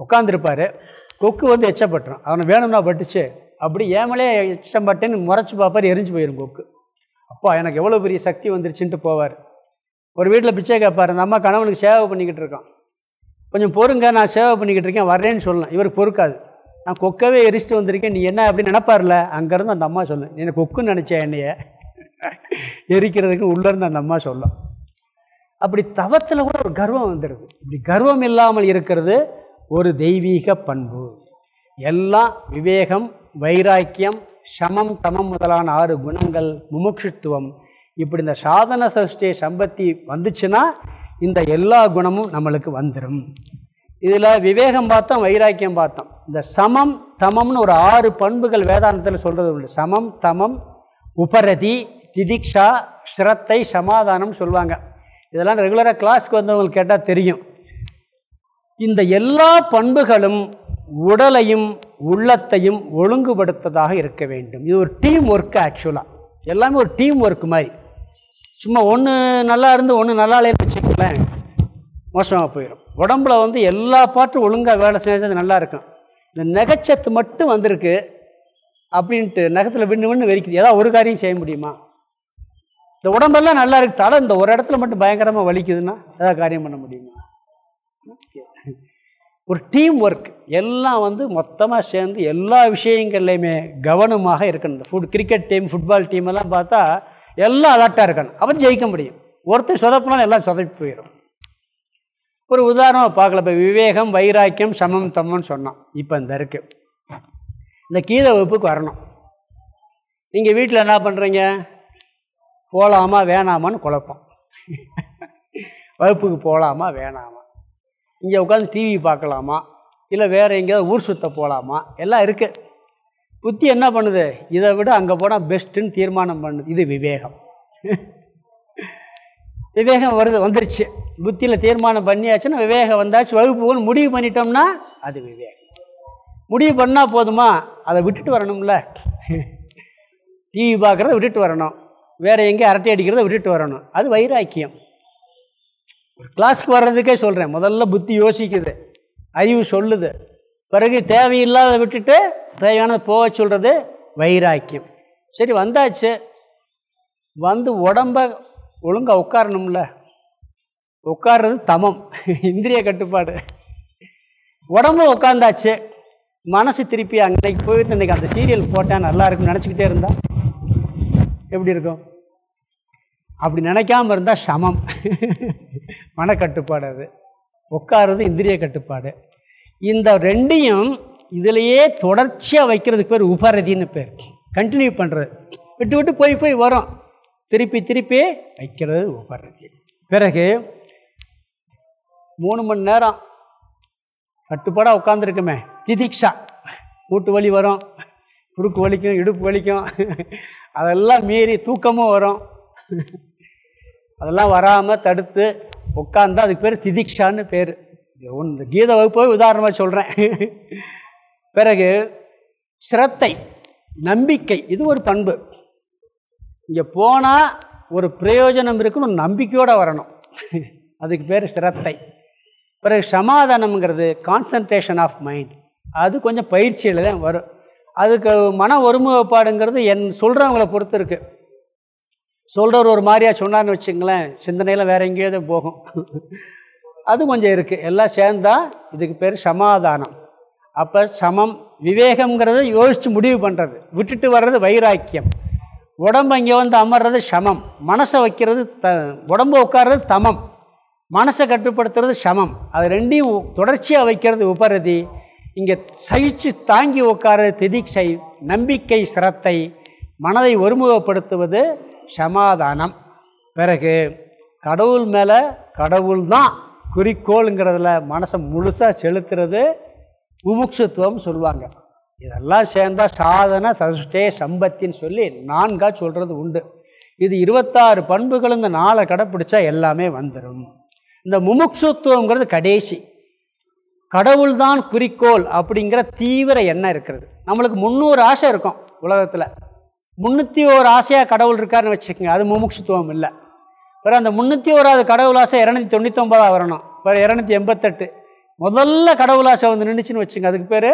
உட்காந்துருப்பார் கொக்கு வந்து எச்சப்பட்டுரும். அவனை வேணும்னா பட்டுச்சு. அப்படி ஏமலே எச்சம் பட்டேன்னு முறைச்சி பார்ப்பார் எரிஞ்சு போயிடும் கொக்கு. அப்பா எனக்கு எவ்வளோ பெரிய சக்தி வந்துருச்சுன்ட்டு போவார். ஒரு வீட்டில் பிச்சை கேட்பார். அந்த அம்மா கணவனுக்கு சேவை பண்ணிக்கிட்டு இருக்கான். கொஞ்சம் பொறுங்க நான் சேவை பண்ணிக்கிட்டு இருக்கேன் வர்றேன்னு சொல்லலாம் இவருக்கு பொறுக்காது. நான் கொக்கவே எரிச்சிட்டு வந்திருக்கேன். நீ என்ன அப்படின்னு நினப்பார்ல? அங்கேருந்து அந்த அம்மா சொல்லு. என்னை கொக்குன்னு நினச்சேன் என்னைய? எரிக்கிறதுக்கு உள்ளேருந்து அந்த அம்மா சொல்லும். அப்படி தவத்தில் கூட ஒரு கர்வம் வந்துடுது. இப்படி கர்வம் இல்லாமல் இருக்கிறது ஒரு தெய்வீக பண்பு. எல்லாம் விவேகம் வைராக்கியம் சமம் தமம் முதலான ஆறு குணங்கள் முமுட்சுத்துவம். இப்படி இந்த சாதன சஷ்டி சம்பத்தி வந்துச்சுன்னா இந்த எல்லா குணமும் நம்மளுக்கு வந்துடும் இதில் விவேகம் பார்த்தோம் வைராக்கியம் பார்த்தோம். இந்த சமம் தமம்னு ஒரு ஆறு பண்புகள் வேதாந்தத்தில் சொல்கிறது உண்டு. சமம் தமம் உபரதி திதிக்ஷா ஸ்ரத்தை சமாதானம் சொல்லுவாங்க. இதெல்லாம் ரெகுலராக கிளாஸ்க்கு வந்தவங்களுக்கு கேட்டால் தெரியும். இந்த எல்லா பண்புகளும் உடலையும் உள்ளத்தையும் ஒழுங்குபடுத்ததாக இருக்க வேண்டும். இது ஒரு டீம் ஒர்க்கு ஆக்சுவலாக எல்லாமே ஒரு டீம் ஒர்க் மாதிரி. சும்மா ஒன்று நல்லா இருந்து ஒன்று நல்லா இல்லைன்னு வச்சுக்கலேன் மோசமாக போயிடும் உடம்புல வந்து எல்லா பாட்டும் ஒழுங்காக வேலை செஞ்சது நல்லா இருக்கும். இந்த நகைச்சத்து மட்டும் வந்திருக்கு அப்படின்ட்டு நகத்தில் விண்ணு விண்ணு வெறிக்குது. ஏதாவது ஒரு காரியம் செய்ய முடியுமா? இந்த உடம்பெல்லாம் நல்லா இருக்கு. தலை இந்த ஒரு இடத்துல மட்டும் பயங்கரமாக வலிக்குதுன்னா ஏதாவது காரியம் பண்ண முடியுமா? ஒரு டீம் ஒர்க் எல்லாம் வந்து மொத்தமாக சேர்ந்து எல்லா விஷயங்கள்லையுமே கவனமாக இருக்கணும். இந்த foot cricket team football team எல்லாம் பார்த்தா எல்லாம் அலர்ட்டாக இருக்கணும். அப்போ ஜெயிக்க முடியும். ஒருத்தர் சொதப்பினாலும் எல்லாம் சொதப்பி போயிடும் ஒரு உதாரணமாக பார்க்கல. இப்போ விவேகம் வைராக்கியம் சமம் தம்மன்னு சொன்னான். இப்போ இந்த இருக்குது இந்த கீத வகுப்புக்கு வரணும். நீங்கள் வீட்டில் என்ன பண்ணுறீங்க போகலாமா வேணாமான்னு குழப்பம். வகுப்புக்கு போகலாமா வேணாமா? இங்கே உட்காந்து டிவி பார்க்கலாமா? இல்லை வேறு எங்கேயாவது ஊர் சுற்ற போகலாமா எல்லாம் இருக்குது புத்தி என்ன பண்ணுது? இதை விட அங்கே போனால் பெஸ்ட்டுன்னு தீர்மானம் பண்ணுது. இது விவேகம். விவேகம் வருது வந்துருச்சு. புத்தியில் தீர்மானம் பண்ணியாச்சுன்னா விவேகம் வந்தாச்சு வகுப்புகள் முடிவு பண்ணிட்டோம்னா அது விவேகம். முடிவு பண்ணால் போதுமா? அதை விட்டுட்டு வரணும்ல. டிவி பார்க்குறத விட்டுட்டு வரணும். வேறு எங்கே அரட்டை அடிக்கிறத விட்டுட்டு வரணும். அது வைராக்கியம். ஒரு கிளாஸ்க்கு வர்றதுக்கே சொல்கிறேன் முதல்ல புத்தி யோசிக்குது. அறிவு சொல்லுது. பிறகு தேவையில்லாத விட்டுட்டு தேவையானது போக சொல்கிறது வைராக்கியம். சரி வந்தாச்சு. வந்து உடம்ப ஒழுங்காக உட்காரணும்ல. உட்கார்றது தமம். இந்திரிய கட்டுப்பாடு. உடம்பு உட்காந்தாச்சு மனசு திருப்பி அன்னைக்கு போயிட்டு இன்றைக்கி அந்த சீரியல் போட்டேன் நல்லா இருக்கும்னு நினச்சிக்கிட்டே இருந்தால் எப்படி இருக்கும்? அப்படி நினைக்காமல் இருந்தால் சமம். மனக்கட்டுப்பாடு அது. உட்காருறது இந்திரிய கட்டுப்பாடு. இந்த ரெண்டையும் இதிலையே தொடர்ச்சியாக வைக்கிறதுக்கு பேர் உபரதின்னு பேர். கண்டினியூ பண்ணுறது விட்டு விட்டு போய் போய் வரும். திருப்பி திருப்பி வைக்கிறது உபரதி பிறகு மூணு மணி நேரம் கட்டுப்பாடாக உட்காந்துருக்குமே திதிக்ஷா. கூட்டு வலி வரும். குறுக்கு வலிக்கும் இடுப்பு வலிக்கும். அதெல்லாம் மீறி தூக்கமும் வரும். அதெல்லாம் வராமல் தடுத்து உட்காந்தா அதுக்கு பேர் திதிக்ஷான்னு பேர். இந்த கீத வகுப்பை உதாரணமாக சொல்கிறேன் பிறகு சிரத்தை நம்பிக்கை இது ஒரு பண்பு. இங்கே போனால் ஒரு பிரயோஜனம் இருக்குன்னு ஒரு நம்பிக்கையோடு வரணும். அதுக்கு பேர் சிரத்தை. பிறகு சமாதானம்ங்கிறது கான்சன்ட்ரேஷன் ஆஃப் மைண்ட் அது கொஞ்சம் பயிற்சியில் தான் வரும். அதுக்கு மன ஒருமுகப்பாடுங்கிறது என் சொல்கிறவங்கள பொறுத்து இருக்குது சொல்கிறவர் ஒரு மாதிரியாக சொன்னார்னு வச்சுங்களேன் சிந்தனையில் வேறு எங்கேயாவது போகும். அது கொஞ்சம் இருக்குது எல்லாம் சேர்ந்தால் இதுக்கு பேர் சமாதானம். அப்போ சமம் விவேகம்ங்கிறது யோசித்து முடிவு பண்ணுறது விட்டுட்டு வர்றது வைராக்கியம். உடம்பு இங்கே வந்து அமர்றது சமம். மனசை வைக்கிறது த உடம்பு உட்கார்றது தமம். மனசை கட்டுப்படுத்துறது சமம். அது ரெண்டையும் தொடர்ச்சியாக வைக்கிறது உபரதி. இங்கே சகிச்சு தாங்கி உட்கார்றது திதிக்ஷை நம்பிக்கை சிரத்தை மனதை ஒருமுகப்படுத்துவது சமாதானம். பிறகு கடவுள் மேலே கடவுள் தான் குறிக்கோளுங்கிறதுல மனசை முழுசாக செலுத்துறது முமுட்சுத்துவம் சொல்லுவாங்க. இதெல்லாம் சேர்ந்தால் சாதனை சதுஷ்டே சம்பத்தின்னு சொல்லி நான்காக சொல்கிறது உண்டு. இது இருபத்தாறு பண்புகள் இந்த நாளை கடைப்பிடிச்சா எல்லாமே வந்துடும் இந்த முமுட்சுத்துவங்கிறது கடைசி. கடவுள் தான் குறிக்கோள் அப்படிங்கிற தீவிர எண்ணம் இருக்கிறது. நம்மளுக்கு முந்நூறு ஆசை இருக்கும் உலகத்தில். முந்நூற்றி ஒரு ஆசையாக கடவுள் இருக்காருன்னு வச்சுக்கோங்க அது முமுட்சுத்துவம் இல்லை. பிறகு அந்த முந்நூற்றி ஓராது கடவுள் ஆசை இரநூத்தி தொண்ணூற்றொம்பதாக வரணும். இப்போ இரநூத்தி எண்பத்தெட்டு. முதல்ல கடவுள் ஆசை வந்து நின்றுச்சுன்னு வச்சுங்க அதுக்கு பேர்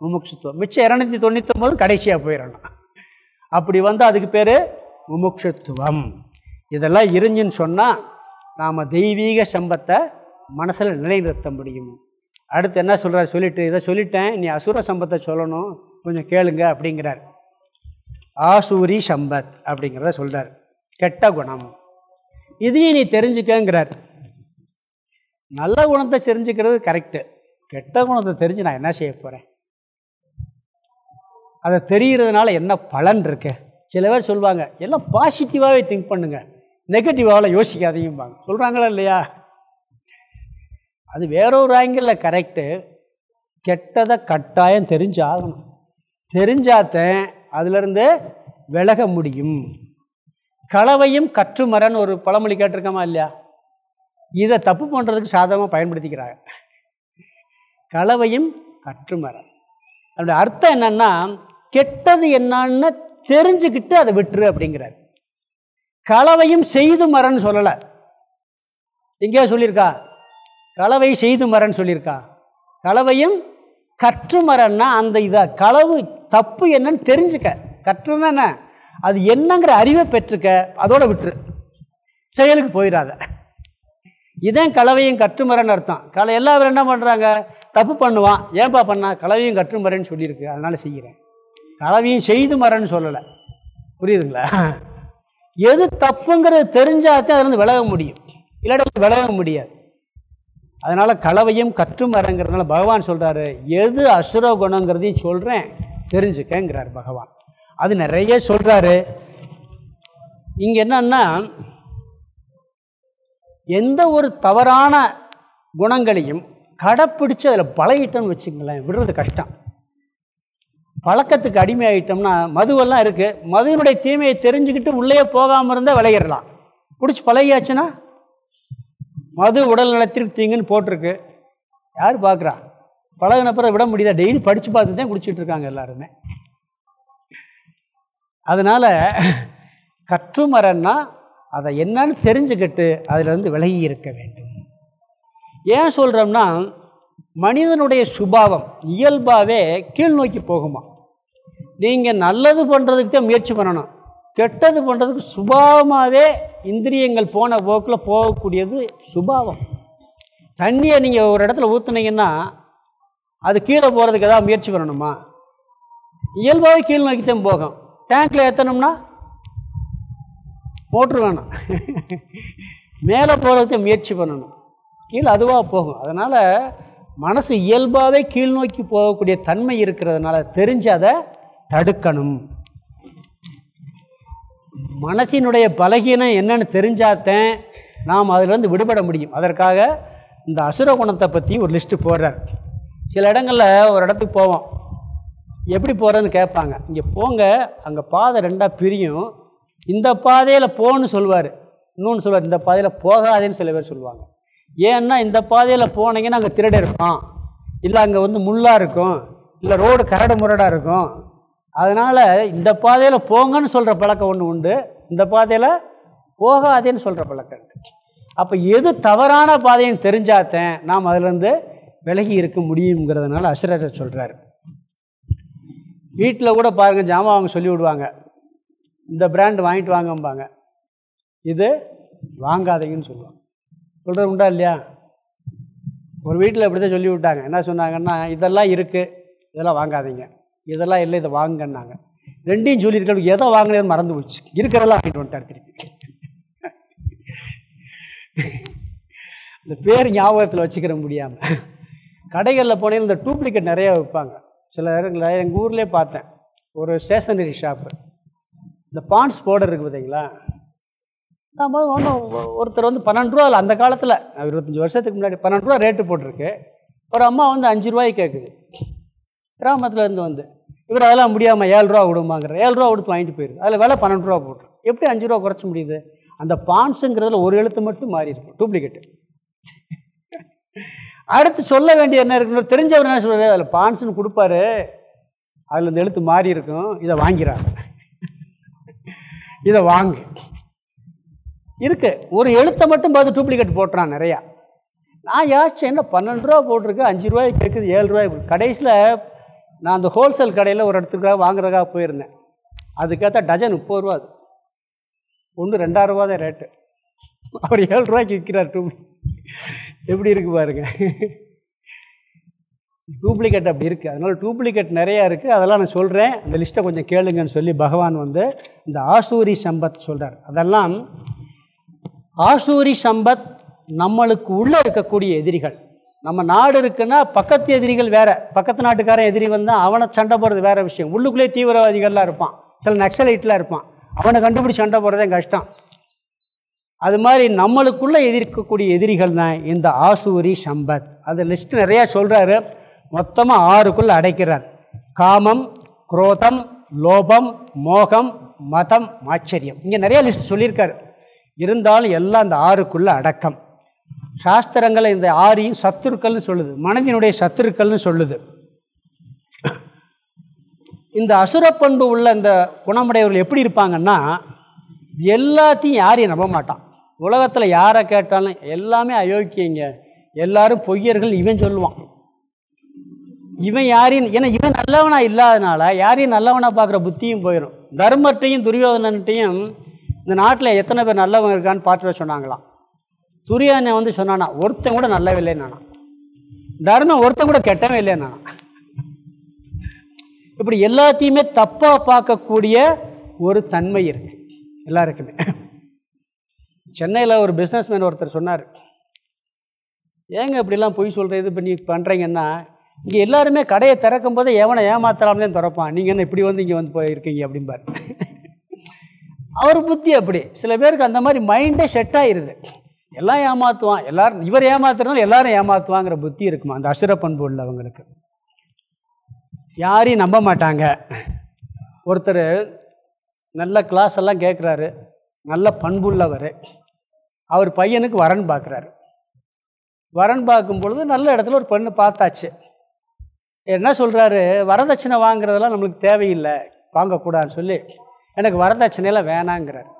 முமுட்சுத்துவம் மிச்சம் இரநூத்தி தொண்ணூத்தொம்பது கடைசியாக போயிடணும் அப்படி வந்து அதுக்கு பேர் முமுட்சுத்துவம் இதெல்லாம் இருந்துன்னு சொன்னால் நாம் தெய்வீக சம்பத்தை மனசில் நிலைநிறுத்த முடியும். அடுத்து என்ன சொல்கிறார் சொல்லிட்டு இதை சொல்லிட்டேன் நீ அசுர சம்பத்தை சொல்லணும் கொஞ்சம் கேளுங்க அப்படிங்கிறார். ஆசூரி சம்பத் அப்படிங்கிறத சொல்கிறார் கெட்ட குணம். இதையும் நீ தெரிஞ்சுக்கங்கிறார். நல்ல குணத்தை தெரிஞ்சுக்கிறது கரெக்டு கெட்ட குணத்தை தெரிஞ்சு நான் என்ன செய்ய போகிறேன் அதை தெரிகிறதுனால என்ன பலன் இருக்கு? சில பேர் சொல்லுவாங்க எல்லாம் பாசிட்டிவாகவே திங்க் பண்ணுங்கள் நெகட்டிவாவில் யோசிக்காதீங்கம்பாங்க. சொல்கிறாங்களா இல்லையா? அது வேற ஒரு ஆங்கிளில் கரெக்டு கெட்டதை கட்டாயம் தெரிஞ்சாகணும். தெரிஞ்சாத்தன் அதிலிருந்து விலக முடியும். கலவையும் கற்றுமரன் ஒரு பழமொழி கேட்டிருக்கோமா இல்லையா? இதை தப்பு பண்ணுறதுக்கு சாதகமாக பயன்படுத்திக்கிறாங்க. கலவையும் கற்றுமரன். அதோட அர்த்தம் என்னென்னா கெட்டது என்னன்னு தெரிஞ்சுக்கிட்டு அதை விட்டுரு அப்படிங்கிறார். கலவையும் செய்து மரன்னு சொல்லலை. எங்கேயா சொல்லியிருக்கா? கலவை செய்து மரன்னு சொல்லியிருக்கா? கலவையும் கற்று மரன்னா அந்த இதை களவு தப்பு என்னன்னு தெரிஞ்சுக்க. கற்றுன்னா என்ன? அது என்னங்கிற அறிவை பெற்றுக்க அதோட விட்டுரு. செயலுக்கு போயிடாத இதான் கலவையும் கற்றுமரன்னு அர்த்தம். கலை எல்லாரும் என்ன பண்ணுறாங்க தப்பு பண்ணுவான். ஏன்பா பண்ணா? கலவையும் கற்றுமரன்னு சொல்லியிருக்கு. அதனால் செய்கிறேன். கலவையும் செய்து மரன்னு சொல்லலை. புரியுதுங்களா? எது தப்புங்கிறது தெரிஞ்சாதான் அதுலேருந்து விலக முடியும். இல்லாட்டி விலக முடியாது. அதனால் கலவையும் கற்றும் வரங்கிறதுனால பகவான் சொல்கிறாரு எது அசுர குணங்கிறதையும் சொல்கிறேன் தெரிஞ்சுக்கங்கிறார் பகவான். அது நிறைய சொல்கிறாரு இங்கே என்னன்னா எந்த ஒரு தவறான குணங்களையும் கடைப்பிடிச்சு அதில் பழகிட்டோன்னு வச்சுங்களேன் விடுறது கஷ்டம். பழக்கத்துக்கு அடிமை ஆகிட்டோம்னா மதுவெல்லாம் இருக்குது மதுவினுடைய தீமையை தெரிஞ்சுக்கிட்டு உள்ளே போகாமல் இருந்தால் விளையிடலாம் பிடிச்சி பழகியாச்சுன்னா மது உடல் நலத்திற்கு தீங்குன்னு போட்டிருக்கு. யார் பார்க்குறா? பழகினப்புறம் விட முடியுதா? டெய்லி படித்து பார்த்து தான் குடிச்சிட்டு இருக்காங்க எல்லாருமே. அதனால் கற்றுமரன்னா அதை என்னன்னு தெரிஞ்சுக்கிட்டு அதிலிருந்து விலகி இருக்க வேண்டும். ஏன் சொல்கிறோம்னா மனிதனுடைய சுபாவம் இயல்பாகவே கீழ் நோக்கி போகுமா? நீங்கள் நல்லது பண்ணுறதுக்கு தான் முயற்சி பண்ணணும். கெட்டது பண்ணுறதுக்கு சுபாவமாகவே இந்திரியங்கள் போன போக்கில் போகக்கூடியது சுபாவம். தண்ணியை நீங்கள் ஒரு இடத்துல ஊற்றுனீங்கன்னா அது கீழே போகிறதுக்கு எதாவது முயற்சி பண்ணணுமா? இயல்பாகவே கீழ் நோக்கி தான் போகும். டேங்க்கில் ஏற்றணும்னா மோட்ரு வேணும். மேலே போகிறதுக்கு முயற்சி பண்ணணும். கீழே அதுவாக போகும். அதனால் மனசு இயல்பாகவே கீழ் நோக்கி போகக்கூடிய தன்மை இருக்கிறதுனால தெரிஞ்சு அதை தடுக்கணும். மனசினுடைய பலகீனம் என்னன்னு தெரிஞ்சாத்தேன் நாம் அதிலிருந்து விடுபட முடியும். அதற்காக இந்த அசுர குணத்தை பற்றி ஒரு லிஸ்ட்டு போடுறார். சில இடங்களில் ஒரு இடத்துக்கு போவோம். எப்படி போகிறதுன்னு கேட்பாங்க. இங்கே போங்க அங்கே பாதை ரெண்டாக பிரியும். இந்த பாதையில் போன்னு சொல்லுவார். இன்னொன்று சொல்லுவார் இந்த பாதையில் போகாதேன்னு சில பேர் சொல்லுவாங்க. ஏன்னா இந்த பாதையில் போனீங்கன்னா அங்கே திருட இருப்பான். இல்லை அங்கே வந்து முள்ளாக இருக்கும். இல்லை ரோடு கரடு முரடாக இருக்கும். அதனால் இந்த பாதையில் போங்கன்னு சொல்கிற பழக்கம் ஒன்று உண்டு. இந்த பாதையில் போகாதேன்னு சொல்கிற பழக்கம் உண்டு அப்போ எது தவறான பாதைன்னு தெரிஞ்சாத்தேன் நாம் அதிலேருந்து விலகி இருக்க முடியுங்கிறதுனால அசுரர் சொல்கிறார் வீட்டில் கூட பாருங்கள் ஜாமான் அவங்க சொல்லி விடுவாங்க. இந்த பிராண்ட் வாங்கிட்டு வாங்கம்பாங்க. இது வாங்காதீங்கன்னு சொல்லுவாங்க. சொல்கிறது உண்டா இல்லையா? ஒரு வீட்டில் இப்படி தான் சொல்லி விட்டாங்க. என்ன சொன்னாங்கன்னா இதெல்லாம் இருக்குது இதெல்லாம் வாங்காதீங்க. இதெல்லாம் இல்லை இதை வாங்கன்னாங்க ரெண்டையும் சொல்லியிருக்க எதை வாங்கினேன்னு மறந்து போச்சு. இருக்கிறதெல்லாம் வாங்கிட்டு வந்துட்டார் திருப்பி. இந்த பேர் ஞாபகத்தில் வச்சுக்கிற முடியாமல் கடைகளில் போனேன் இந்த டூப்ளிகேட் நிறையா வைப்பாங்க சில நேரங்களில் எங்கள் ஊர்லேயே பார்த்தேன். ஒரு ஸ்டேஷனரி ஷாப்பு இந்த பான்ஸ் பவுடர் இருக்குது பார்த்தீங்களா? நம்ம ஒன்றும் ஒருத்தர் வந்து பன்னெண்டு ரூபா அந்த காலத்தில் இருபத்தஞ்சி வருஷத்துக்கு முன்னாடி பன்னெண்டு ரூபா ரேட்டு போட்டிருக்கு. ஒரு அம்மா வந்து அஞ்சு ரூபாய்க்கு கேட்குது கிராமத்தில் இருந்து வந்து. இவர் அதெல்லாம் முடியாமல் ஏழு ரூபா விடுமாங்கிற ஏழு ரூபா கொடுத்து வாங்கிட்டு போயிடுது அதில் விலை பன்னெண்டு ரூபா போட்டு எப்படி அஞ்சு ரூபா குறைச்ச முடியுது? அந்த பான்ஸுங்கிறதுல ஒரு எழுத்து மட்டும் மாறி இருக்கும் டூப்ளிகேட்டு அடுத்து சொல்ல வேண்டிய என்ன இருக்குன்னு தெரிஞ்சவர் என்ன சொல்கிறார் அதில் பான்ஸுன்னு கொடுப்பாரு. அதில் இந்த எழுத்து மாறி இருக்கும். இதை வாங்கிறாங்க. இதை வாங்கு. இருக்கு. ஒரு எழுத்தை மட்டும் பார்த்து டூப்ளிகேட் போட்டுறான் நிறையா. நான் யாச்சும் என்ன பன்னெண்டு ரூபா போட்டிருக்கு அஞ்சு ரூபாய்க்கு கேட்குது ஏழு ரூபாய் கடைசியில் நான் அந்த ஹோல்சேல் கடையில் ஒரு இடத்துக்காக வாங்குறதுக்காக போயிருந்தேன். அதுக்கேற்ற டஜன் முப்பது ரூபா அது. ஒன்று ரெண்டாயிரம் ரூபா தான் ரேட்டு அவர் ஏழு ரூபாய்க்கு விற்கிறார் டூ எப்படி இருக்குது பாருங்க. டூப்ளிகேட் அப்படி இருக்குது அதனால் டூப்ளிகேட் நிறையா இருக்குது அதெல்லாம் நான் சொல்கிறேன் அந்த லிஸ்ட்டை கொஞ்சம் கேளுங்கன்னு சொல்லி பகவான் வந்து இந்த ஆசூரி சம்பத் சொல்கிறார் அதெல்லாம் ஆசூரி சம்பத் நம்மளுக்கு உள்ளே இருக்கக்கூடிய எதிரிகள். நம்ம நாடு இருக்குன்னா பக்கத்து எதிரிகள் வேறு. பக்கத்து நாட்டுக்காரன் எதிரி வந்தால் அவனை சண்டை போடுறது வேறு விஷயம். உள்ளுக்குள்ளே தீவிரவாதிகள்லாம் இருப்பான். சில நக்சலைட்லாம் இருப்பான். அவனை கண்டுபிடிச்சி சண்டை போடுறதே கஷ்டம். அது மாதிரி நம்மளுக்குள்ளே எதிர்க்கக்கூடிய எதிரிகள் தான் இந்த ஆசூரி சம்பத். அது லிஸ்ட் நிறையா சொல்கிறாரு மொத்தமாக ஆறுக்குள்ளே அடைக்கிறார். காமம் குரோதம் லோபம் மோகம் மதம் ஆச்சரியம் இங்கே நிறையா லிஸ்ட் சொல்லியிருக்காரு. இருந்தாலும் எல்லாம் அந்த ஆறுக்குள்ளே அடக்கம். சாஸ்திரங்களை இந்த ஆரியும் சத்துருக்கள்னு சொல்லுது. மனதினுடைய சத்துருக்கள்னு சொல்லுது. இந்த அசுரப்பண்பு உள்ள இந்த குணமுடையவர்கள் எப்படி இருப்பாங்கன்னா எல்லாத்தையும் யாரையும் நம்ப மாட்டான். உலகத்தில் யாரை கேட்டாலும் எல்லாமே அயோக்கியங்க. எல்லாரும் பொய்யர்கள் இவன் சொல்லுவான். இவன் யாரையும் ஏன்னா இவன் நல்லவனாக இல்லாதனால யாரையும் நல்லவனாக பார்க்குற புத்தியும் போயிடும் தர்மத்தையும் துரியோதனன்ட்டையும் இந்த நாட்டில் எத்தனை பேர் நல்லவங்க இருக்கான்னு பார்த்துட்டு சொன்னாங்களாம். துரியானை வந்து சொன்னானா ஒருத்தன் கூட நல்லவில்லைன்னு நானா. தர்மம் ஒருத்தன் கூட கெட்டவே இல்லைன்னு இப்படி எல்லாத்தையுமே தப்பாக பார்க்கக்கூடிய ஒரு தன்மை இருக்கு. எல்லாருக்குமே. சென்னையில் ஒரு பிஸ்னஸ்மேன் ஒருத்தர் சொன்னார். ஏங்க இப்படிலாம் பொய் சொல்கிற இது பண்ணி பண்ணுறீங்கன்னா இங்கே எல்லாருமே கடையை திறக்கும் போது எவனை ஏமாத்தலாம்னே திறப்பான். நீங்கள் என்ன இப்படி வந்து இங்கே வந்து போயிருக்கீங்க அப்படிம்பார். அவர் புத்தி அப்படி. சில பேருக்கு அந்த மாதிரி மைண்டே செட் ஆகிருது எல்லாம் ஏமாற்றுவான் எல்லாரும் இவர் ஏமாத்துறதுனால எல்லாரும் ஏமாற்றுவாங்கிற புத்தி இருக்குமா? அந்த அசுர பண்பு உள்ளவங்களுக்கு. யாரையும் நம்ப மாட்டாங்க. ஒருத்தர் நல்ல கிளாஸ் எல்லாம் கேட்குறாரு நல்ல பண்புள்ளவர் அவர் பையனுக்கு வரன் பார்க்குறாரு வரன் பார்க்கும் பொழுது நல்ல இடத்துல ஒரு பெண்ணு பார்த்தாச்சு. என்ன சொல்கிறாரு வரதட்சணை வாங்குறதெல்லாம் நம்மளுக்கு தேவையில்லை. வாங்கக்கூடாதுன்னு சொல்லி எனக்கு வரதட்சணையெல்லாம் வேணாங்கிறார்.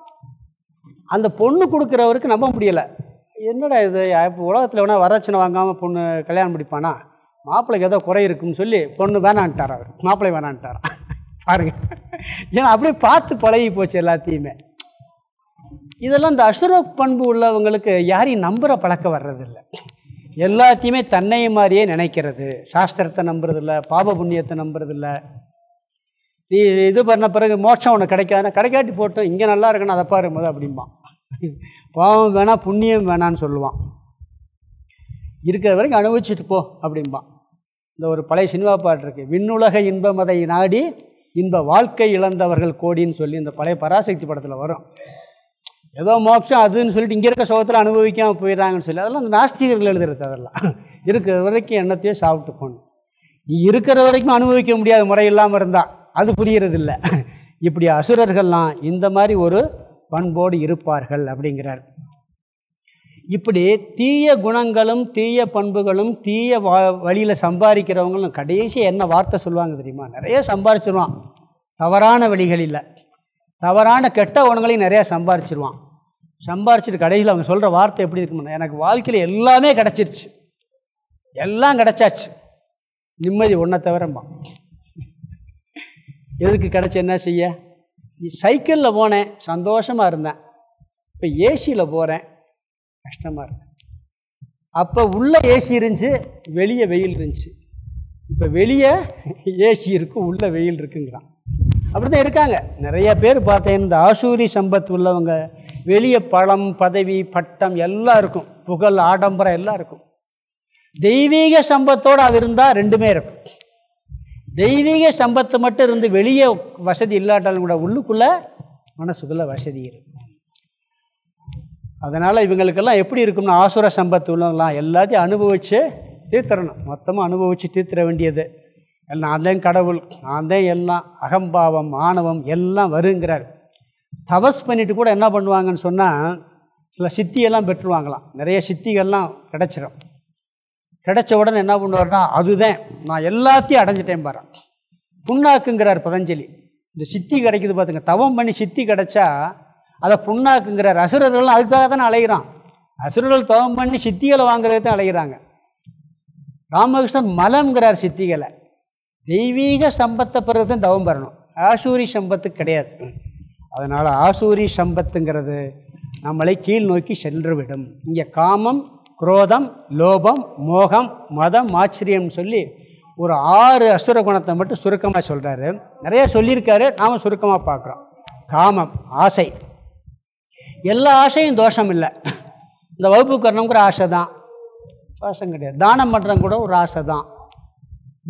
அந்த பொண்ணு கொடுக்குறவருக்கு நம்ப முடியலை. என்னடா இது? இப்போ உலகத்தில் வேணால் வரதட்சணை வாங்காமல் பொண்ணு கல்யாணம் முடிப்பானா? மாப்பிள்ளைக்கு ஏதோ குறை இருக்குன்னு சொல்லி பொண்ணு வேணான்ட்டார் அவர். மாப்பிள்ளை வேணான்ட்டாரா. பாருங்கள் ஏன்னா அப்படியே பார்த்து பழகி போச்சு எல்லாத்தையுமே. இதெல்லாம் இந்த அசுர பண்பு உள்ளவங்களுக்கு யாரையும் நம்புகிற பழக்கம் வர்றதில்லை. எல்லாத்தையுமே தன்னை மாதிரியே நினைக்கிறது. சாஸ்திரத்தை நம்புறதில்ல பாப புண்ணியத்தை நம்புறதில்ல. நீ இது பண்ண பிறகு மோட்சம் ஒன்று கிடைக்காதுன்னா கிடைக்காட்டி போட்டோம் இங்கே நல்லா இருக்குன்னு அதை பாரும்போது அப்படிம்பான். பாவம் வேணாம் புண்ணியம் வேணான்னு சொல்லுவான். இருக்கிற வரைக்கும் அனுபவிச்சுட்டு போ அப்படிம்பான். இந்த ஒரு பழைய சினிமா பாட்டு இருக்குது விண்ணுலக இன்பமதை நாடி இன்ப வாழ்க்கை இழந்தவர்கள் கோடின்னு சொல்லி இந்த பழைய பராசக்தி படத்தில் வரும். ஏதோ மோட்சம் அதுன்னு சொல்லிட்டு இங்கே இருக்க சோகத்தில் அனுபவிக்காமல் போயிடறாங்கன்னு சொல்லி அதெல்லாம் அந்த நாஸ்திகர்கள் எழுதுறது அதெல்லாம். இருக்கிற வரைக்கும் எண்ணத்தையும் சாப்பிட்டு போகணும். நீ இருக்கிற வரைக்கும் அனுபவிக்க முடியாத முறை இல்லாமல் இருந்தால் அது புரியறதில்ல. இப்படி அசுரர்கள்லாம் இந்த மாதிரி ஒரு பண்போடு இருப்பார்கள் அப்படிங்கிறார். இப்படி தீய குணங்களும் தீய பண்புகளும் தீய வா வழியில் சம்பாதிக்கிறவங்களும் கடைசி என்ன வார்த்தை சொல்லுவாங்க தெரியுமா? நிறைய சம்பாரிச்சிருவான். தவறான வழிகளில் தவறான கெட்ட குணங்களையும் நிறையா சம்பாரிச்சிருவான். சம்பாரிச்சிட்டு கடைசியில் அவங்க சொல்கிற வார்த்தை எப்படி இருக்குமா எனக்கு வாழ்க்கையில் எல்லாமே கிடச்சிருச்சு. எல்லாம் கிடச்சாச்சு. நிம்மதி ஒன்றை தவிரம்பான் எதுக்கு கிடச்சி என்ன செய்ய? சைக்கிளில் போனேன். சந்தோஷமாக இருந்தேன். இப்போ ஏசியில் போகிறேன் கஷ்டமாக இருந்தேன் அப்போ உள்ளே ஏசி இருந்துச்சு வெளியே வெயில் இருந்துச்சு. இப்போ வெளியே ஏசி இருக்குது உள்ளே வெயில் இருக்குங்கிறான். அப்படி தான் இருக்காங்க. நிறைய பேர் பார்த்தேன். இந்த ஆசூரி சம்பத் உள்ளவங்க வெளியே பழம் பதவி பட்டம் எல்லாம் இருக்கும். புகழ் ஆடம்பரம் எல்லாம் இருக்கும். தெய்வீக சம்பத்தோடு அது இருந்தால் ரெண்டுமே இருக்கும். தெய்வீக சம்பத்து மட்டும் இருந்து வெளியே வசதி இல்லாட்டாலும் கூட உள்ளுக்குள்ளே மனசுக்குள்ளே வசதி இருக்கும். அதனால் இவங்களுக்கெல்லாம் எப்படி இருக்கும்னு ஆசுர சம்பத்து உள்ளவங்களாம் எல்லாத்தையும் அனுபவித்து தீர்த்தரணும் மொத்தமாக அனுபவித்து தீர்த்திர வேண்டியது. நான் தான் கடவுள் நான் தான் எல்லாம் அகம்பாவம் ஆணவம் எல்லாம் வருங்கிறார். தவஸ் பண்ணிட்டு கூட என்ன பண்ணுவாங்கன்னு சொன்னால் சில சித்தியெல்லாம் பெற்றுருவாங்களாம். நிறைய சித்திகள்லாம் கிடச்சிரும். கிடைச்ச உடனே என்ன பண்ணுவார்னா அதுதான் நான் எல்லாத்தையும் அடைஞ்சிட்டேன் பாரு. புண்ணாக்குங்கிறார் பதஞ்சலி. இந்த சித்தி கிடைக்குது பார்த்துங்க தவம் பண்ணி சித்தி கிடைச்சா அதை புண்ணாக்குங்கிறார். அசுரர்கள்லாம் அதுக்காக தானே அலைகிறான் அசுரர்கள் தவம் பண்ணி சித்திகளை வாங்குறது தான் அலைகிறாங்க ராமகிருஷ்ணன் மலம்ங்கிறார் சித்திகளை. தெய்வீக சம்பத்தை பிறகு தான் தவம் பெறணும் ஆசூரி சம்பத்து கிடையாது. அதனால் ஆசூரி சம்பத்துங்கிறது நம்மளை கீழ் நோக்கி சென்றுவிடும் இங்கே காமம் குரோதம் லோபம் மோகம் மதம் ஆச்சரியம்னு சொல்லி ஒரு ஆறு அசுர குணத்தை மட்டும் சுருக்கமாக சொல்கிறாரு நிறைய சொல்லியிருக்காரு. நாம் சுருக்கமாக பார்க்குறோம். காமம் ஆசை. எல்லா ஆசையும் தோஷம் இல்லை. இந்த வகுப்பு கரணம் கூட ஆசை தான். தோஷம் கிடையாது. தானம் பண்ணுறவங்க கூட ஒரு ஆசை தான்.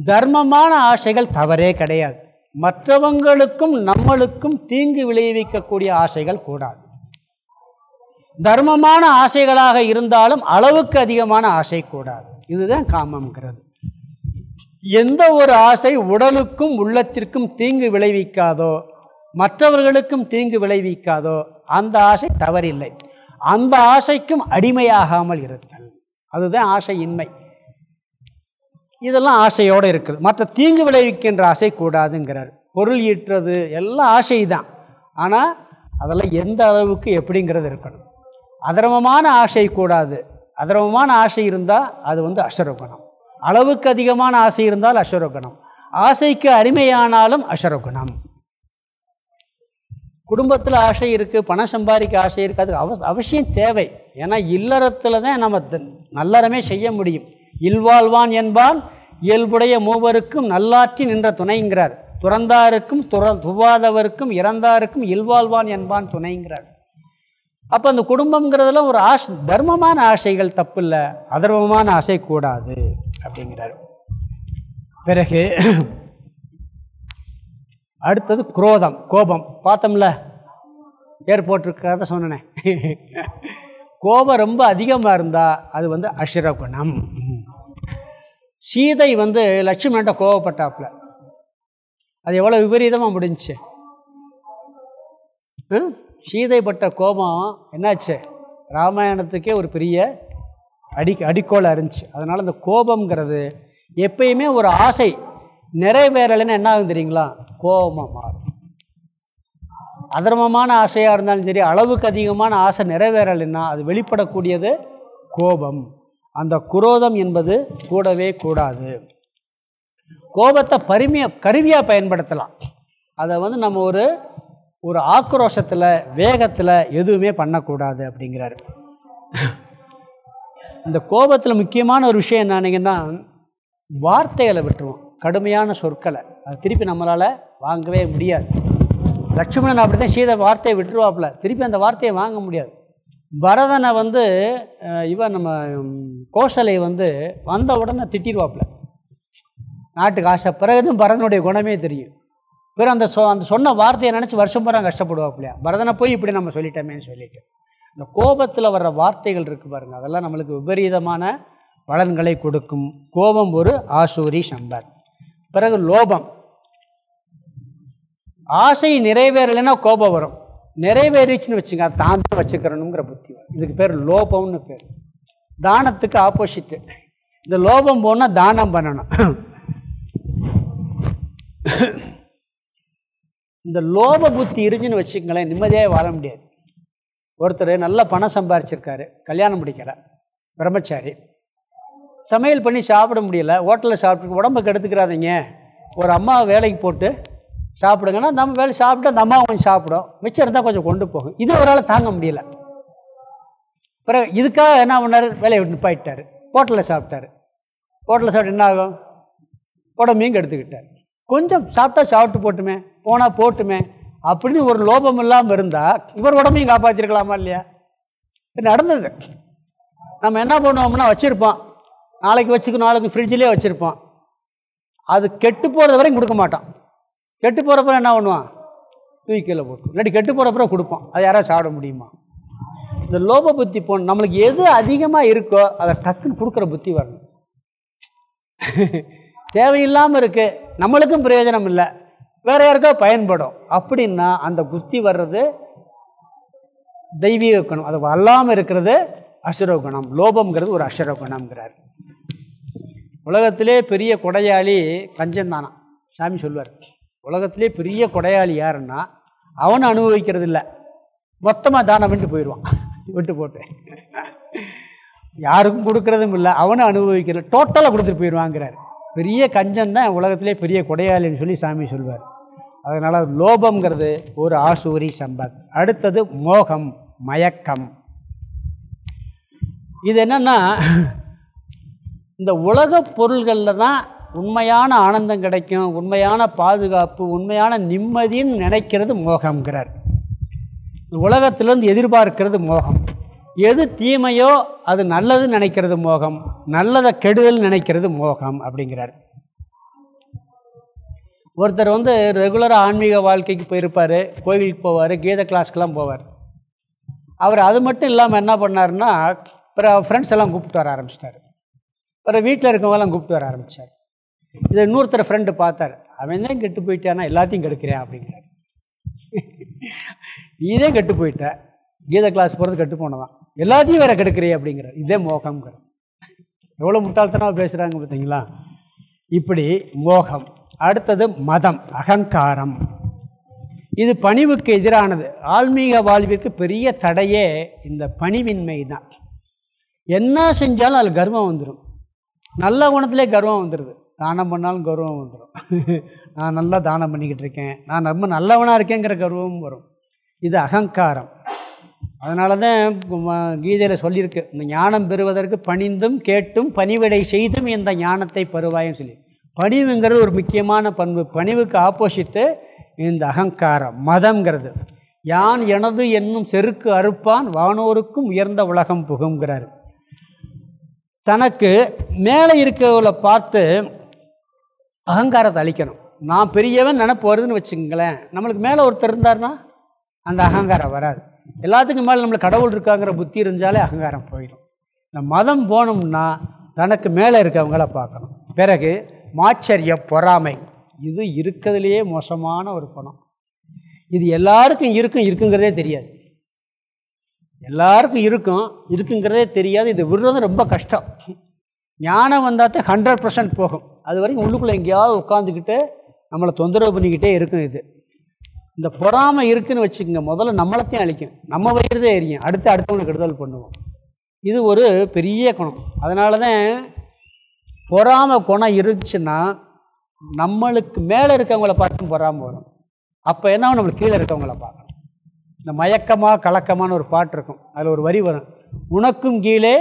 தர்மமான ஆசைகள் தவறே கிடையாது. மற்றவங்களுக்கும் நம்மளுக்கும் தீங்கு விளைவிக்கக்கூடிய ஆசைகள் கூடாது. தர்மமான ஆசைகளாக இருந்தாலும் அளவுக்கு அதிகமான ஆசை கூடாது. இதுதான் காமம்ங்கிறது. எந்த ஒரு ஆசை உடலுக்கும் உள்ளத்திற்கும் தீங்கு விளைவிக்காதோ மற்றவர்களுக்கும் தீங்கு விளைவிக்காதோ அந்த ஆசை தவறில்லை. அந்த ஆசைக்கும் அடிமையாகாமல் இருத்தல். அதுதான் ஆசை இன்மை இதெல்லாம் ஆசையோடு இருக்குது. மற்ற தீங்கு விளைவிக்கின்ற ஆசை கூடாதுங்கிறார். பொருள் ஈட்டுறது எல்லாம் ஆசை தான் ஆனால் அதெல்லாம் எந்த அளவுக்கு எப்படிங்கிறது இருக்கணும். அதர்மமான ஆசை கூடாது. அதர்மமான ஆசை இருந்தால் அது வந்து அசுரகுணம் அளவுக்கு அதிகமான ஆசை இருந்தால் அசுரகுணம் ஆசைக்கு அருமையானாலும் அசுரகுணம் குடும்பத்தில் ஆசை இருக்குது பணம் சம்பாதிக்க ஆசை இருக்குது அது அவ அவசியம் தேவை. ஏன்னா இல்லறத்தில் தான் நம்ம நல்லறமே செய்ய முடியும். இல்வாழ்வான் என்பால் இயல்புடைய மூவருக்கும் நல்லாற்றி நின்ற துணைங்கிறார். துறந்தாருக்கும் துற துவாதவருக்கும் இறந்தாருக்கும் இல்வாழ்வான் என்பான் துணைங்கிறார். அப்போ அந்த குடும்பங்கிறதுல ஒரு ஆசை தர்மமான ஆசைகள் தப்பு இல்லை அதர்மமான ஆசை கூடாது அப்படிங்கிறார். பிறகு அடுத்தது குரோதம் கோபம். பார்த்தோம்ல ஏற்போட்டிருக்கிறத சொன்னேன். கோபம் ரொம்ப அதிகமாக இருந்தால் அது வந்து அசுரகுணம் சீதை வந்து லட்சுமணன்ட்ட கோவப்பட்டாப்புல. அது எவ்வளோ விபரீதமாக முடிஞ்சிச்சு. சீதைப்பட்ட கோபம் என்னாச்சு? ராமாயணத்துக்கே ஒரு பெரிய அடி அடிக்கோள் இருந்துச்சு. அதனால் அந்த கோபம்ங்கிறது எப்பயுமே ஒரு ஆசை. நிறைவேறலைன்னு என்ன ஆகும் தெரியுங்களா? கோபமாக மாறும். அதர்மமான ஆசையாக இருந்தாலும் சரி அளவுக்கு அதிகமான ஆசை நிறைவேறலைன்னா அது வெளிப்படக்கூடியது கோபம். அந்த குரோதம் என்பது கூடவே கூடாது. கோபத்தை பருமைய கருவியாக பயன்படுத்தலாம். அதை வந்து நம்ம ஒரு ஒரு ஆக்ரோஷத்தில் வேகத்தில் எதுவுமே பண்ணக்கூடாது அப்படிங்கிறாரு. இந்த கோபத்தில் முக்கியமான ஒரு விஷயம் என்னன்னீங்கன்னா வார்த்தைகளை விட்டுருவோம். கடுமையான சொற்களை. அது திருப்பி நம்மளால் வாங்கவே முடியாது. லட்சுமணன் அப்படி தான் சீதை வார்த்தையை விட்டுருவாப்புல. திருப்பி அந்த வார்த்தையை வாங்க முடியாது. பரதனை வந்து இவன் நம்ம கோசலை வந்து வந்த உடனே திட்டிடுவாப்புல நாட்டுக்கு ஆசை. பிறகுதான் பரதனுடைய குணமே தெரியும். பிறகு அந்த சொ அந்த சொன்ன வார்த்தையை நினச்சி வருஷம் பூரா கஷ்டப்படுவாப்புலையா? பரதனை போய் இப்படி நம்ம சொல்லிட்டோமேன்னு சொல்லிட்டு. இந்த கோபத்தில் வர்ற வார்த்தைகள் இருக்குது பாருங்கள் அதெல்லாம் நம்மளுக்கு விபரீதமான பலன்களை கொடுக்கும். கோபம் ஒரு ஆசூரி சம்பத். பிறகு லோபம். ஆசை நிறைவேறலைன்னா கோபம் வரும். நிறைவேறிச்சுன்னு வச்சுங்க தான் தான் வச்சுக்கிறணுங்கிற புத்தி வரும். இதுக்கு பேர் லோபம்னு பேர். தானத்துக்கு ஆப்போசிட்டு. இந்த லோபம் போனால் தானம் பண்ணணும். இந்த லோப புத்தி இருந்துன்னு வச்சுக்கங்களேன் நிம்மதியாக வாழ முடியாது. ஒருத்தர் நல்ல பணம் சம்பாரிச்சிருக்காரு கல்யாணம் முடிக்கல பிரம்மச்சாரி. சமையல் பண்ணி சாப்பிட முடியல ஹோட்டலில் சாப்பிட்டு உடம்புக்கு எடுத்துக்கிறாதீங்க ஒரு அம்மா வேலைக்கு போட்டு சாப்பிடுங்கன்னா நம்ம வேலை சாப்பிட்டு அந்த அம்மா கொஞ்சம் சாப்பிடும். மிச்சம் இருந்தால் கொஞ்சம் கொண்டு போகும். இது ஒரு தாங்க முடியல. பிறகு இதுக்காக என்ன பண்ணார்? வேலையை விட்டு நிப்பாயிட்டார் ஹோட்டலில் சாப்பிட்டாரு. ஹோட்டலில் சாப்பிட்டு என்ன ஆகும்? உடம்பையும் எடுத்துக்கிட்டார் கொஞ்சம் சாப்பிட்டா சாப்பிட்டு போட்டுமே போனால் போட்டுமே அப்படின்னு ஒரு லோபம் இல்லாமல் இருந்தால் இவர் உடம்பையும் காப்பாற்றிருக்கலாமா இல்லையா? நடந்தது. நம்ம என்ன பண்ணுவோம்னா வச்சுருப்போம். நாளைக்கு வச்சுக்கணும் நாளைக்கு ஃப்ரிட்ஜிலே வச்சுருப்போம். அது கெட்டு போகிறது வரையும் கொடுக்க மாட்டோம். கெட்டு போகிறப்ப என்ன பண்ணுவான் தூக்கியில் போட்டு இல்லாட்டி கெட்டு போகிறப்ப கொடுப்போம். அது யாராவது சாப்பிட முடியுமா? இந்த லோப புத்தி போன நம்மளுக்கு எது அதிகமாக இருக்கோ அதை டக்குன்னு கொடுக்குற புத்தி வரணும். தேவையில்லாமல் இருக்குது நம்மளுக்கும் பிரயோஜனம் இல்லை. வேறு யாருக்கோ பயன்படும். அப்படின்னா அந்த புத்தி வர்றது தெய்வீக குணம். அது அல்லாமல் இருக்கிறது அசுர குணம். லோபம்ங்கிறது ஒரு அசுர குணம்ங்கிறார். உலகத்திலே பெரிய கொடையாளி கஞ்சந்தானா சாமி சொல்வார். உலகத்திலே பெரிய கொடையாளி யாருன்னா அவனை அனுபவிக்கிறது இல்லை. மொத்தமாக தானம் விட்டு போயிடுவான். விட்டு போட்டு. யாருக்கும் கொடுக்கறதும் இல்லை. அவனும் அனுபவிக்கல டோட்டலாக கொடுத்துட்டு போயிடுவாங்கிறார். பெரிய கஞ்சன் தான் உலகத்திலே பெரிய கொடையாளின்னு சொல்லி சாமி சொல்வார். அதனால் லோபங்கிறது ஒரு ஆசூரி சம்பத். அடுத்தது மோகம் மயக்கம். இது என்னென்னா இந்த உலக பொருள்களில் தான் உண்மையான ஆனந்தம் கிடைக்கும் உண்மையான பாதுகாப்பு உண்மையான நிம்மதின்னு நினைக்கிறது மோகங்கிறார் உலகத்திலேருந்து எதிர்பார்க்கிறது மோகம். எது தீமையோ அது நல்லதுன்னு நினைக்கிறது மோகம் நல்லதை கெடுதல் நினைக்கிறது மோகம் அப்படிங்கிறார். ஒருத்தர் வந்து ரெகுலராக ஆன்மீக வாழ்க்கைக்கு போயிருப்பார் கோயிலுக்கு போவார் கீத கிளாஸ்க்கெலாம் போவார். அவர் அது மட்டும் இல்லாமல் என்ன பண்ணார்னா அப்புறம் ஃப்ரெண்ட்ஸ் எல்லாம் கூப்பிட்டு வர ஆரம்பிச்சிட்டார். அப்புறம் வீட்டில் இருக்கவங்கலாம் கூப்பிட்டு வர ஆரம்பித்தார் இதை இன்னொருத்தர் ஃப்ரெண்டு பார்த்தார். அவன் தான் கெட்டு போயிட்டானா எல்லாத்தையும் கெடுக்கிறேன் அப்படிங்கிறார். நீ தான் கெட்டு போயிட்ட. கீத கிளாஸ் போகிறது கெட்டு போனதான். எல்லாத்தையும் வேற கெடுக்கிறே அப்படிங்கிற இதே மோகம்ங்கிற. எவ்வளோ முட்டாள்தனமாக பேசுகிறாங்க பார்த்தீங்களா? இப்படி மோகம் அடுத்தது மதம் அகங்காரம். இது பணிவுக்கு எதிரானது. ஆன்மீக வாழ்விற்கு பெரிய தடையே இந்த பணிவின்மை தான் என்ன செஞ்சாலும் அதில் கர்வம் வந்துடும் நல்ல குணத்திலே கர்வம் வந்துடுது தானம் பண்ணாலும் கர்வம் வந்துடும் நான் நல்லா தானம் பண்ணிக்கிட்டு இருக்கேன். நான் ரொம்ப நல்லவனாக இருக்கேங்கிற கர்வமும் வரும். இது அகங்காரம். அதனால தான் கீதையில் சொல்லியிருக்கு. இந்த ஞானம் பெறுவதற்கு பணிந்தும் கேட்டும் பணிவிடை செய்தும் இந்த ஞானத்தை பருவாயும் சொல்லி. பணிவுங்கிறது ஒரு முக்கியமான பண்பு. பணிவுக்கு ஆப்போசிட்டு இந்த அகங்காரம் மதம்ங்கிறது. யான் எனது என்னும் செருக்கு அறுப்பான் வானோருக்கும் உயர்ந்த உலகம் புகுங்கிறார் தனக்கு மேலே இருக்கவளை பார்த்து அகங்காரத்தை அழிக்கணும் நான் பெரியவன் நினப்பு வருதுன்னு வச்சுங்களேன் நம்மளுக்கு மேலே ஒருத்தர் இருந்தார்னா அந்த அகங்காரம் வராது. எல்லாத்துக்கும் மேலே நம்மளுக்கு கடவுள் இருக்காங்கிற புத்தி இருந்தாலே அகங்காரம் போயிடும். இந்த மதம் போனோம்னா தனக்கு மேலே இருக்கவங்கள பார்க்கணும். பிறகு மாச்சரிய பொறாமை. இது இருக்கிறதுலையே மோசமான ஒரு பணம் இது எல்லாருக்கும் இருக்கும் இருக்குங்கிறதே தெரியாது. எல்லாருக்கும் இருக்கும் இருக்குங்கிறதே தெரியாது. இது விடுறது ரொம்ப கஷ்டம். ஞானம் வந்தால் ஹண்ட்ரட் பர்சன்ட் போகும். அது வரைக்கும் உள்ளுக்குள்ளே எங்கேயாவது உட்காந்துக்கிட்டு நம்மளை தொந்தரவு பண்ணிக்கிட்டே இருக்கும் இது. இந்த பொறாமை இருக்குன்னு வச்சுக்கோங்க முதல்ல நம்மளத்தையும் அழிக்கும். நம்ம வயிறுதே எரியும். அடுத்து அடுத்தவங்களுக்கு கெடுதல் பண்ணுவோம். இது ஒரு பெரிய குணம். அதனால தான் பொறாமை குணம் இருந்துச்சுன்னா நம்மளுக்கு மேலே இருக்கவங்கள பார்த்து பொறாமல் வரும். அப்போ என்ன நம்மளுக்கு கீழே இருக்கவங்கள பார்க்கணும் இந்த மயக்கமாக கலக்கமான ஒரு பாட்டு இருக்கும். அதில் ஒரு வரி வரும். உனக்கும் கீழே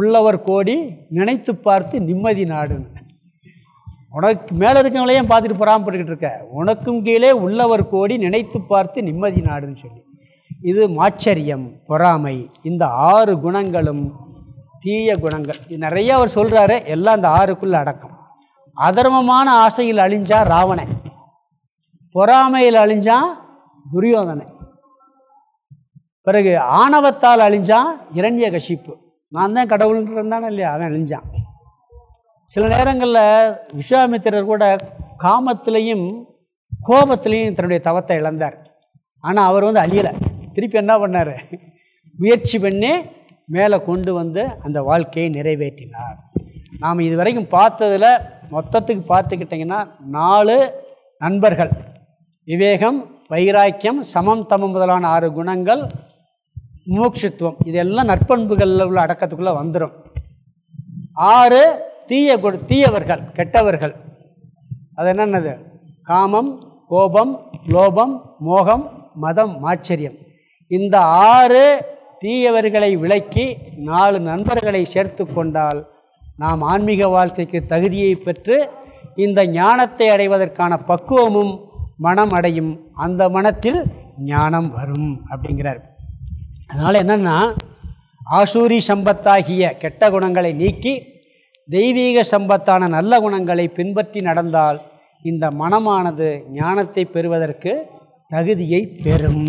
உள்ளவர் கோடி நினைத்து பார்த்து நிம்மதி நாடுன்னு. உனக்கு மேலே இருக்கவங்களையும் பார்த்துட்டு பொறாமப்பட்டுக்கிட்டு இருக்க? உனக்கும் கீழே உள்ளவர் கோடி நினைத்து பார்த்து நிம்மதி நாடுன்னு சொல்லி. இது மாச்சரியம் பொறாமை. இந்த ஆறு குணங்களும் தீய குணங்கள். இது நிறைய அவர் சொல்கிறாரு எல்லாம் அந்த ஆறுக்குள்ளே அடக்கம். அதர்மமான ஆசையில் அழிஞ்சா ராவணன். பொறாமையில் அழிஞ்சா துரியோதனை பிறகு ஆணவத்தால் அழிஞ்சான் இரண்டிய கஷிப்பு நான் தான் கடவுள்ன்றது இருந்தானே இல்லையா? அவன் அழிஞ்சான். சில நேரங்களில் விஸ்வாமித்திரர் கூட காமத்திலையும் கோபத்திலையும் தன்னுடைய தவத்தை இழந்தார். ஆனால் அவர் வந்து அழியலை. திருப்பி என்ன பண்ணார்? முயற்சி பண்ணி மேலே கொண்டு வந்து அந்த வாழ்க்கையை நிறைவேற்றினார். நாம் இது வரைக்கும் பார்த்ததில் மொத்தத்துக்கு பார்த்துக்கிட்டிங்கன்னா நாலு நண்பர்கள். விவேகம் வைராக்கியம் சமம் தமம் முதலான ஆறு குணங்கள் மூக்ஷித்துவம் இதெல்லாம் நற்பண்புகளில் உள்ள அடக்கத்துக்குள்ளே வந்துடும் ஆறு தீய தீயவர்கள் கெட்டவர்கள். அது என்னென்னது? காமம் கோபம் லோபம் மோகம் மதம் ஆச்சரியம் இந்த ஆறு தீயவர்களை விளக்கி நாலு நண்பர்களை சேர்த்து கொண்டால் நாம் ஆன்மீக வாழ்க்கைக்கு தகுதியை பெற்று இந்த ஞானத்தை அடைவதற்கான பக்குவமும் மனம் அடையும். அந்த மனத்தில் ஞானம் வரும் அப்படிங்கிறார். அதனால் என்னென்னா ஆசூரி சம்பத்தாகிய கெட்ட குணங்களை நீக்கி தெய்வீக சம்பத்தான நல்ல குணங்களை பின்பற்றி நடந்தால் இந்த மனமானது ஞானத்தை பெறுவதற்கு தகுதியை பெறும்.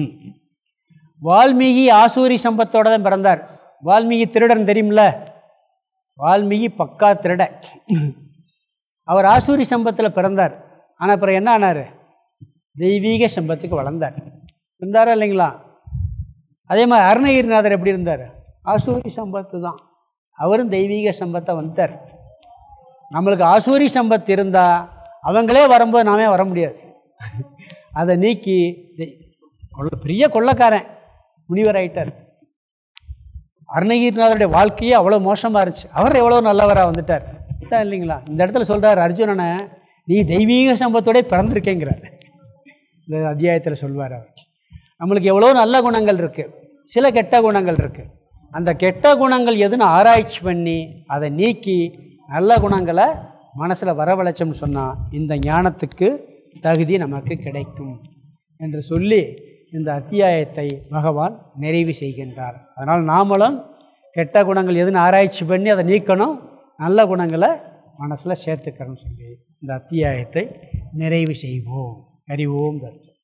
வால்மீகி ஆசூரி சம்பத்தோட தான் பிறந்தார். வால்மீகி திருடன் தெரியும்ல? வால்மீகி பக்கா திருட. அவர் ஆசூரி சம்பத்தில் பிறந்தார். ஆனால் அப்புறம் என்ன ஆனார்? தெய்வீக சம்பத்துக்கு வளர்ந்தார். இருந்தாரா இல்லைங்களா? அதே மாதிரி அருணகிரிநாதர் எப்படி இருந்தார்? ஆசூரி சம்பத்து தான். அவரும் தெய்வீக சம்பத்தை வந்தார் நம்மளுக்கு ஆசூரி சம்பத்து இருந்தால் அவங்களே வரும்போது நாமே வர முடியாது. அதை நீக்கி பெரிய கொள்ளக்காரன் முனிவர் ஆயிட்டார். அருணகிரிநாதருடைய வாழ்க்கையே அவ்வளோ மோசமாக இருந்துச்சு. அவர் எவ்வளோ நல்லவராக வந்துட்டார். தான் இல்லைங்களா? இந்த இடத்துல சொல்கிறார் அர்ஜுனனை நீ தெய்வீக சம்பத்தோடய பிறந்திருக்கேங்கிறார். இந்த அத்தியாயத்தில் சொல்வார் அவர். நம்மளுக்கு எவ்வளோ நல்ல குணங்கள் இருக்குது சில கெட்ட குணங்கள் இருக்குது அந்த கெட்ட குணங்கள் எதுன்னு ஆராய்ச்சி பண்ணி அதை நீக்கி நல்ல குணங்களை மனசில் வரவழைச்சோம்னு சொன்னால் இந்த ஞானத்துக்கு தகுதி நமக்கு கிடைக்கும் என்று சொல்லி இந்த அத்தியாயத்தை பகவான் நிறைவு செய்கின்றார். அதனால் நாமளும் கெட்ட குணங்கள் எதுன்னு ஆராய்ச்சி பண்ணி அதை நீக்கணும் நல்ல குணங்களை மனசில் சேர்த்துக்கணும்னு சொல்லி இந்த அத்தியாயத்தை நிறைவு செய்வோம். அறிவோம் தர்ச்சன்